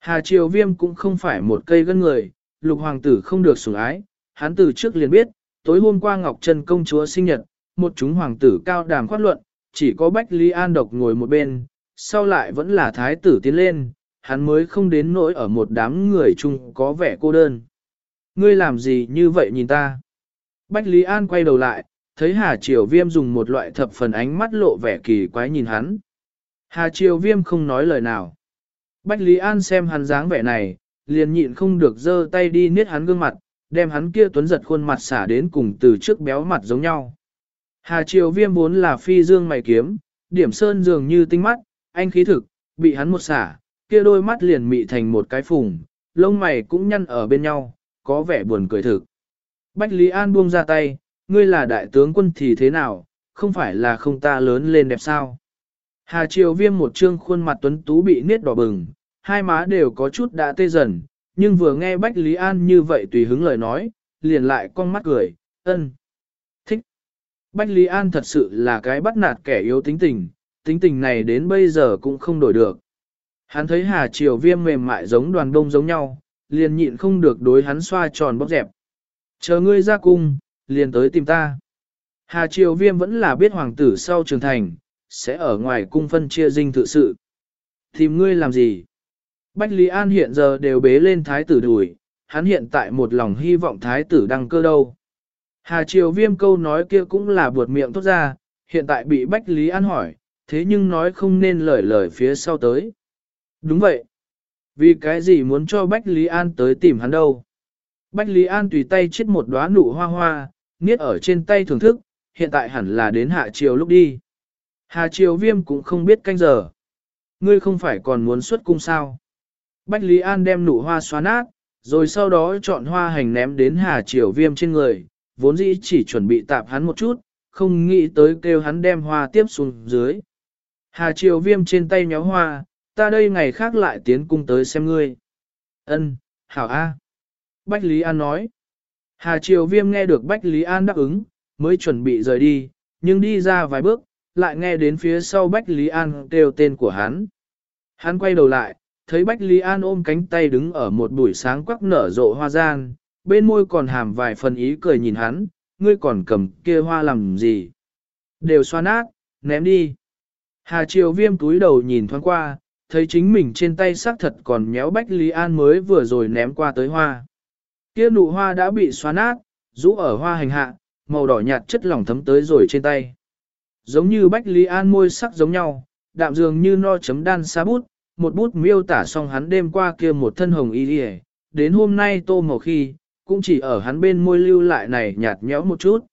Hà Triều Viêm cũng không phải một cây gân người, lục hoàng tử không được sủng ái, hắn từ trước liền biết, tối hôm qua Ngọc Trân công chúa sinh nhật, một chúng hoàng tử cao đàm khoát luận, chỉ có Bách Lý An độc ngồi một bên, sau lại vẫn là thái tử tiến lên, hắn mới không đến nỗi ở một đám người chung có vẻ cô đơn. Ngươi làm gì như vậy nhìn ta? Bách Lý An quay đầu lại, thấy Hà Triều Viêm dùng một loại thập phần ánh mắt lộ vẻ kỳ quái nhìn hắn. Hà Triều Viêm không nói lời nào. Bách Lý An xem hắn dáng vẻ này, liền nhịn không được giơ tay đi niết hắn gương mặt, đem hắn kia tuấn giật khuôn mặt xả đến cùng từ trước béo mặt giống nhau. Hà Triều Viêm vốn là phi dương mày kiếm, điểm sơn dường như tinh mắt, anh khí thực, bị hắn một xả, kia đôi mắt liền mị thành một cái phùng, lông mày cũng nhăn ở bên nhau, có vẻ buồn cười thực. Bách Lý An buông ra tay, ngươi là đại tướng quân thì thế nào, không phải là không ta lớn lên đẹp sao. Hà Triều Viêm một trương khuôn mặt tuấn tú bị niết đỏ bừng, hai má đều có chút đã tê dần, nhưng vừa nghe Bách Lý An như vậy tùy hứng lời nói, liền lại con mắt cười, ân. Thích. Bách Lý An thật sự là cái bắt nạt kẻ yếu tính tình, tính tình này đến bây giờ cũng không đổi được. Hắn thấy Hà Triều Viêm mềm mại giống đoàn đông giống nhau, liền nhịn không được đối hắn xoa tròn bóp dẹp. Chờ ngươi ra cung, liền tới tìm ta. Hà Triều Viêm vẫn là biết hoàng tử sau trưởng thành, sẽ ở ngoài cung phân chia dinh tự sự. Tìm ngươi làm gì? Bách Lý An hiện giờ đều bế lên thái tử đuổi, hắn hiện tại một lòng hy vọng thái tử đăng cơ đâu. Hà Triều Viêm câu nói kia cũng là buột miệng tốt ra, hiện tại bị Bách Lý An hỏi, thế nhưng nói không nên lời lời phía sau tới. Đúng vậy. Vì cái gì muốn cho Bách Lý An tới tìm hắn đâu? Bách Lý An tùy tay chết một đóa nụ hoa hoa, niết ở trên tay thưởng thức, hiện tại hẳn là đến hạ chiều lúc đi. Hà triều viêm cũng không biết canh giờ. Ngươi không phải còn muốn xuất cung sao? Bách Lý An đem nụ hoa xóa nát, rồi sau đó chọn hoa hành ném đến Hà Triều Viêm trên người, vốn dĩ chỉ chuẩn bị tạp hắn một chút, không nghĩ tới kêu hắn đem hoa tiếp xuống dưới. Hà Triều Viêm trên tay nhéo hoa, ta đây ngày khác lại tiến cung tới xem ngươi. Ân, hảo A. Bách Lý An nói. Hà Triều Viêm nghe được Bách Lý An đáp ứng, mới chuẩn bị rời đi, nhưng đi ra vài bước, lại nghe đến phía sau Bách Lý An kêu tên của hắn. Hắn quay đầu lại, thấy Bách Lý An ôm cánh tay đứng ở một buổi sáng quắc nở rộ hoa gian, bên môi còn hàm vài phần ý cười nhìn hắn, ngươi còn cầm kia hoa làm gì? Đều xoa nát, ném đi. Hà Triều Viêm túi đầu nhìn thoáng qua, thấy chính mình trên tay xác thật còn méo Bách Lý An mới vừa rồi ném qua tới hoa. Kia nụ hoa đã bị xóa nát, rũ ở hoa hành hạ, màu đỏ nhạt chất lỏng thấm tới rồi trên tay. Giống như Bách Lý An môi sắc giống nhau, đạm dường như no chấm đan xa bút, một bút miêu tả xong hắn đêm qua kia một thân hồng y đi đến hôm nay tô màu khi, cũng chỉ ở hắn bên môi lưu lại này nhạt nhẽo một chút.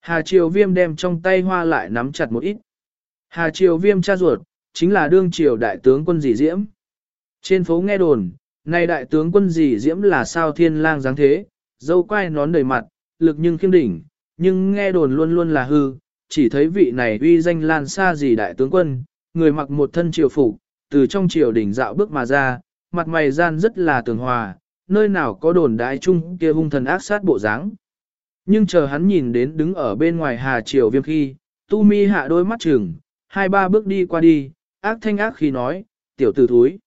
Hà Triều Viêm đem trong tay hoa lại nắm chặt một ít. Hà Triều Viêm cha ruột, chính là đương triều đại tướng quân dì diễm. Trên phố nghe đồn, này đại tướng quân gì diễm là sao thiên lang dáng thế, dâu quai nón đầy mặt, lực nhưng khiêm đỉnh, nhưng nghe đồn luôn luôn là hư, chỉ thấy vị này uy danh lan xa gì đại tướng quân, người mặc một thân triều phục, từ trong triều đỉnh dạo bước mà ra, mặt mày gian rất là tường hòa, nơi nào có đồn đại chung kia hung thần ác sát bộ dáng. Nhưng chờ hắn nhìn đến đứng ở bên ngoài hà triều viêm khi, tu mi hạ đôi mắt chừng, hai ba bước đi qua đi, ác thanh ác khi nói, tiểu tử thúi.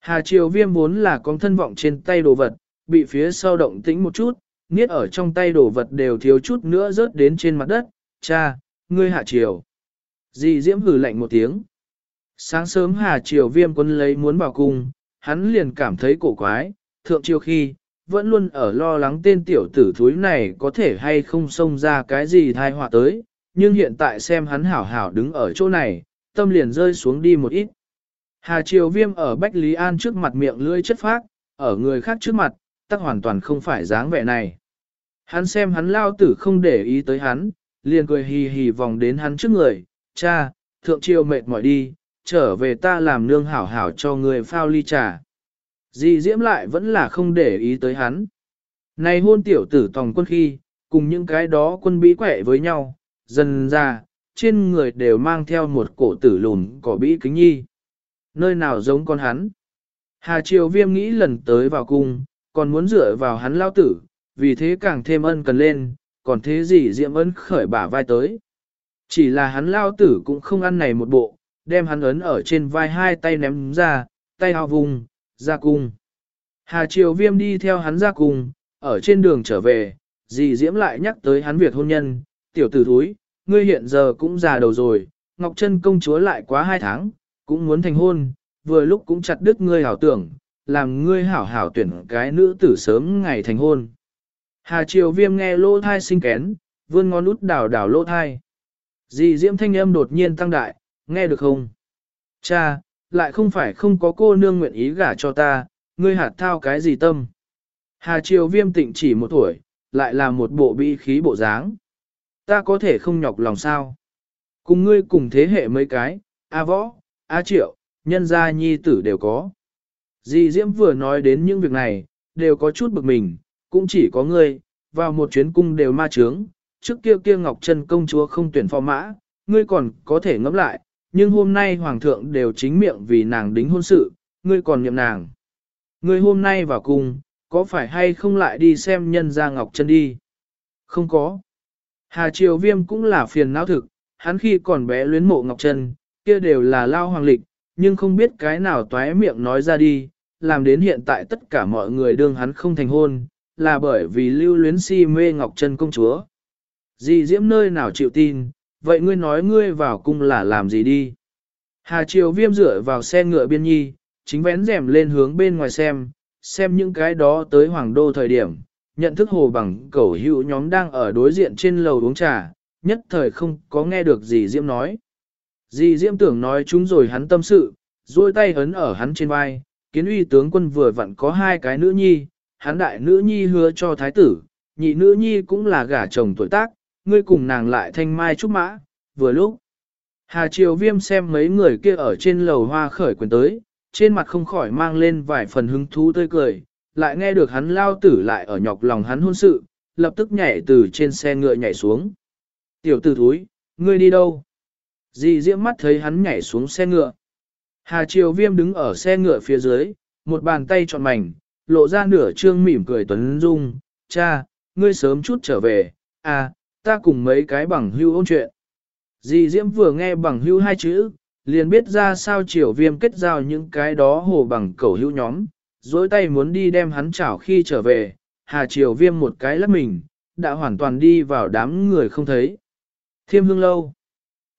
Hà triều viêm vốn là con thân vọng trên tay đồ vật, bị phía sau động tĩnh một chút, niết ở trong tay đồ vật đều thiếu chút nữa rớt đến trên mặt đất, cha, ngươi hạ triều. Dì diễm hử lạnh một tiếng. Sáng sớm hà triều viêm quân lấy muốn vào cung, hắn liền cảm thấy cổ quái, thượng triều khi, vẫn luôn ở lo lắng tên tiểu tử thúi này có thể hay không xông ra cái gì thai họa tới, nhưng hiện tại xem hắn hảo hảo đứng ở chỗ này, tâm liền rơi xuống đi một ít. Hà Triều Viêm ở Bách Lý An trước mặt miệng lưỡi chất phác, ở người khác trước mặt, tắc hoàn toàn không phải dáng vẻ này. Hắn xem hắn lao tử không để ý tới hắn, liền cười hì hì vòng đến hắn trước người, cha, thượng triều mệt mỏi đi, trở về ta làm nương hảo hảo cho người phao ly trà. Di diễm lại vẫn là không để ý tới hắn. Này hôn tiểu tử tòng quân khi, cùng những cái đó quân bí quẻ với nhau, dần ra, trên người đều mang theo một cổ tử lùn cỏ bí kính nhi. Nơi nào giống con hắn. Hà Triều Viêm nghĩ lần tới vào cung, còn muốn dựa vào hắn lao tử, vì thế càng thêm ân cần lên, còn thế gì diễm ân khởi bả vai tới. Chỉ là hắn lao tử cũng không ăn này một bộ, đem hắn ấn ở trên vai hai tay ném ra, tay hào vùng, ra cung. Hà Triều Viêm đi theo hắn ra cung, ở trên đường trở về, dì Diễm lại nhắc tới hắn việc hôn nhân, tiểu tử thúi, ngươi hiện giờ cũng già đầu rồi, Ngọc Trân công chúa lại quá hai tháng, cũng muốn thành hôn, vừa lúc cũng chặt đứt ngươi hảo tưởng, làm ngươi hảo hảo tuyển cái nữ tử sớm ngày thành hôn. Hà Triều Viêm nghe lỗ thai sinh kén, vươn ngón út đảo đảo lỗ thai. Dì Diễm thanh âm đột nhiên tăng đại, nghe được không? Cha, lại không phải không có cô nương nguyện ý gả cho ta, ngươi hạt thao cái gì tâm. Hà Triều Viêm tịnh chỉ một tuổi, lại là một bộ bi khí bộ dáng. Ta có thể không nhọc lòng sao. Cùng ngươi cùng thế hệ mấy cái, A Võ, A Triệu, nhân gia nhi tử đều có. Di Diễm vừa nói đến những việc này, đều có chút bực mình, cũng chỉ có ngươi, vào một chuyến cung đều ma trướng, trước kia kia Ngọc Trân công chúa không tuyển phò mã, ngươi còn có thể ngẫm lại, nhưng hôm nay hoàng thượng đều chính miệng vì nàng đính hôn sự, ngươi còn niệm nàng. Ngươi hôm nay vào cung, có phải hay không lại đi xem nhân gia Ngọc Trân đi? Không có. Hà Triều Viêm cũng là phiền não thực, hắn khi còn bé luyến mộ Ngọc Trân, kia đều là lao hoàng lịch, nhưng không biết cái nào toái miệng nói ra đi, làm đến hiện tại tất cả mọi người đương hắn không thành hôn, là bởi vì lưu luyến si mê Ngọc Trân công chúa. Dì Diễm nơi nào chịu tin, vậy ngươi nói ngươi vào cung là làm gì đi? Hà Triều Viêm dựa vào xe ngựa biên nhi, chính vén rèm lên hướng bên ngoài xem, xem những cái đó tới hoàng đô thời điểm, nhận thức hồ bằng cẩu hữu nhóm đang ở đối diện trên lầu uống trà, nhất thời không có nghe được gì Diễm nói. Dì Diễm tưởng nói chúng rồi hắn tâm sự, duỗi tay ấn ở hắn trên vai, kiến uy tướng quân vừa vặn có hai cái nữ nhi, hắn đại nữ nhi hứa cho thái tử, nhị nữ nhi cũng là gả chồng tuổi tác, ngươi cùng nàng lại thanh mai trúc mã, vừa lúc. Hà Triều Viêm xem mấy người kia ở trên lầu hoa khởi quyền tới, trên mặt không khỏi mang lên vài phần hứng thú tươi cười, lại nghe được hắn lao tử lại ở nhọc lòng hắn hôn sự, lập tức nhảy từ trên xe ngựa nhảy xuống. Tiểu tử thúi, ngươi đi đâu? Dì diễm mắt thấy hắn nhảy xuống xe ngựa. Hà Triều Viêm đứng ở xe ngựa phía dưới, một bàn tay trọn mảnh, lộ ra nửa trương mỉm cười tuấn dung, cha, ngươi sớm chút trở về, à, ta cùng mấy cái bằng hưu ôn chuyện. Dì Diễm vừa nghe bằng hưu hai chữ, liền biết ra sao triều viêm kết giao những cái đó hồ bằng cầu hưu nhóm, dối tay muốn đi đem hắn chảo khi trở về, hà triều viêm một cái lắp mình, đã hoàn toàn đi vào đám người không thấy. Thiêm hương lâu,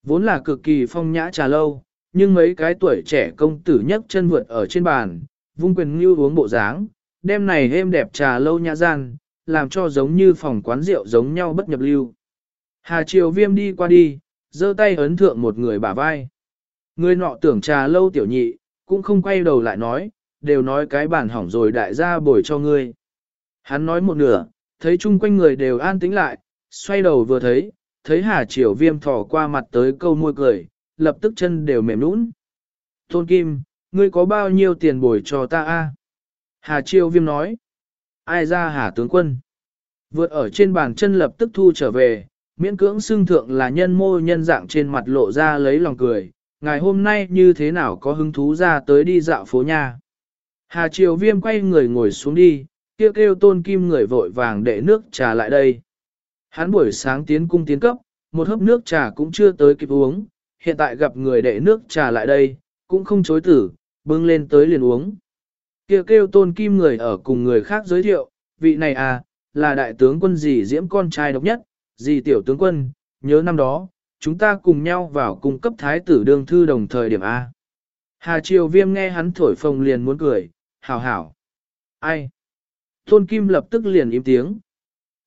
vốn là cực kỳ phong nhã trà lâu, nhưng mấy cái tuổi trẻ công tử nhấc chân vượt ở trên bàn, vung quyền như uống bộ dáng, đêm này êm đẹp trà lâu nhã gian, làm cho giống như phòng quán rượu giống nhau bất nhập lưu. Hà Triều Viêm đi qua đi, giơ tay ấn thượng một người bả vai. Người nọ tưởng trà lâu tiểu nhị, cũng không quay đầu lại nói, đều nói cái bản hỏng rồi đại gia bồi cho ngươi. Hắn nói một nửa, thấy chung quanh người đều an tĩnh lại, xoay đầu vừa thấy, thấy Hà Triều Viêm thò qua mặt tới câu môi cười, lập tức chân đều mềm nũng. Tôn Kim, ngươi có bao nhiêu tiền bồi cho ta a? Hà Triều Viêm nói. Ai ra Hà tướng quân? Vượt ở trên bàn chân lập tức thu trở về, miễn cưỡng xương thượng là nhân mô nhân dạng trên mặt lộ ra lấy lòng cười. Ngày hôm nay như thế nào có hứng thú ra tới đi dạo phố nha? Hà Triều Viêm quay người ngồi xuống đi, kêu kêu tôn kim người vội vàng để nước trà lại đây. Hắn buổi sáng tiến cung tiến cấp, một hớp nước trà cũng chưa tới kịp uống, hiện tại gặp người đệ nước trà lại đây, cũng không chối tử, bưng lên tới liền uống. Kêu kêu tôn kim người ở cùng người khác giới thiệu, vị này à, là đại tướng quân dì diễm con trai độc nhất, dì tiểu tướng quân, nhớ năm đó, chúng ta cùng nhau vào cung cấp thái tử đương thư đồng thời điểm A. Hà Triều Viêm nghe hắn thổi phồng liền muốn cười, hảo hảo. Ai? Tôn Kim lập tức liền im tiếng.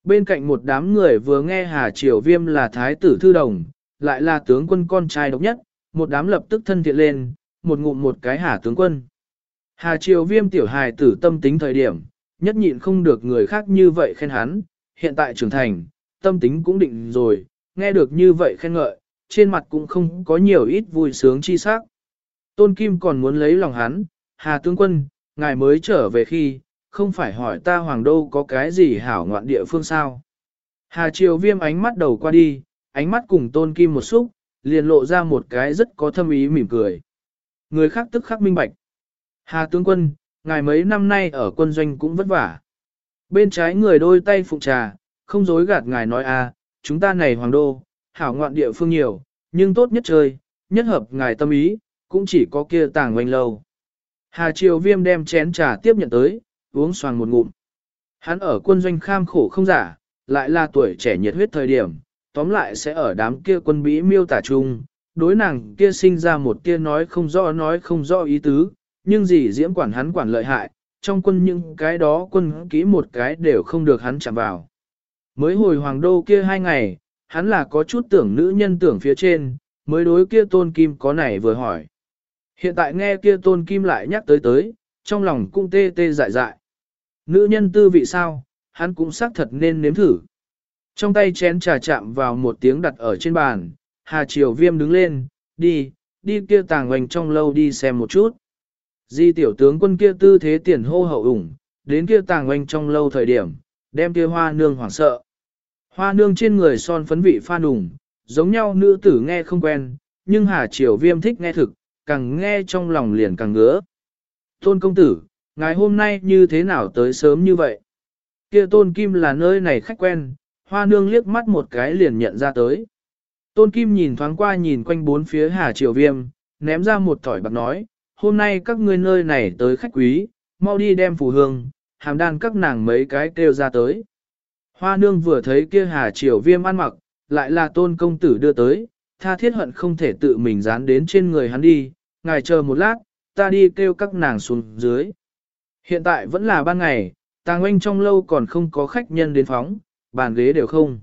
Bên cạnh một đám người vừa nghe Hà Triều Viêm là thái tử thư đồng, lại là tướng quân con trai độc nhất, một đám lập tức thân thiện lên, một ngụm một cái Hà tướng quân. Hà Triều Viêm tiểu hài tử tâm tính thời điểm, nhất nhịn không được người khác như vậy khen hắn, hiện tại trưởng thành, tâm tính cũng định rồi, nghe được như vậy khen ngợi, trên mặt cũng không có nhiều ít vui sướng chi sắc. Tôn Kim còn muốn lấy lòng hắn, Hà tướng quân, ngài mới trở về khi, không phải hỏi ta hoàng đô có cái gì hảo ngoạn địa phương sao. Hà Triều Viêm ánh mắt đầu qua đi, ánh mắt cùng Tôn Kim một xúc, liền lộ ra một cái rất có thâm ý mỉm cười. Người khác tức khắc minh bạch. Hà tướng quân, ngài mấy năm nay ở quân doanh cũng vất vả. Bên trái người đôi tay phụng trà, không dối gạt ngài nói à, chúng ta này hoàng đô, hảo ngoạn địa phương nhiều, nhưng tốt nhất chơi, nhất hợp ngài tâm ý, cũng chỉ có kia tàng oanh lâu. Hà Triều Viêm đem chén trà tiếp nhận tới, uống xoàng một ngụm. Hắn ở quân doanh kham khổ không giả, lại là tuổi trẻ nhiệt huyết thời điểm, tóm lại sẽ ở đám kia quân bĩ miêu tả chung, đối nàng kia sinh ra một kia nói không rõ nói không rõ ý tứ, nhưng gì diễm quản hắn quản lợi hại, trong quân những cái đó quân kỹ một cái đều không được hắn chạm vào. Mới hồi hoàng đô kia hai ngày, hắn là có chút tưởng nữ nhân tưởng phía trên, mới đối kia tôn kim có này vừa hỏi. Hiện tại nghe kia tôn kim lại nhắc tới tới, trong lòng cũng tê tê dại dại. Nữ nhân tư vị sao, hắn cũng xác thật nên nếm thử. Trong tay chén trà chạm vào một tiếng đặt ở trên bàn, Hà Triều Viêm đứng lên, đi, đi kia tàng hoành trong lâu đi xem một chút. Di tiểu tướng quân kia tư thế tiền hô hậu ủng, đến kia tàng hoành trong lâu thời điểm, đem kia hoa nương hoảng sợ. Hoa nương trên người son phấn vị pha nùng, giống nhau nữ tử nghe không quen, nhưng Hà Triều Viêm thích nghe thực, càng nghe trong lòng liền càng ngứa. Tôn công tử, Ngài hôm nay như thế nào tới sớm như vậy? Kia tôn kim là nơi này khách quen, hoa nương liếc mắt một cái liền nhận ra tới. Tôn kim nhìn thoáng qua nhìn quanh bốn phía Hà Triều Viêm, ném ra một thỏi bạc nói, hôm nay các ngươi nơi này tới khách quý, mau đi đem phù hương, hàm đan các nàng mấy cái kêu ra tới. Hoa nương vừa thấy kia hà triều viêm ăn mặc, lại là tôn công tử đưa tới, tha thiết hận không thể tự mình dán đến trên người hắn đi, ngài chờ một lát, ta đi kêu các nàng xuống dưới. Hiện tại vẫn là ban ngày, tàng oanh trong lâu còn không có khách nhân đến phóng, bàn ghế đều không.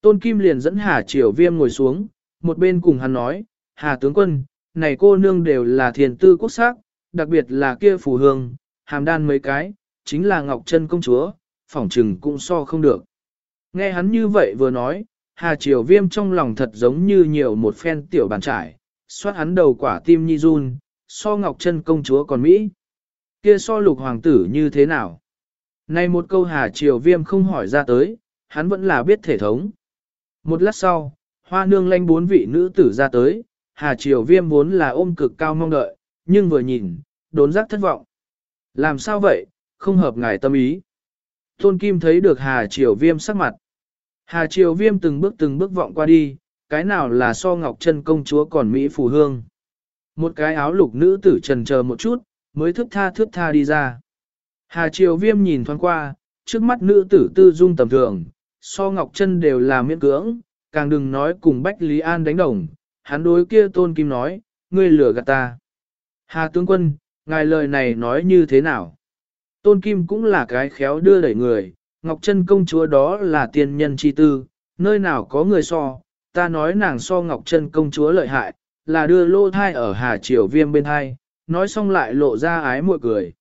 Tôn Kim liền dẫn Hà Triều Viêm ngồi xuống, một bên cùng hắn nói, Hà tướng quân, này cô nương đều là thiền tư quốc sắc, đặc biệt là kia phù hương, hàm đan mấy cái, chính là Ngọc Trân công chúa, phỏng trừng cũng so không được. Nghe hắn như vậy vừa nói, Hà Triều Viêm trong lòng thật giống như nhiều một phen tiểu bàn trải, xoát hắn đầu quả tim nhi run, so Ngọc Trân công chúa còn Mỹ. Kia so lục hoàng tử như thế nào? Này một câu Hà Triều Viêm không hỏi ra tới, hắn vẫn là biết thể thống. Một lát sau, hoa nương lanh bốn vị nữ tử ra tới, Hà Triều Viêm vốn là ôm cực cao mong đợi, nhưng vừa nhìn, đốn giác thất vọng. Làm sao vậy, không hợp ngài tâm ý. Tôn Kim thấy được Hà Triều Viêm sắc mặt. Hà Triều Viêm từng bước từng bước vọng qua đi, cái nào là so Ngọc chân công chúa còn Mỹ phù hương. Một cái áo lục nữ tử trần chờ một chút, mới thức tha thức tha đi ra. Hà Triều Viêm nhìn thoáng qua, trước mắt nữ tử tư dung tầm thường, so Ngọc Trân đều là miễn cưỡng, càng đừng nói cùng Bách Lý An đánh đồng. Hắn đối kia Tôn Kim nói, ngươi lừa gạt ta. Hà tướng quân, ngài lời này nói như thế nào? Tôn Kim cũng là cái khéo đưa đẩy người, Ngọc Trân công chúa đó là tiền nhân chi tư, nơi nào có người so, ta nói nàng so Ngọc Trân công chúa lợi hại, là đưa lô thai ở Hà Triều Viêm bên thai, nói xong lại lộ ra ái muội cười.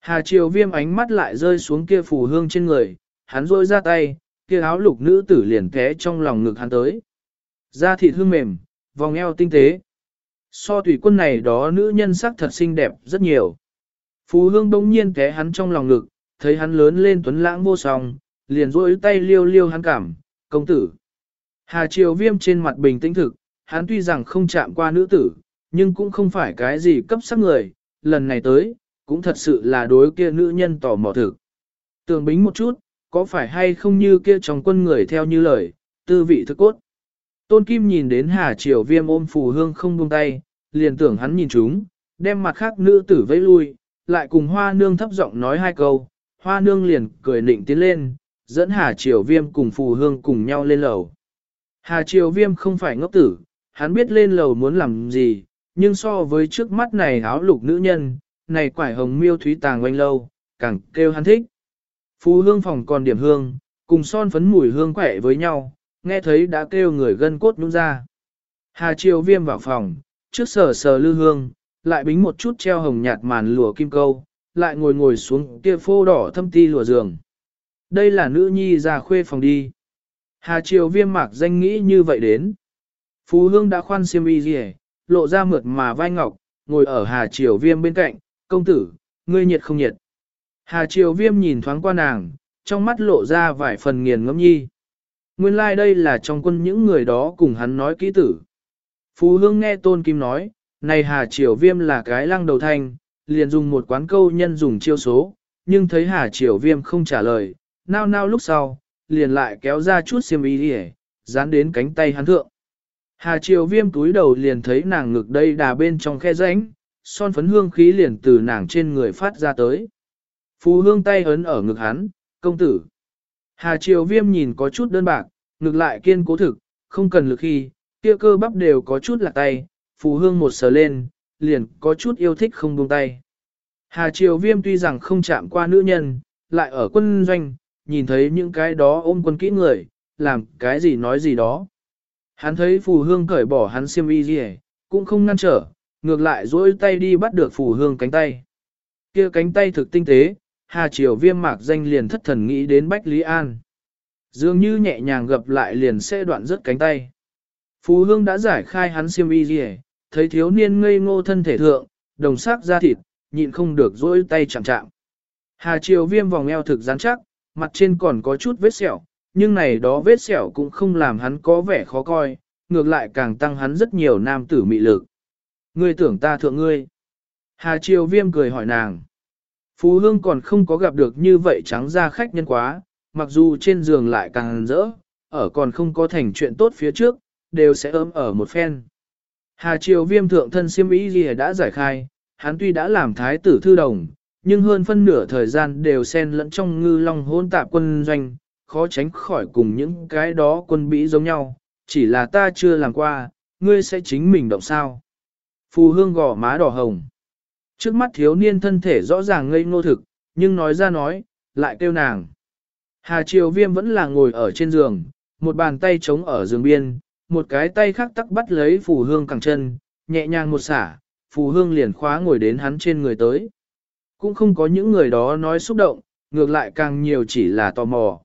Hà Triều Viêm ánh mắt lại rơi xuống kia phù hương trên người, hắn rôi ra tay, kia áo lục nữ tử liền té trong lòng ngực hắn tới. Da thịt hương mềm, vòng eo tinh tế. So thủy quân này đó nữ nhân sắc thật xinh đẹp rất nhiều. Phù hương đông nhiên té hắn trong lòng ngực, thấy hắn lớn lên tuấn lãng vô song, liền rôi tay liêu liêu hắn cảm, công tử. Hà Triều Viêm trên mặt bình tĩnh thực, hắn tuy rằng không chạm qua nữ tử, nhưng cũng không phải cái gì cấp sắc người, lần này tới, cũng thật sự là đối kia nữ nhân tò mò thực. Tường bính một chút, có phải hay không như kia trong quân người theo như lời, tư vị thức cốt. Tôn Kim nhìn đến Hà Triều Viêm ôm phù hương không buông tay, liền tưởng hắn nhìn chúng, đem mặt khác nữ tử vẫy lui, lại cùng Hoa Nương thấp giọng nói hai câu, Hoa Nương liền cười nịnh tiến lên, dẫn Hà Triều Viêm cùng phù hương cùng nhau lên lầu. Hà Triều Viêm không phải ngốc tử, hắn biết lên lầu muốn làm gì, nhưng so với trước mắt này áo lục nữ nhân, này quải hồng miêu thúy tàng quanh lâu, càng kêu hắn thích. phú hương phòng còn điểm hương, cùng son phấn mùi hương quẻ với nhau, nghe thấy đã kêu người gân cốt nhún ra. Hà Triều Viêm vào phòng, trước sờ sờ lư hương, lại bính một chút treo hồng nhạt màn lụa kim câu, lại ngồi ngồi xuống kia phô đỏ thâm ti lụa giường. Đây là nữ nhi ra khuê phòng đi. Hà Triều Viêm mạc danh nghĩ như vậy đến. Phú Hương đã khoan xiêm y gì lộ ra mượt mà vai ngọc, ngồi ở Hà Triều Viêm bên cạnh, công tử, ngươi nhiệt không nhiệt. Hà Triều Viêm nhìn thoáng qua nàng, trong mắt lộ ra vài phần nghiền ngẫm nhi. Nguyên lai like đây là trong quân những người đó cùng hắn nói kỹ tử. Phú Hương nghe Tôn Kim nói, này Hà Triều Viêm là cái lăng đầu thanh, liền dùng một quán câu nhân dùng chiêu số, nhưng thấy Hà Triều Viêm không trả lời, nao nao lúc sau, liền lại kéo ra chút xiêm y đi dán đến cánh tay hắn thượng. Hà Triều Viêm túi đầu liền thấy nàng ngực đây đà bên trong khe rãnh, son phấn hương khí liền từ nàng trên người phát ra tới. Phú hương tay ấn ở ngực hắn, công tử. Hà Triều Viêm nhìn có chút đơn bạc, ngực lại kiên cố thực, không cần lực khi, kia cơ bắp đều có chút lạc tay, phù hương một sờ lên, liền có chút yêu thích không buông tay. Hà Triều Viêm tuy rằng không chạm qua nữ nhân, lại ở quân doanh, nhìn thấy những cái đó ôm quân kỹ người, làm cái gì nói gì đó. Hắn thấy phù hương cởi bỏ hắn xiêm y gì cũng không ngăn trở, ngược lại dỗi tay đi bắt được phù hương cánh tay. kia cánh tay thực tinh tế, Hà Triều Viêm mạc danh liền thất thần nghĩ đến Bách Lý An. Dường như nhẹ nhàng gập lại liền sẽ đoạn rớt cánh tay. Phù hương đã giải khai hắn xiêm y gì thấy thiếu niên ngây ngô thân thể thượng, đồng sắc da thịt, nhịn không được dỗi tay chạm chạm. Hà Triều Viêm vòng eo thực rắn chắc, mặt trên còn có chút vết sẹo, nhưng này đó vết sẹo cũng không làm hắn có vẻ khó coi, ngược lại càng tăng hắn rất nhiều nam tử mị lực. Ngươi tưởng ta thượng ngươi. Hà Triều Viêm cười hỏi nàng. Phú Hương còn không có gặp được như vậy trắng ra khách nhân quá, mặc dù trên giường lại càng rỡ, ở còn không có thành chuyện tốt phía trước, đều sẽ ấm ở một phen. Hà Triều Viêm thượng thân siêm ý gì đã giải khai, hắn tuy đã làm thái tử thư đồng, nhưng hơn phân nửa thời gian đều xen lẫn trong ngư long hôn tạp quân doanh, khó tránh khỏi cùng những cái đó quân bĩ giống nhau, chỉ là ta chưa làm qua, ngươi sẽ chính mình động sao. Phù hương gò má đỏ hồng. Trước mắt thiếu niên thân thể rõ ràng ngây ngô thực, nhưng nói ra nói, lại kêu nàng. Hà Triều Viêm vẫn là ngồi ở trên giường, một bàn tay trống ở giường biên, một cái tay khác tắc bắt lấy phù hương cẳng chân, nhẹ nhàng một xả, phù hương liền khóa ngồi đến hắn trên người tới. Cũng không có những người đó nói xúc động, ngược lại càng nhiều chỉ là tò mò,